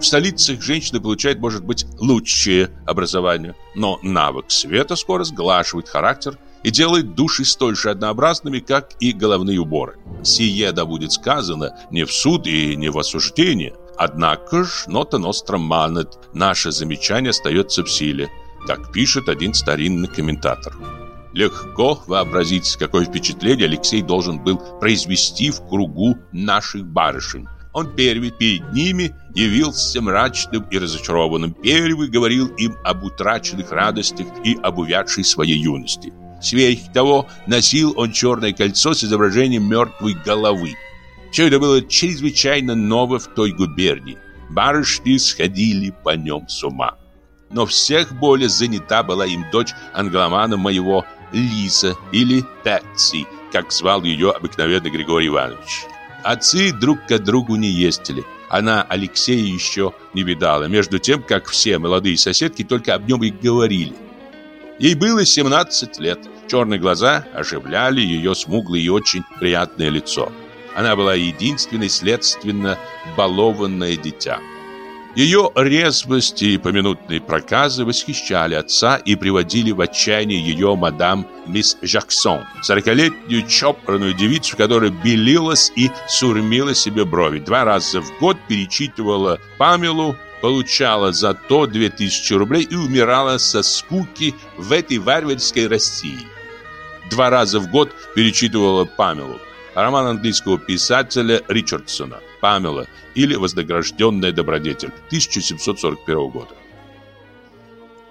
В столицах женщины получают, может быть, лучшее образование, но навык света скоро сглаживает характер – и делает души столь же однообразными, как и головные уборы. Сие да будет сказано не в суд и не в осуждение, однако ж нота ностра манет, наше замечание остается в силе, как пишет один старинный комментатор. Легко вообразить, какое впечатление Алексей должен был произвести в кругу наших барышень. Он первый перед ними явился мрачным и разочарованным. Первый говорил им об утраченных радостях и об увядшей своей юности. Сверх того, носил он черное кольцо с изображением мертвой головы. Все это было чрезвычайно ново в той губернии. Барышни сходили по нем с ума. Но всех более занята была им дочь англомана моего Лиза или Пэтси, как звал ее обыкновенно Григорий Иванович. Отцы друг к другу не ездили. Она Алексея еще не видала, между тем, как все молодые соседки только об нем и говорили. Ей было 17 лет. Черные глаза оживляли ее смуглое и очень приятное лицо. Она была единственной, следственно, балованное дитя. Ее резвость и поминутные проказы восхищали отца и приводили в отчаяние ее мадам мисс Жаксон, сорокалетнюю чопорную девицу, которая белилась и сурмила себе брови. Два раза в год перечитывала Памелу, получала за то 2000 рублей и умирала со скуки в этой варварской России. Два раза в год перечитывала Памелу, роман английского писателя Ричардсона «Памела» или «Вознагражденная добродетель» 1741 года.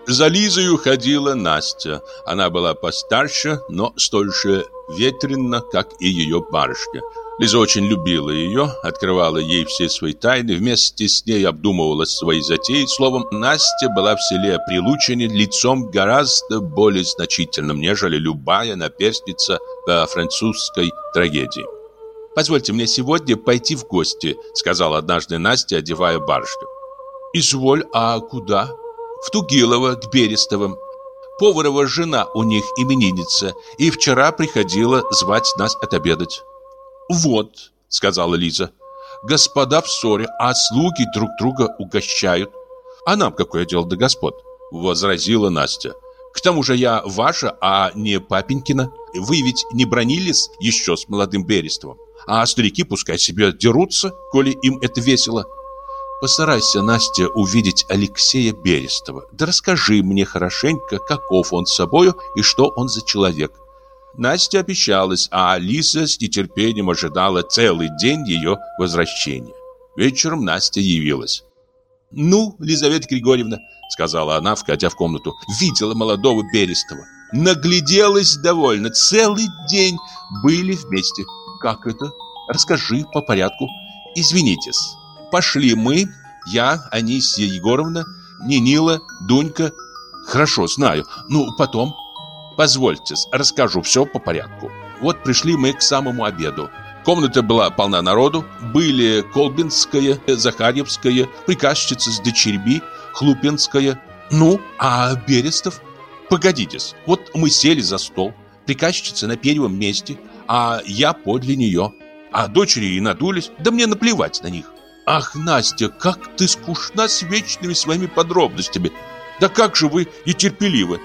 За Лизою ходила Настя. Она была постарше, но столь же ветрена, как и ее барышня – Лиза очень любила ее, открывала ей все свои тайны, вместе с ней обдумывала свои затеи. Словом, Настя была в селе Прилучине лицом гораздо более значительным, нежели любая наперстница по французской трагедии. «Позвольте мне сегодня пойти в гости», — сказала однажды Настя, одевая барышню. «Изволь, а куда?» «В Тугилово, к Берестовым. Поварова жена у них именинница, и вчера приходила звать нас отобедать». «Вот», — сказала Лиза, — «господа в ссоре, а слуги друг друга угощают». «А нам какое дело до господ?» — возразила Настя. К тому же я ваша, а не папенькина. Вы ведь не бронились еще с молодым Берестовым. А старики пускай себе дерутся, коли им это весело. Постарайся, Настя, увидеть Алексея Берестова. Да расскажи мне хорошенько, каков он с собою и что он за человек. Настя обещалась, а Алиса с нетерпением ожидала целый день ее возвращения. Вечером Настя явилась. «Ну, Лизавета Григорьевна», — сказала она, входя в комнату, — «видела молодого Берестова. Нагляделась довольно, целый день были вместе. Как это? Расскажи по порядку. Извинитесь. Пошли мы, я, Анисия Егоровна, Нинила, Дунька. Хорошо, знаю. Ну, потом. Позвольте, расскажу все по порядку. Вот пришли мы к самому обеду. Комната была полна народу. Были Колбинская, Захарьевская, приказчица с дочерьми, Хлупинская. Ну, а Берестов? Погодитесь, вот мы сели за стол. Приказчица на первом месте, а я подле нее. А дочери и надулись, да мне наплевать на них. Ах, Настя, как ты скучна с вечными своими подробностями. Да как же вы нетерпеливы.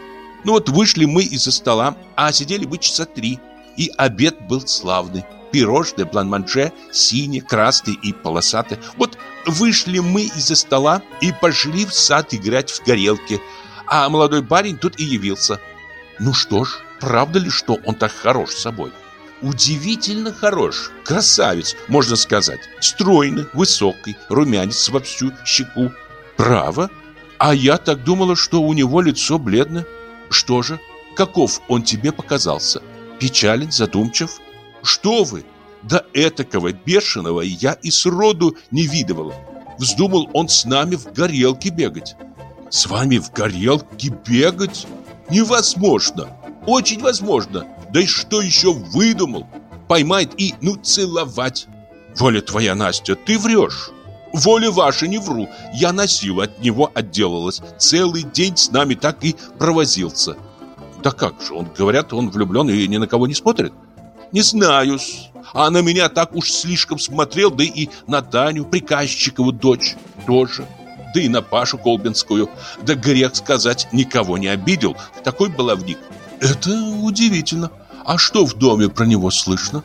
Ну вот вышли мы из-за стола, а сидели мы часа три. И обед был славный. Пирожное, блан-манже, синее, красное и полосатое. Вот вышли мы из-за стола и пошли в сад играть в горелки. А молодой парень тут и явился. Ну что ж, правда ли, что он так хорош с собой? Удивительно хорош, красавец, можно сказать. Стройный, высокий, румянец во всю щеку. Право? А я так думала, что у него лицо бледное. Что же, каков он тебе показался? Печален, задумчив? Что вы? Да этакого бешеного я и сроду не видывала. Вздумал он с нами в горелке бегать. С вами в горелке бегать? Невозможно. Очень возможно. Да и что еще выдумал? Поймает и, ну, целовать. Воля твоя, Настя, ты врешь. Воля ваша, не вру. Я на силу от него отделалась. Целый день с нами так и провозился. Да как же, он, говорят, он влюблен и ни на кого не смотрит? Не знаю-с. А на меня так уж слишком смотрел, да и на Таню, приказчикову дочь тоже. Да и на Пашу Колбинскую. Да грех сказать, никого не обидел. Такой баловник. Это удивительно. А что в доме про него слышно?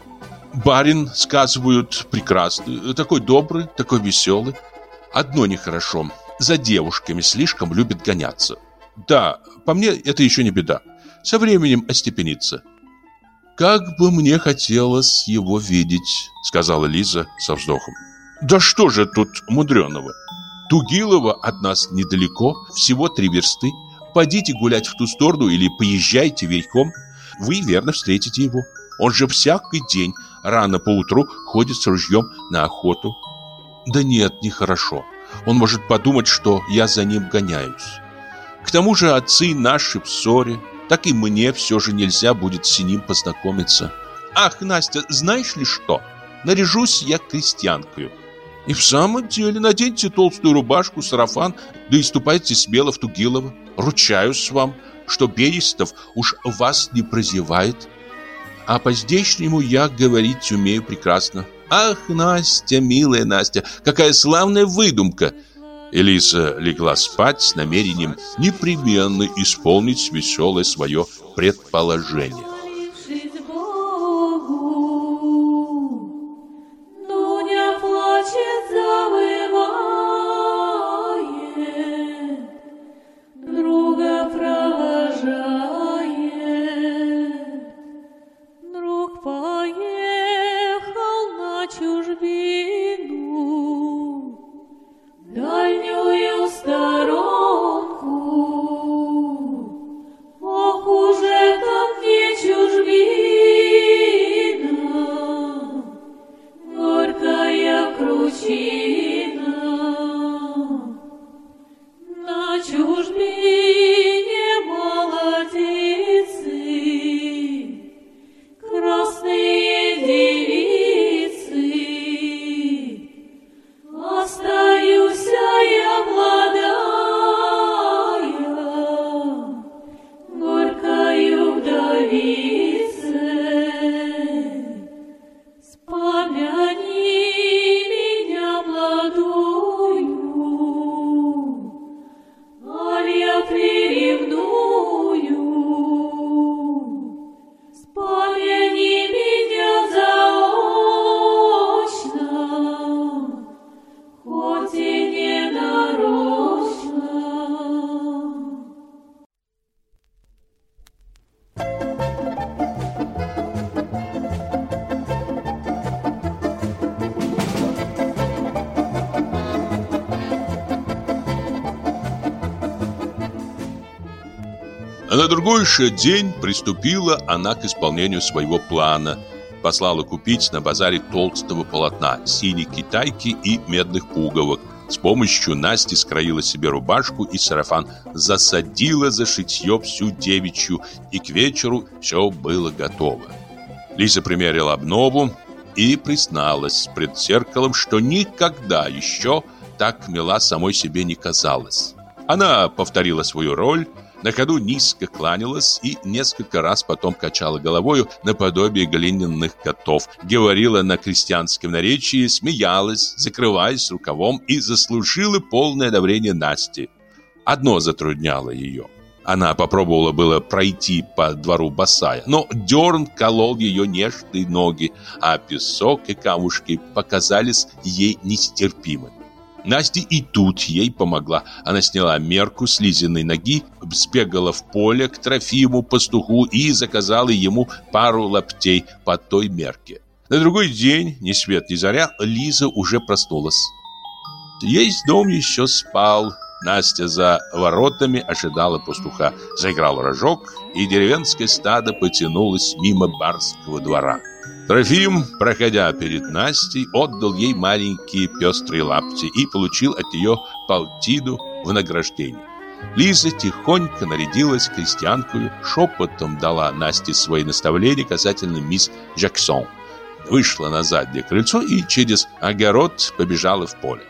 Барин, сказывают, прекрасный, такой добрый, такой веселый. Одно нехорошо. За девушками слишком любит гоняться. Да, по мне это еще не беда. Со временем остепенится. Как бы мне хотелось его видеть, сказала Лиза со вздохом. Да что же тут мудреного? Тугилова от нас недалеко, всего три версты. Пойдите гулять в ту сторону или поезжайте верхом. Вы верно встретите его. Он же всякий день рано поутру ходит с ружьем на охоту. Да нет, нехорошо. Он может подумать, что я за ним гоняюсь. К тому же отцы наши в ссоре, так и мне все же нельзя будет с ним познакомиться. Ах, Настя, знаешь ли что? Наряжусь я крестьянкою. И в самом деле наденьте толстую рубашку, сарафан, да и ступайте смело в Тугилово. Ручаюсь вам, что Берестов уж вас не прозевает. А по-здешнему я говорить умею прекрасно. Ах, Настя, милая Настя, какая славная выдумка!» Элиса легла спать с намерением непременно исполнить веселое свое предположение. Другой же день приступила она к исполнению своего плана. Послала купить на базаре толстого полотна, синей китайки и медных пуговок. С помощью Насти скроила себе рубашку и сарафан, засадила за шитье всю девичью, и к вечеру все было готово. Лиза примерила обнову и призналась пред зеркалом, что никогда еще так мила самой себе не казалась. Она повторила свою роль, на ходу низко кланялась и несколько раз потом качала головою наподобие глиняных котов, говорила на крестьянском наречии, смеялась, закрываясь рукавом и заслужила полное одобрение Насти. Одно затрудняло ее. Она попробовала было пройти по двору босая, но дерн колол ее нежные ноги, а песок и камушки показались ей нестерпимыми. Настя и тут ей помогла. Она сняла мерку с Лизиной ноги, сбегала в поле к Трофиму пастуху и заказала ему пару лаптей по той мерке. На другой день, ни свет ни заря, Лиза уже проснулась. Есть дом еще спал. Настя за воротами ожидала пастуха. Заиграл рожок, и деревенское стадо потянулось мимо барского двора. Трофим, проходя перед Настей, отдал ей маленькие пестрые лапти и получил от нее полтиду в награждение. Лиза тихонько нарядилась крестьянкою, шепотом дала Насте свои наставления касательно мисс Джексон. Вышла на заднее крыльцо и через огород побежала в поле.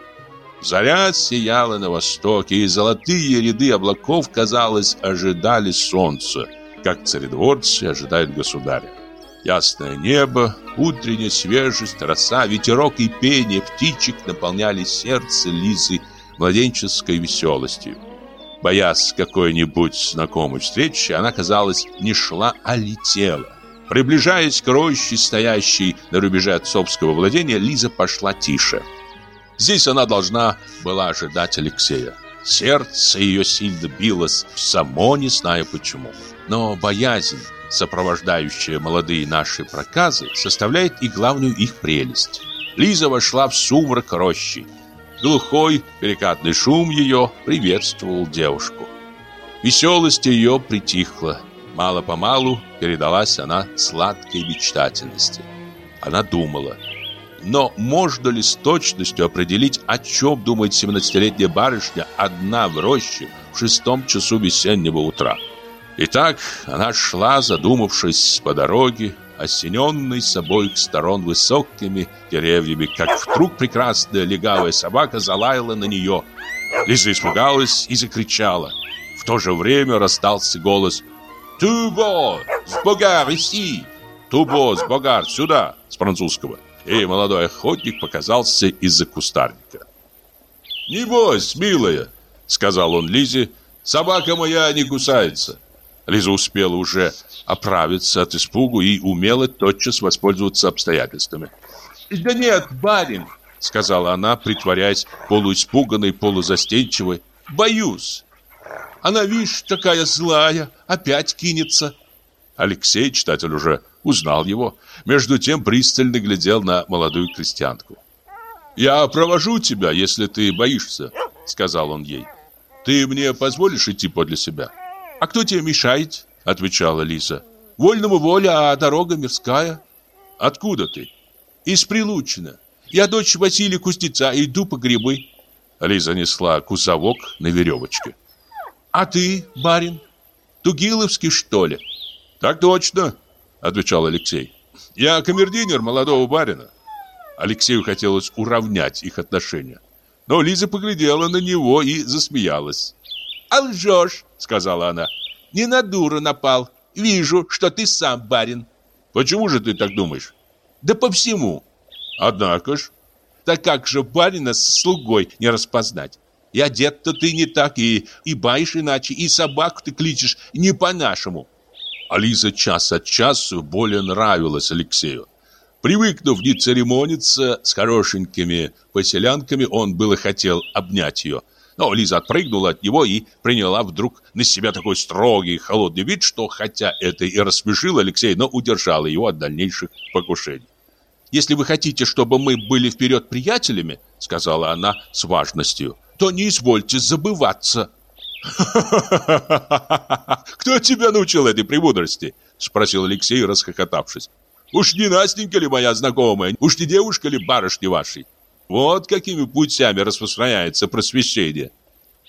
Заря сияла на востоке, и золотые ряды облаков, казалось, ожидали солнца, как царедворцы ожидают государя. Ясное небо, утренняя свежесть, роса, ветерок и пение птичек наполняли сердце Лизы младенческой веселостью. Боясь какой-нибудь знакомой встречи, она, казалось, не шла, а летела. Приближаясь к роще, стоящей на рубеже отцовского владения, Лиза пошла тише. Здесь она должна была ожидать Алексея. Сердце ее сильно билось, само не зная почему. Но боязнь, сопровождающая молодые наши проказы, составляет и главную их прелесть. Лиза вошла в сумрак рощи. Глухой, перекатный шум ее приветствовал девушку. Веселость ее притихла. Мало-помалу передалась она сладкой мечтательности. Она думала. Но можно ли с точностью определить, о чем думает 17-летняя барышня одна в роще в шестом часу весеннего утра? Итак, она шла, задумавшись по дороге, осененной с обоих сторон высокими деревьями, как вдруг прекрасная легавая собака залаяла на нее. Лиза испугалась и закричала. В то же время раздался голос «Тубо! С богар, иси! Тубо, с богар, сюда!» с французского. И молодой охотник показался из-за кустарника. «Не бойся, милая!» — сказал он Лизе. «Собака моя не кусается!» Лиза успела уже оправиться от испугу и умела тотчас воспользоваться обстоятельствами. «Да нет, барин!» — сказала она, притворяясь полуиспуганной, полузастенчивой. «Боюсь! Она, видишь, такая злая, опять кинется!» Алексей, читатель уже узнал его, между тем пристально глядел на молодую крестьянку. «Я провожу тебя, если ты боишься», — сказал он ей. «Ты мне позволишь идти подле себя?» «А кто тебе мешает?» — отвечала Лиза. «Вольному воля, а дорога мирская». «Откуда ты?» «Из Прилучина. Я дочь Василия Кузнеца, иду по грибы». Лиза несла кузовок на веревочке. «А ты, барин, Тугиловский, что ли?» «Так точно», — отвечал Алексей. «Я камердинер молодого барина». Алексею хотелось уравнять их отношения. Но Лиза поглядела на него и засмеялась. «А лжешь!» — сказала она. «Не на дуру напал. Вижу, что ты сам барин». «Почему же ты так думаешь?» «Да по всему». «Однако ж». «Так как же барина с слугой не распознать? И одет-то ты не так, и, и баишь иначе, и собаку ты кличешь не по-нашему». Алиса час от часу более нравилась Алексею. Привыкнув не церемониться с хорошенькими поселянками, он было хотел обнять ее. Но Лиза отпрыгнула от него и приняла вдруг на себя такой строгий, холодный вид, что хотя это и рассмешило Алексея, но удержало его от дальнейших покушений. «Если вы хотите, чтобы мы были вперед приятелями, — сказала она с важностью, — то не извольте забываться». Кто тебя научил этой премудрости? Спросил Алексей, расхохотавшись. Уж не Настенька ли моя знакомая, уж не девушка ли барышни вашей? Вот какими путями распространяется просвещение.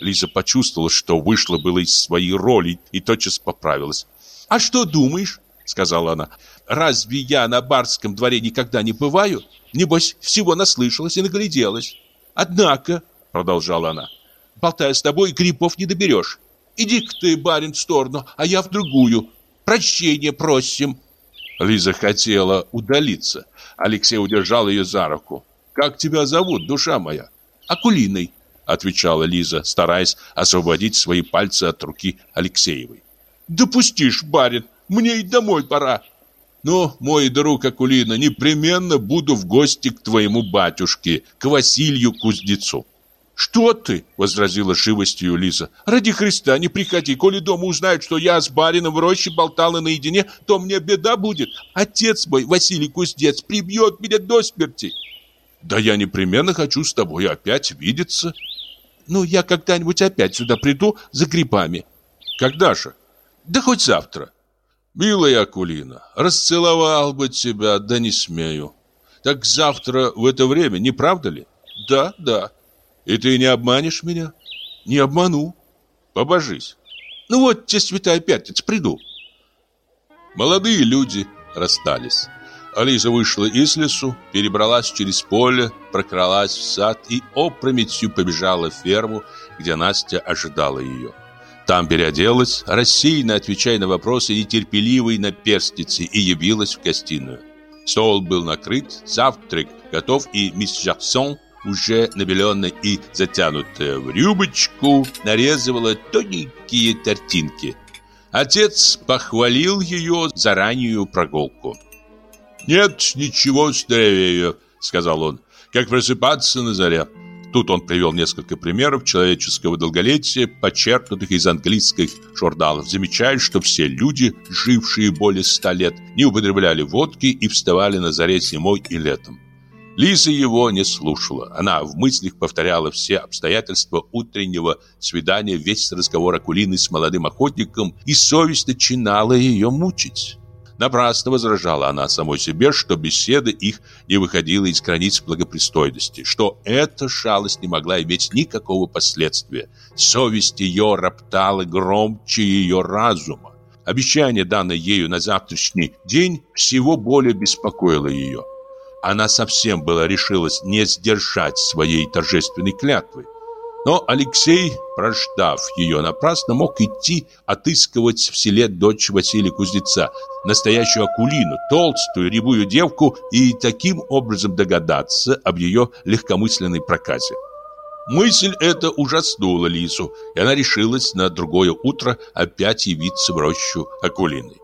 Лиза почувствовала, что вышла было из своей роли и тотчас поправилась. «А что думаешь?» — сказала она. «Разве я на барском дворе никогда не бываю? Небось, всего наслышалась и нагляделась. Однако, — продолжала она, — болтая с тобой, грибов не доберешь. Иди-ка ты, барин, в сторону, а я в другую. Прощения просим». Лиза хотела удалиться. Алексей удержал ее за руку. «Как тебя зовут, душа моя?» «Акулиной», — отвечала Лиза, стараясь освободить свои пальцы от руки Алексеевой. «Допустишь, барин, мне и домой пора». «Ну, мой друг Акулина, непременно буду в гости к твоему батюшке, к Василию Кузнецу». «Что ты?» — возразила живостью Лиза. «Ради Христа не приходи. Коли дома узнают, что я с барином в роще болтала наедине, то мне беда будет. Отец мой, Василий Кузнец, прибьет меня до смерти». «Да я непременно хочу с тобой опять видеться». «Ну, я когда-нибудь опять сюда приду за грибами». «Когда же?» «Да хоть завтра». «Милая Акулина, расцеловал бы тебя, да не смею. Так завтра в это время, не правда ли?» «Да, да». И ты не обманешь меня? Не обману. Побожись. Ну вот тебе святая пятница, приду. Молодые люди расстались. Алиса вышла из лесу, перебралась через поле, прокралась в сад и опрометью побежала в ферму, где Настя ожидала ее. Там переоделась, рассеянно отвечая на вопросы нетерпеливой наперстницы, и явилась в гостиную. Стол был накрыт, завтрак готов, и мисс Джаксон уже набеленная и затянутая в рюбочку, нарезывала тоненькие тортинки. Отец похвалил ее за раннюю прогулку. «Нет ничего здоровее», — сказал он, — «как просыпаться на заре». Тут он привел несколько примеров человеческого долголетия, подчеркнутых из английских журналов, замечая, что все люди, жившие более ста лет, не употребляли водки и вставали на заре зимой и летом. Лиза его не слушала. Она в мыслях повторяла все обстоятельства утреннего свидания, весь разговор Акулины с молодым охотником, и совесть начинала ее мучить. Напрасно возражала она самой себе, что беседа их не выходила из границ благопристойности, что эта шалость не могла иметь никакого последствия. Совесть ее роптала громче ее разума. Обещание, данное ею на завтрашний день, всего более беспокоило ее. Она совсем была решилась не сдержать своей торжественной клятвы. Но Алексей, прождав ее напрасно, мог идти отыскивать в селе дочь Василия Кузнеца, настоящую Акулину, толстую, рябую девку, и таким образом догадаться об ее легкомысленной проказе. Мысль эта ужаснула Лизу, и она решилась на другое утро опять явиться в рощу Акулиной.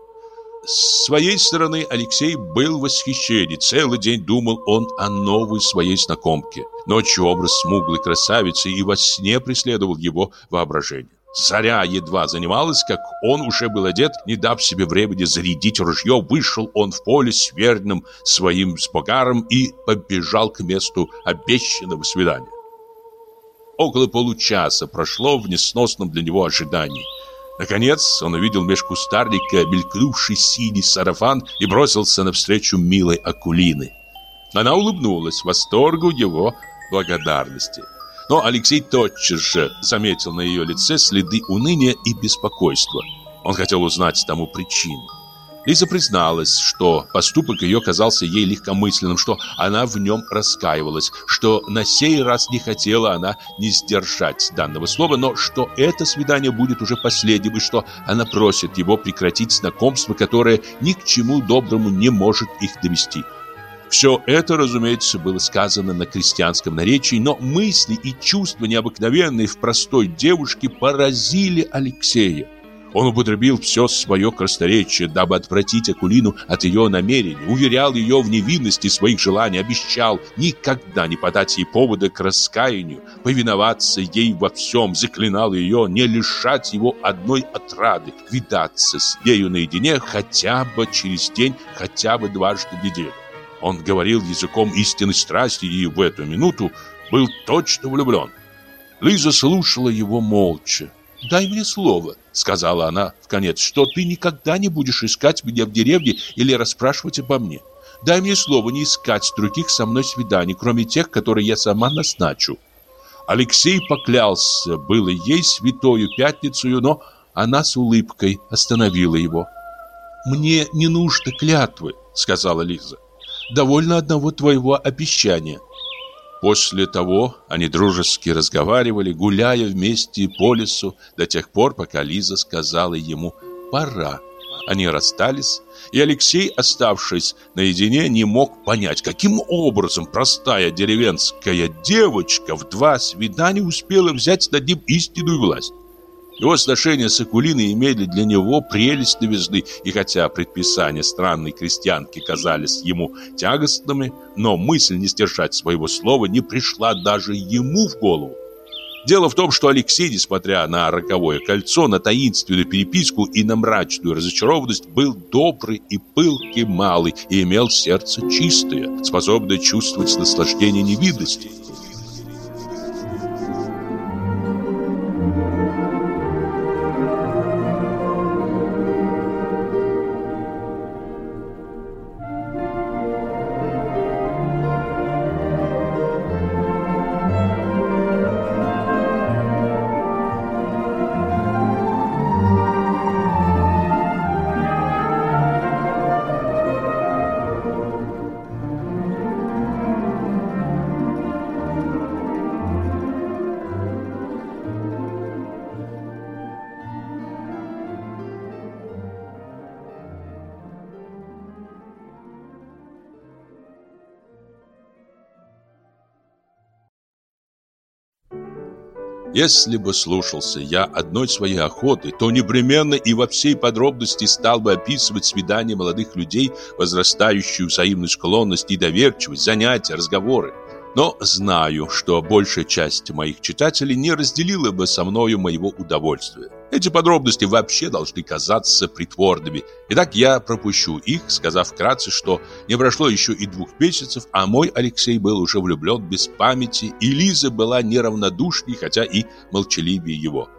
С своей стороны Алексей был в восхищении. Целый день думал он о новой своей знакомке. Ночью образ смуглой красавицы и во сне преследовал его воображение. Заря едва занималась, как он уже был одет, не дав себе времени зарядить ружье, вышел он в поле с верным своим спогаром и побежал к месту обещанного свидания. Около получаса прошло в несносном для него ожидании. Наконец он увидел меж кустарника мелькнувший синий сарафан и бросился навстречу милой Акулины. Она улыбнулась восторгу его благодарности. Но Алексей тотчас же заметил на ее лице следы уныния и беспокойства. Он хотел узнать тому причину. Лиза призналась, что поступок ее казался ей легкомысленным, что она в нем раскаивалась, что на сей раз не хотела она не сдержать данного слова, но что это свидание будет уже последним, и что она просит его прекратить знакомство, которое ни к чему доброму не может их довести. Все это, разумеется, было сказано на крестьянском наречии, но мысли и чувства необыкновенные в простой девушке поразили Алексея. Он употребил все свое красноречие, дабы отвратить Акулину от ее намерений, уверял ее в невинности своих желаний, обещал никогда не подать ей повода к раскаянию, повиноваться ей во всем, заклинал ее не лишать его одной отрады, видаться с нею наедине хотя бы через день, хотя бы дважды в неделю. Он говорил языком истинной страсти и в эту минуту был точно влюблен. Лиза слушала его молча. «Дай мне слово», — сказала она в конец, «что ты никогда не будешь искать меня в деревне или расспрашивать обо мне. Дай мне слово не искать других со мной свиданий, кроме тех, которые я сама назначу». Алексей поклялся было ей святою пятницею, но она с улыбкой остановила его. «Мне не нужно клятвы», — сказала Лиза. «Довольно одного твоего обещания». После того они дружески разговаривали, гуляя вместе по лесу до тех пор, пока Лиза сказала ему «пора». Они расстались, и Алексей, оставшись наедине, не мог понять, каким образом простая деревенская девочка в два свидания успела взять над ним истинную власть. Его сношения с Акулиной имели для него прелесть новизны, и хотя предписания странной крестьянки казались ему тягостными, но мысль не сдержать своего слова не пришла даже ему в голову. Дело в том, что Алексей, несмотря на роковое кольцо, на таинственную переписку и на мрачную разочарованность, был добрый и пылкий малый и имел сердце чистое, способное чувствовать наслаждение невидности. Если бы слушался я одной своей охоты, то непременно и во всей подробности стал бы описывать свидания молодых людей, возрастающую взаимную склонность и доверчивость, занятия, разговоры. Но знаю, что большая часть моих читателей не разделила бы со мною моего удовольствия. Эти подробности вообще должны казаться притворными. Итак, я пропущу их, сказав вкратце, что не прошло еще и двух месяцев, а мой Алексей был уже влюблен без памяти, и Лиза была неравнодушней, хотя и молчаливее его.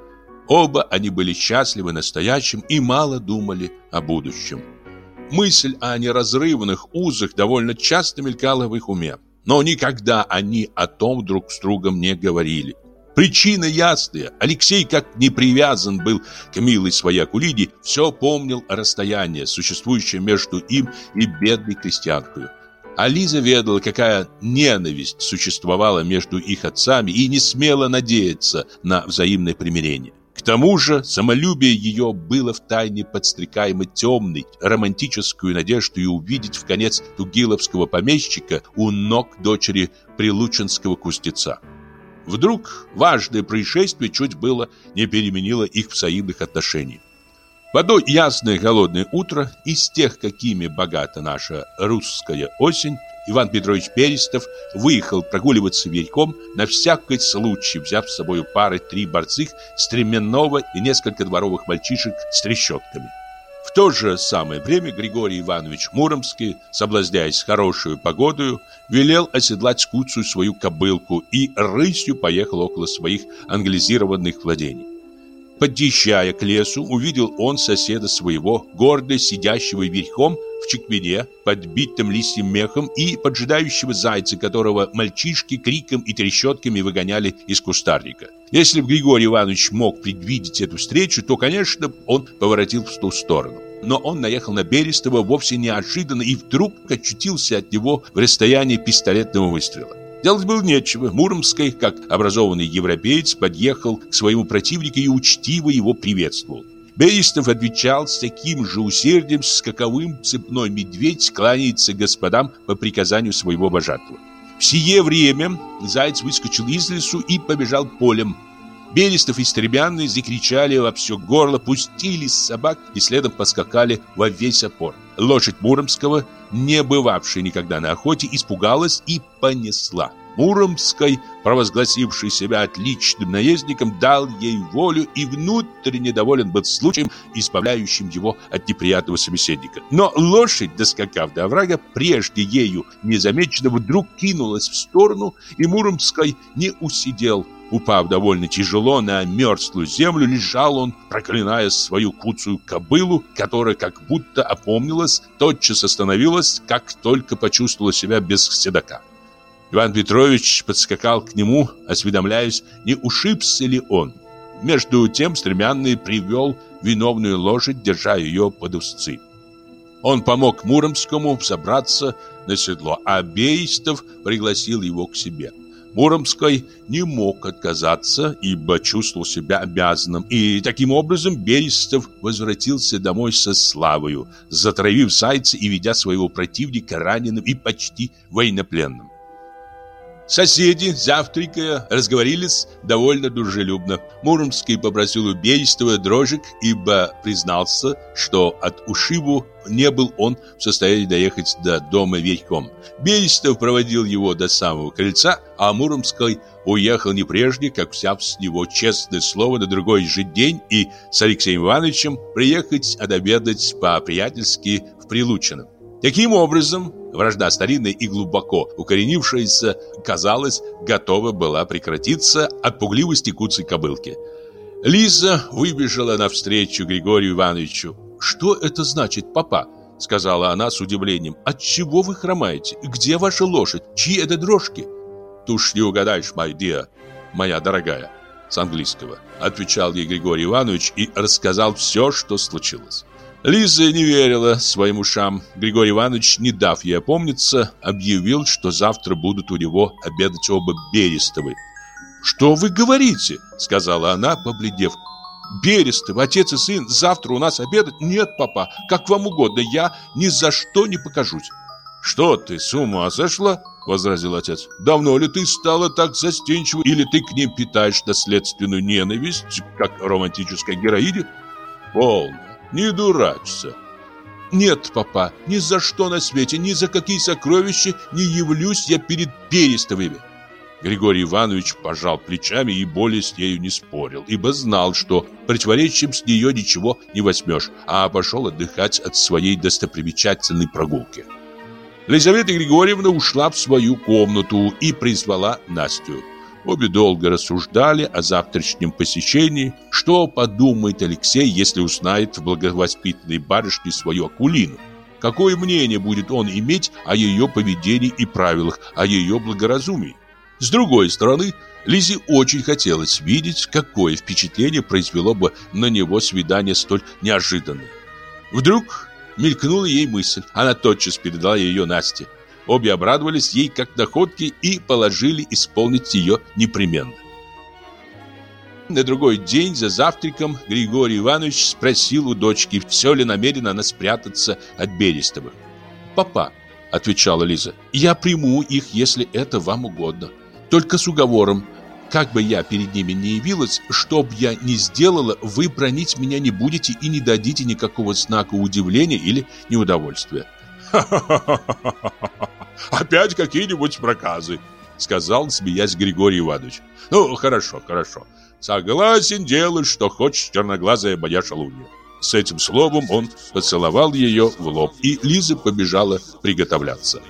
Оба они были счастливы настоящим и мало думали о будущем. Мысль о неразрывных узах довольно часто мелькала в их уме. Но никогда они о том друг с другом не говорили. Причина ясная. Алексей, как не привязан был к милой своей Акулине, все помнил о расстоянии, существующем между им и бедной крестьянкой. А Лиза ведала, какая ненависть существовала между их отцами и не смела надеяться на взаимное примирение. К тому же самолюбие ее было втайне подстрекаемо темной, романтическую надеждой увидеть в конец тугиловского помещика у ног дочери прилучинского кустеца. Вдруг важное происшествие чуть было не переменило их взаимных отношений. В одно ясное холодное утро, из тех, какими богата наша русская осень, Иван Петрович Перестов выехал прогуливаться верхом, на всякий случай взяв с собой пары три борцых, стременного и несколько дворовых мальчишек с трещотками. В то же самое время Григорий Иванович Муромский, соблазняясь хорошую погодою, велел оседлать скуцую свою кобылку и рысью поехал около своих англизированных владений. Подъезжая к лесу, увидел он соседа своего, гордо сидящего верхом в чекмене, подбитым лисьим мехом и поджидающего зайца, которого мальчишки криком и трещотками выгоняли из кустарника. Если бы Григорий Иванович мог предвидеть эту встречу, то, конечно, он поворотил в ту сторону. Но он наехал на Берестова вовсе неожиданно и вдруг очутился от него в расстоянии пистолетного выстрела. Делать было нечего. Муромский, как образованный европеец, подъехал к своему противнику и учтиво его приветствовал. Берестов отвечал с таким же усердием, с каковым цепной медведь кланяется господам по приказанию своего вожатого. В сие время заяц выскочил из лесу и побежал полем. Берестов и Стребянный закричали во все горло, пустили собак и следом поскакали во весь опор. Лошадь Муромского, не бывавшая никогда на охоте, испугалась и понесла. Муромской, провозгласивший себя отличным наездником, дал ей волю и внутренне доволен был случаем, избавляющим его от неприятного собеседника. Но лошадь, доскакав до оврага, прежде ею незамеченно вдруг кинулась в сторону, и Муромской не усидел. Упав довольно тяжело на мерзлую землю, лежал он, проклиная свою куцую кобылу, которая как будто опомнилась, тотчас остановилась, как только почувствовала себя без седока. Иван Петрович подскакал к нему, осведомляясь, не ушибся ли он. Между тем стремянный привел виновную лошадь, держа ее под узцы. Он помог Муромскому взобраться на седло, а Бейстов пригласил его к себе. Муромской не мог отказаться, ибо чувствовал себя обязанным, и таким образом Берестов возвратился домой со славою, затравив зайца и ведя своего противника раненым и почти военнопленным. Соседи, завтракая, разговорились довольно дружелюбно. Муромский попросил у Берестова дрожек, ибо признался, что от ушибу не был он в состоянии доехать до дома верхом. Берестов проводил его до самого крыльца, а Муромский уехал не прежде, как взяв с него честное слово на другой же день и с Алексеем Ивановичем приехать отобедать по-приятельски в Прилучино. Таким образом, вражда старинная и глубоко укоренившаяся, казалось, готова была прекратиться от пугливости куцей кобылки. Лиза выбежала навстречу Григорию Ивановичу. «Что это значит, папа?» — сказала она с удивлением. «Отчего вы хромаете? Где ваша лошадь? Чьи это дрожки?» «Ты уж не угадаешь, my dear, моя дорогая», с английского, отвечал ей Григорий Иванович и рассказал все, что случилось. Лиза не верила своим ушам. Григорий Иванович, не дав ей опомниться, объявил, что завтра будут у него обедать оба Берестовы. «Что вы говорите?» — сказала она, побледев. «Берестов, отец и сын, завтра у нас обедать? Нет, папа, как вам угодно, я ни за что не покажусь». «Что ты, с ума сошла?» — возразил отец. «Давно ли ты стала так застенчива, или ты к ним питаешь наследственную ненависть, как романтическая героиня?» «Полно, не дурачься. Нет, папа, ни за что на свете, ни за какие сокровища не явлюсь я перед Перестовыми. Григорий Иванович пожал плечами и более с нею не спорил, ибо знал, что противоречием с нее ничего не возьмешь, а пошел отдыхать от своей достопримечательной прогулки. Лизавета Григорьевна ушла в свою комнату и призвала Настю. Обе долго рассуждали о завтрашнем посещении, что подумает Алексей, если узнает в благовоспитанной барышне свою Акулину. Какое мнение будет он иметь о ее поведении и правилах, о ее благоразумии? С другой стороны, Лизе очень хотелось видеть, какое впечатление произвело бы на него свидание столь неожиданное. Вдруг мелькнула ей мысль, она тотчас передала ее Насте – Обе обрадовались ей как находке и положили исполнить ее непременно. На другой день за завтраком Григорий Иванович спросил у дочки, все ли намерена она спрятаться от Берестовых. «Папа», — отвечала Лиза, — «я приму их, если это вам угодно. Только с уговором, как бы я перед ними не явилась, что б я ни сделала, вы бронить меня не будете и не дадите никакого знака удивления или неудовольствия. Опять какие-нибудь проказы, сказал, смеясь Григорий Иванович. Ну, хорошо, хорошо. Согласен делать, что хочешь, черноглазая моя шалунья. С этим словом он поцеловал ее в лоб, и Лиза побежала приготовляться.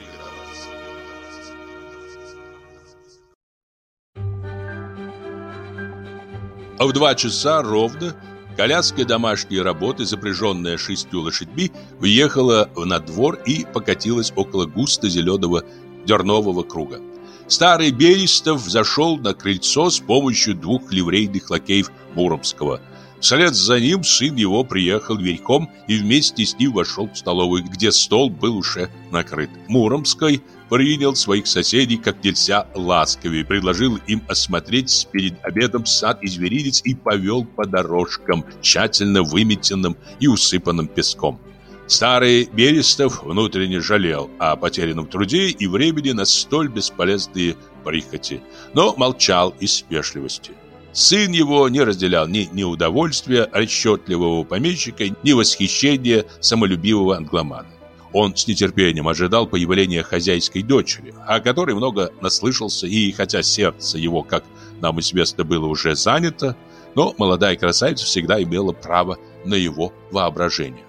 А в два часа ровно Коляска домашней работы, запряженная шестью лошадьми, въехала на двор и покатилась около густо-зеленого дернового круга. Старый Берестов зашел на крыльцо с помощью двух ливрейных лакеев Муромского. Вслед за ним сын его приехал верхом и вместе с ним вошел в столовую, где стол был уже накрыт. Муромской принял своих соседей как нельзя ласковее, предложил им осмотреть перед обедом сад и зверинец и повел по дорожкам, тщательно выметенным и усыпанным песком. Старый Берестов внутренне жалел о потерянном труде и времени на столь бесполезные прихоти, но молчал из вежливости. Сын его не разделял ни неудовольствия расчетливого помещика, ни восхищения самолюбивого англомана. Он с нетерпением ожидал появления хозяйской дочери, о которой много наслышался, и хотя сердце его, как нам известно, было уже занято, но молодая красавица всегда имела право на его воображение.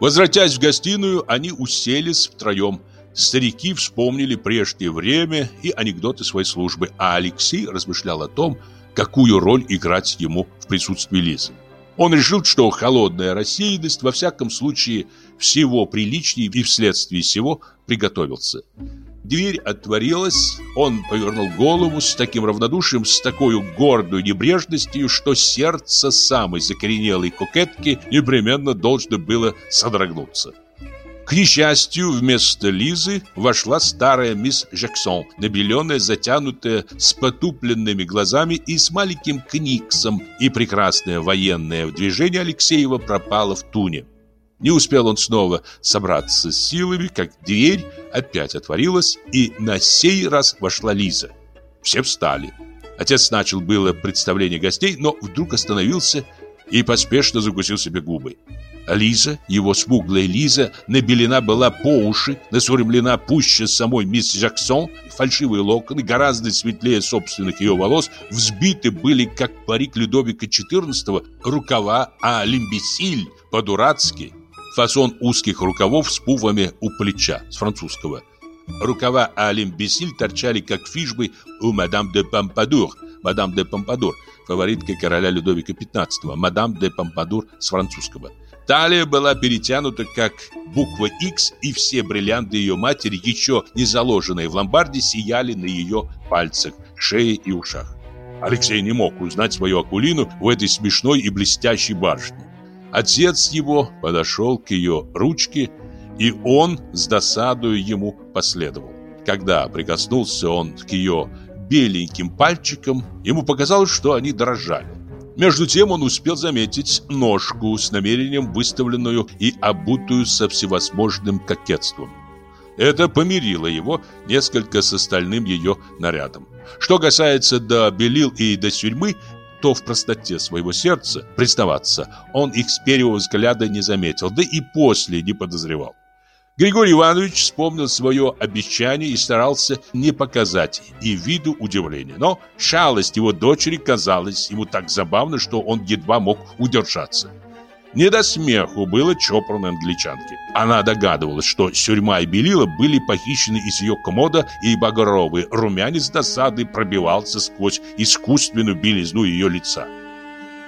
Возвратясь в гостиную, они уселись втроем. Старики вспомнили прежнее время и анекдоты своей службы, а Алексей размышлял о том, какую роль играть ему в присутствии Лизы. Он решил, что холодная рассеянность во всяком случае всего приличнее и вследствие всего приготовился. Дверь отворилась, он повернул голову с таким равнодушием, с такой гордой небрежностью, что сердце самой закоренелой кокетки непременно должно было содрогнуться. К несчастью, вместо Лизы вошла старая мисс Жаксон, набеленная, затянутая, с потупленными глазами и с маленьким книксом, и прекрасное военное движение Алексеева пропало в туне. Не успел он снова собраться с силами, как дверь опять отворилась, и на сей раз вошла Лиза. Все встали. Отец начал было представление гостей, но вдруг остановился и поспешно закусил себе губы. Лиза, его смуглая Лиза, набелена была по уши, насурмлена пуще самой мисс Жаксон, фальшивые локоны, гораздо светлее собственных ее волос, взбиты были, как парик Людовика XIV, рукава, а лимбисиль по-дурацки. Фасон узких рукавов с пувами у плеча, с французского. Рукава а лимбисиль торчали, как фишбы у мадам де Помпадур, мадам де Помпадур, фаворитка короля Людовика XV, мадам де Помпадур с французского. Талия была перетянута как буква X, и все бриллианты ее матери, еще не заложенные в ломбарде, сияли на ее пальцах, шее и ушах. Алексей не мог узнать свою Акулину в этой смешной и блестящей барышне. Отец его подошел к ее ручке, и он с досадою ему последовал. Когда прикоснулся он к ее беленьким пальчикам, ему показалось, что они дрожали. Между тем он успел заметить ножку с намерением выставленную и обутую со всевозможным кокетством. Это помирило его несколько с остальным ее нарядом. Что касается до белил и до тюрьмы, то в простоте своего сердца признаваться он их с первого взгляда не заметил, да и после не подозревал. Григорий Иванович вспомнил свое обещание и старался не показать и виду удивления. Но шалость его дочери казалась ему так забавно, что он едва мог удержаться. Не до смеху было чопорной англичанке. Она догадывалась, что сюрьма и белила были похищены из ее комода, и багровый румянец досады пробивался сквозь искусственную белизну ее лица.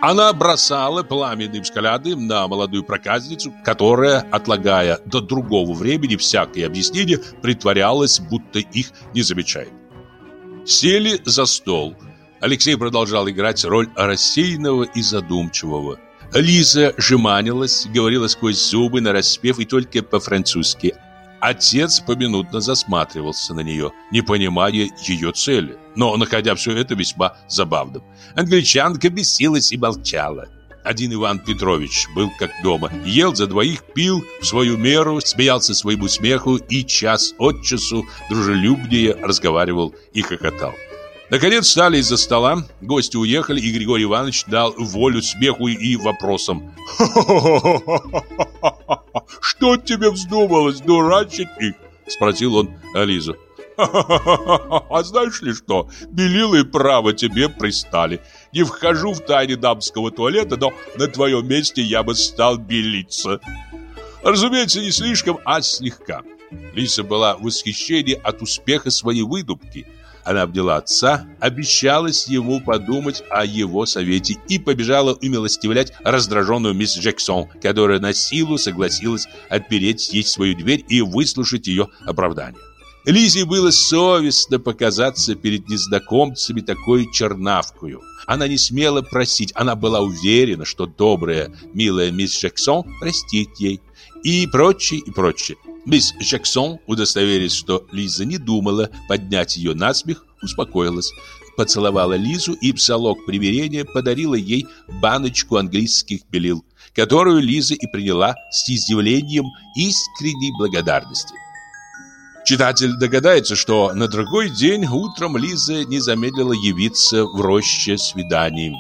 Она бросала пламенные взгляды на молодую проказницу, которая, отлагая до другого времени всякое объяснение, притворялась, будто их не замечает. Сели за стол. Алексей продолжал играть роль рассеянного и задумчивого. Лиза жеманилась, говорила сквозь зубы, нараспев и только по-французски. Отец поминутно засматривался на нее, не понимая ее цели, но находя все это весьма забавным. Англичанка бесилась и молчала. Один Иван Петрович был как дома, ел за двоих, пил в свою меру, смеялся своему смеху и час от часу дружелюбнее разговаривал и хохотал. Наконец встали из-за стола, гости уехали, и Григорий Иванович дал волю смеху и вопросам. «Что тебе вздумалось, дурачить их?» — спросил он Ализу. «А знаешь ли что, белилы право тебе пристали. Не вхожу в тайны дамского туалета, но на твоем месте я бы стал белиться». Разумеется, не слишком, а слегка. Лиса была в восхищении от успеха своей выдумки – она обняла отца, обещалась ему подумать о его совете и побежала умилостивлять раздраженную мисс Джексон, которая на силу согласилась отпереть ей свою дверь и выслушать ее оправдание. Лизе было совестно показаться перед незнакомцами такой чернавкою. Она не смела просить, она была уверена, что добрая, милая мисс Джексон простит ей. И прочее, и прочее. Мисс Джексон, удостоверясь, что Лиза не думала поднять ее на смех, успокоилась. Поцеловала Лизу и в залог примирения подарила ей баночку английских белил, которую Лиза и приняла с изъявлением искренней благодарности. Читатель догадается, что на другой день утром Лиза не замедлила явиться в роще свиданием.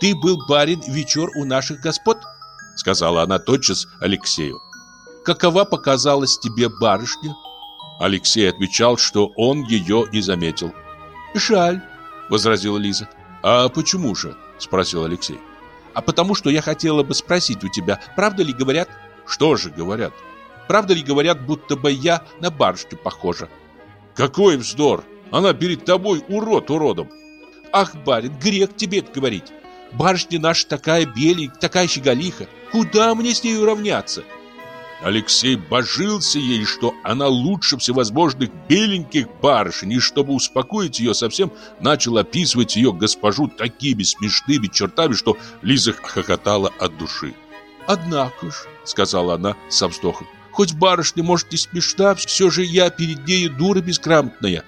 «Ты был барин вечер у наших господ?» Сказала она тотчас Алексею. Какова показалась тебе барышня?» Алексей отвечал, что он ее не заметил. «Жаль», — возразила Лиза. «А почему же?» — спросил Алексей. «А потому что я хотела бы спросить у тебя, правда ли говорят...» «Что же говорят?» «Правда ли говорят, будто бы я на барышню похожа?» «Какой вздор! Она перед тобой урод уродом!» «Ах, барин, грех тебе это говорить! Барышня наша такая беленькая, такая щеголиха! Куда мне с ней равняться?» Алексей божился ей, что она лучше всевозможных беленьких барышень, и чтобы успокоить ее совсем, начал описывать ее госпожу такими смешными чертами, что Лиза хохотала от души. «Однако ж», — сказала она со вздохом, «хоть барышня, может, и смешна, все же я перед ней дура безграмотная».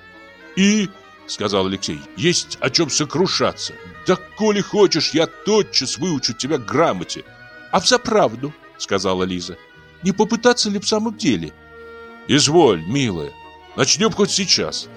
«И», — сказал Алексей, — «есть о чем сокрушаться. Да коли хочешь, я тотчас выучу тебя грамоте». «А взаправду», — сказала Лиза, — не попытаться ли в самом деле? Изволь, милая. Начнем хоть сейчас.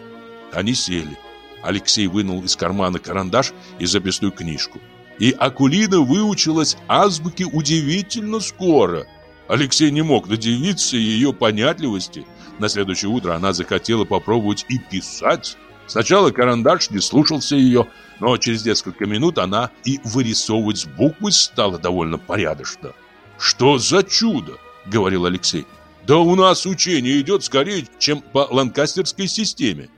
Они сели. Алексей вынул из кармана карандаш и записную книжку. И Акулина выучилась азбуке удивительно скоро. Алексей не мог надевиться ее понятливости. На следующее утро она захотела попробовать и писать. Сначала карандаш не слушался ее, но через несколько минут она и вырисовывать буквы стала довольно порядочно. Что за чудо! — говорил Алексей. «Да у нас учение идет скорее, чем по ланкастерской системе».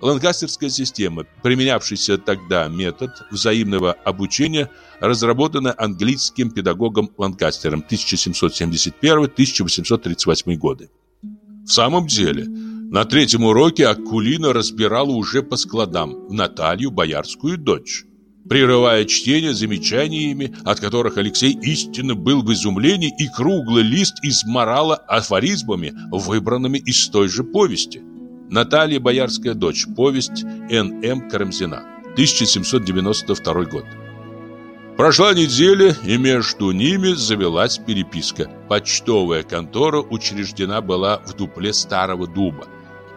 Ланкастерская система, применявшийся тогда метод взаимного обучения, разработана английским педагогом Ланкастером 1771-1838 годы. В самом деле, на третьем уроке Акулина разбирала уже по складам Наталью, боярскую дочь прерывая чтение замечаниями, от которых Алексей истинно был в изумлении, и круглый лист изморала афоризмами, выбранными из той же повести. Наталья Боярская дочь. Повесть Н.М. Карамзина. 1792 год. Прошла неделя, и между ними завелась переписка. Почтовая контора учреждена была в дупле старого дуба.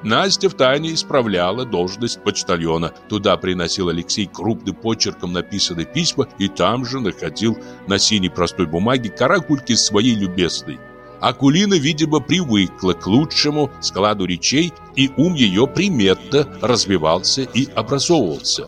Настя втайне исправляла должность почтальона. Туда приносил Алексей крупным почерком написанные письма и там же находил на синей простой бумаге каракульки своей любезной. Акулина, видимо, привыкла к лучшему складу речей, и ум ее приметно развивался и образовывался.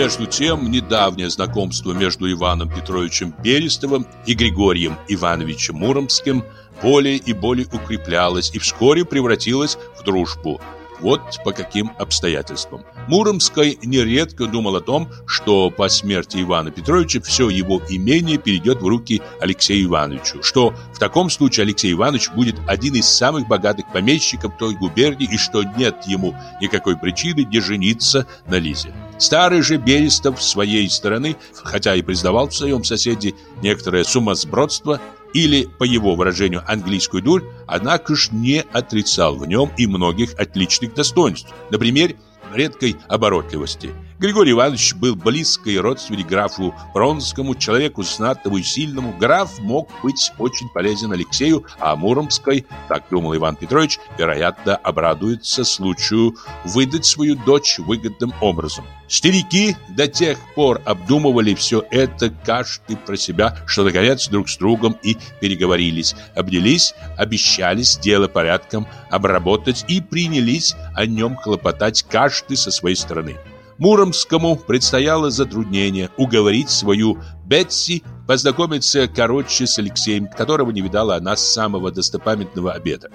Между тем, недавнее знакомство между Иваном Петровичем Берестовым и Григорием Ивановичем Муромским более и более укреплялось и вскоре превратилось в дружбу – вот по каким обстоятельствам. Муромский нередко думал о том, что по смерти Ивана Петровича все его имение перейдет в руки Алексею Ивановичу, что в таком случае Алексей Иванович будет один из самых богатых помещиков той губернии и что нет ему никакой причины не жениться на Лизе. Старый же Берестов с своей стороны, хотя и признавал в своем соседе некоторое сумасбродство, или, по его выражению, английскую дурь, однако ж не отрицал в нем и многих отличных достоинств. Например, редкой оборотливости – Григорий Иванович был близкий родственник графу Бронскому, человеку знатному и сильному. Граф мог быть очень полезен Алексею, а Муромской, так думал Иван Петрович, вероятно, обрадуется случаю выдать свою дочь выгодным образом. Старики до тех пор обдумывали все это каждый про себя, что наконец друг с другом и переговорились, обнялись, обещались дело порядком обработать и принялись о нем хлопотать каждый со своей стороны. Муромскому предстояло затруднение уговорить свою Бетси познакомиться короче с Алексеем, которого не видала она с самого достопамятного обеда.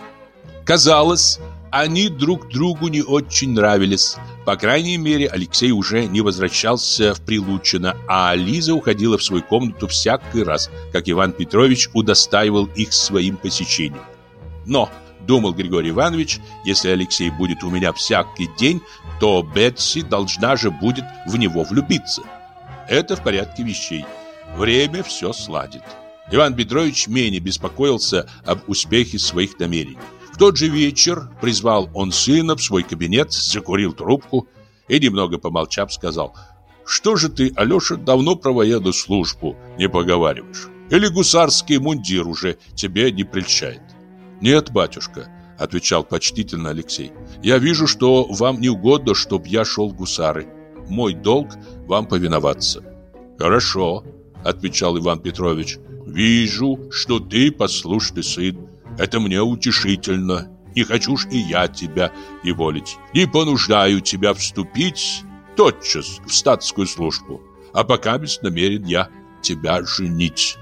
Казалось, они друг другу не очень нравились. По крайней мере, Алексей уже не возвращался в Прилучино, а Лиза уходила в свою комнату всякий раз, как Иван Петрович удостаивал их своим посещением. Но, думал Григорий Иванович, если Алексей будет у меня всякий день, то Бетси должна же будет в него влюбиться. Это в порядке вещей. Время все сладит. Иван Петрович менее беспокоился об успехе своих намерений. В тот же вечер призвал он сына в свой кабинет, закурил трубку и, немного помолчав, сказал, «Что же ты, Алеша, давно про военную службу не поговариваешь? Или гусарский мундир уже тебе не прельщает?» «Нет, батюшка», — отвечал почтительно Алексей, «я вижу, что вам не угодно, чтоб я шел гусары. Мой долг вам повиноваться». «Хорошо», — отвечал Иван Петрович, «вижу, что ты послушный сын. Это мне утешительно. Не хочу ж и я тебя и волить. Не понуждаю тебя вступить тотчас в статскую службу. А пока без намерен я тебя женить.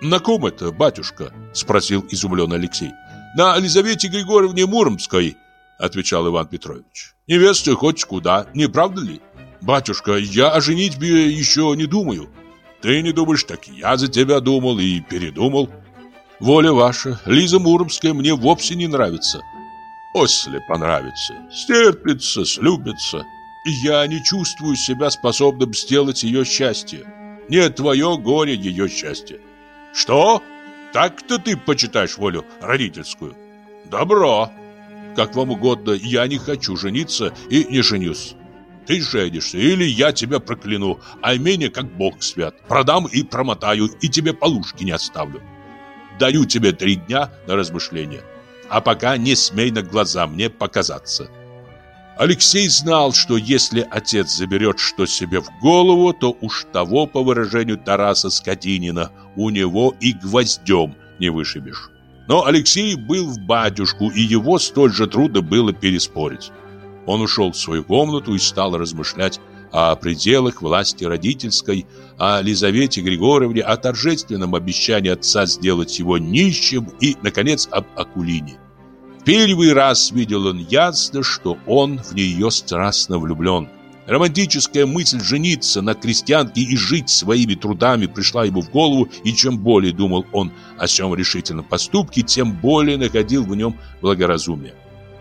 На ком это, батюшка? Спросил изумленный Алексей. На Елизавете Григорьевне Муромской, отвечал Иван Петрович. Невеста хоть куда, не правда ли? Батюшка, я о женитьбе еще не думаю. Ты не думаешь, так я за тебя думал и передумал. Воля ваша, Лиза Муромская мне вовсе не нравится. После понравится, стерпится, слюбится. Я не чувствую себя способным сделать ее счастье. Не твое горе ее счастье. Что? Так-то ты почитаешь волю родительскую? Добро. Как вам угодно, я не хочу жениться и не женюсь. Ты женишься, или я тебя прокляну, а имение как бог свят. Продам и промотаю, и тебе полушки не оставлю. Даю тебе три дня на размышление. А пока не смей на глаза мне показаться. Алексей знал, что если отец заберет что себе в голову, то уж того, по выражению Тараса Скотинина, у него и гвоздем не вышибешь. Но Алексей был в батюшку, и его столь же трудно было переспорить. Он ушел в свою комнату и стал размышлять о пределах власти родительской, о Лизавете Григорьевне, о торжественном обещании отца сделать его нищим и, наконец, об Акулине. Первый раз видел он ясно, что он в нее страстно влюблен. Романтическая мысль жениться на крестьянке и жить своими трудами пришла ему в голову, и чем более думал он о сём решительном поступке, тем более находил в нем благоразумие.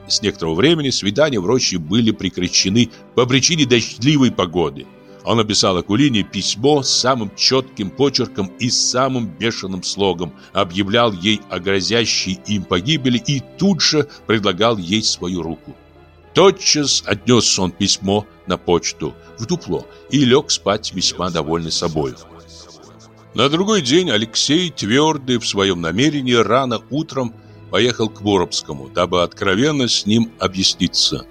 С некоторого времени свидания в роще были прекращены по причине дождливой погоды. Он написал Акулине письмо с самым четким почерком и самым бешеным слогом, объявлял ей о грозящей им погибели и тут же предлагал ей свою руку. Тотчас отнес он письмо на почту в дупло и лег спать весьма довольный собой. На другой день Алексей, твердый в своем намерении, рано утром поехал к Боробскому, дабы откровенно с ним объясниться.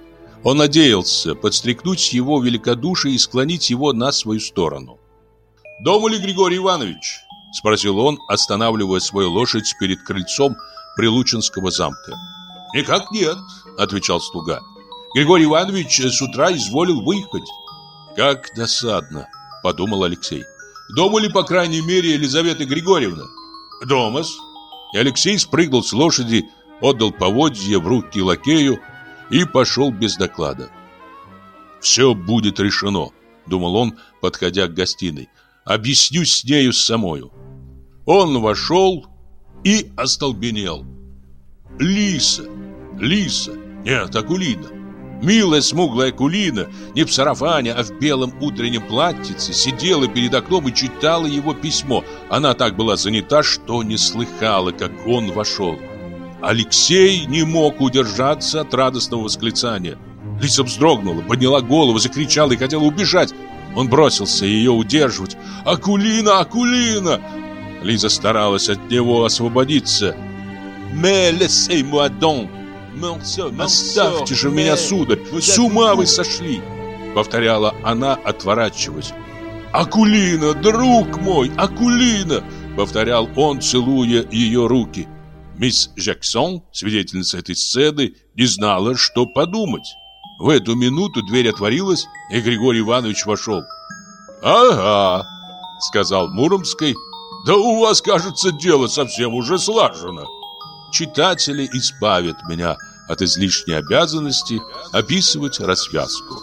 Он надеялся подстрекнуть его великодушие и склонить его на свою сторону. «Дома ли Григорий Иванович?» – спросил он, останавливая свою лошадь перед крыльцом Прилучинского замка. «Никак нет», – отвечал слуга. «Григорий Иванович с утра изволил выехать». «Как досадно», – подумал Алексей. «Дома ли, по крайней мере, Елизавета Григорьевна?» «Дома-с», и Алексей спрыгнул с лошади, отдал поводье в руки лакею и пошел без доклада. «Все будет решено», — думал он, подходя к гостиной. «Объяснюсь с нею самою». Он вошел и остолбенел. «Лиса! Лиса! Нет, Акулина!» Милая смуглая Кулина, не в сарафане, а в белом утреннем платьице, сидела перед окном и читала его письмо. Она так была занята, что не слыхала, как он вошел. Алексей не мог удержаться от радостного восклицания. Лиса вздрогнула, подняла голову, закричала и хотела убежать. Он бросился ее удерживать. «Акулина! Акулина!» Лиза старалась от него освободиться. «Mais laissez-moi donc!» «Оставьте же меня, сударь! С ума вы сошли!» Повторяла она, отворачиваясь. «Акулина, друг мой, Акулина!» Повторял он, целуя ее руки. Мисс Джексон, свидетельница этой сцены, не знала, что подумать. В эту минуту дверь отворилась, и Григорий Иванович вошел. «Ага», — сказал Муромской, — «да у вас, кажется, дело совсем уже слажено» читатели избавят меня от излишней обязанности описывать развязку.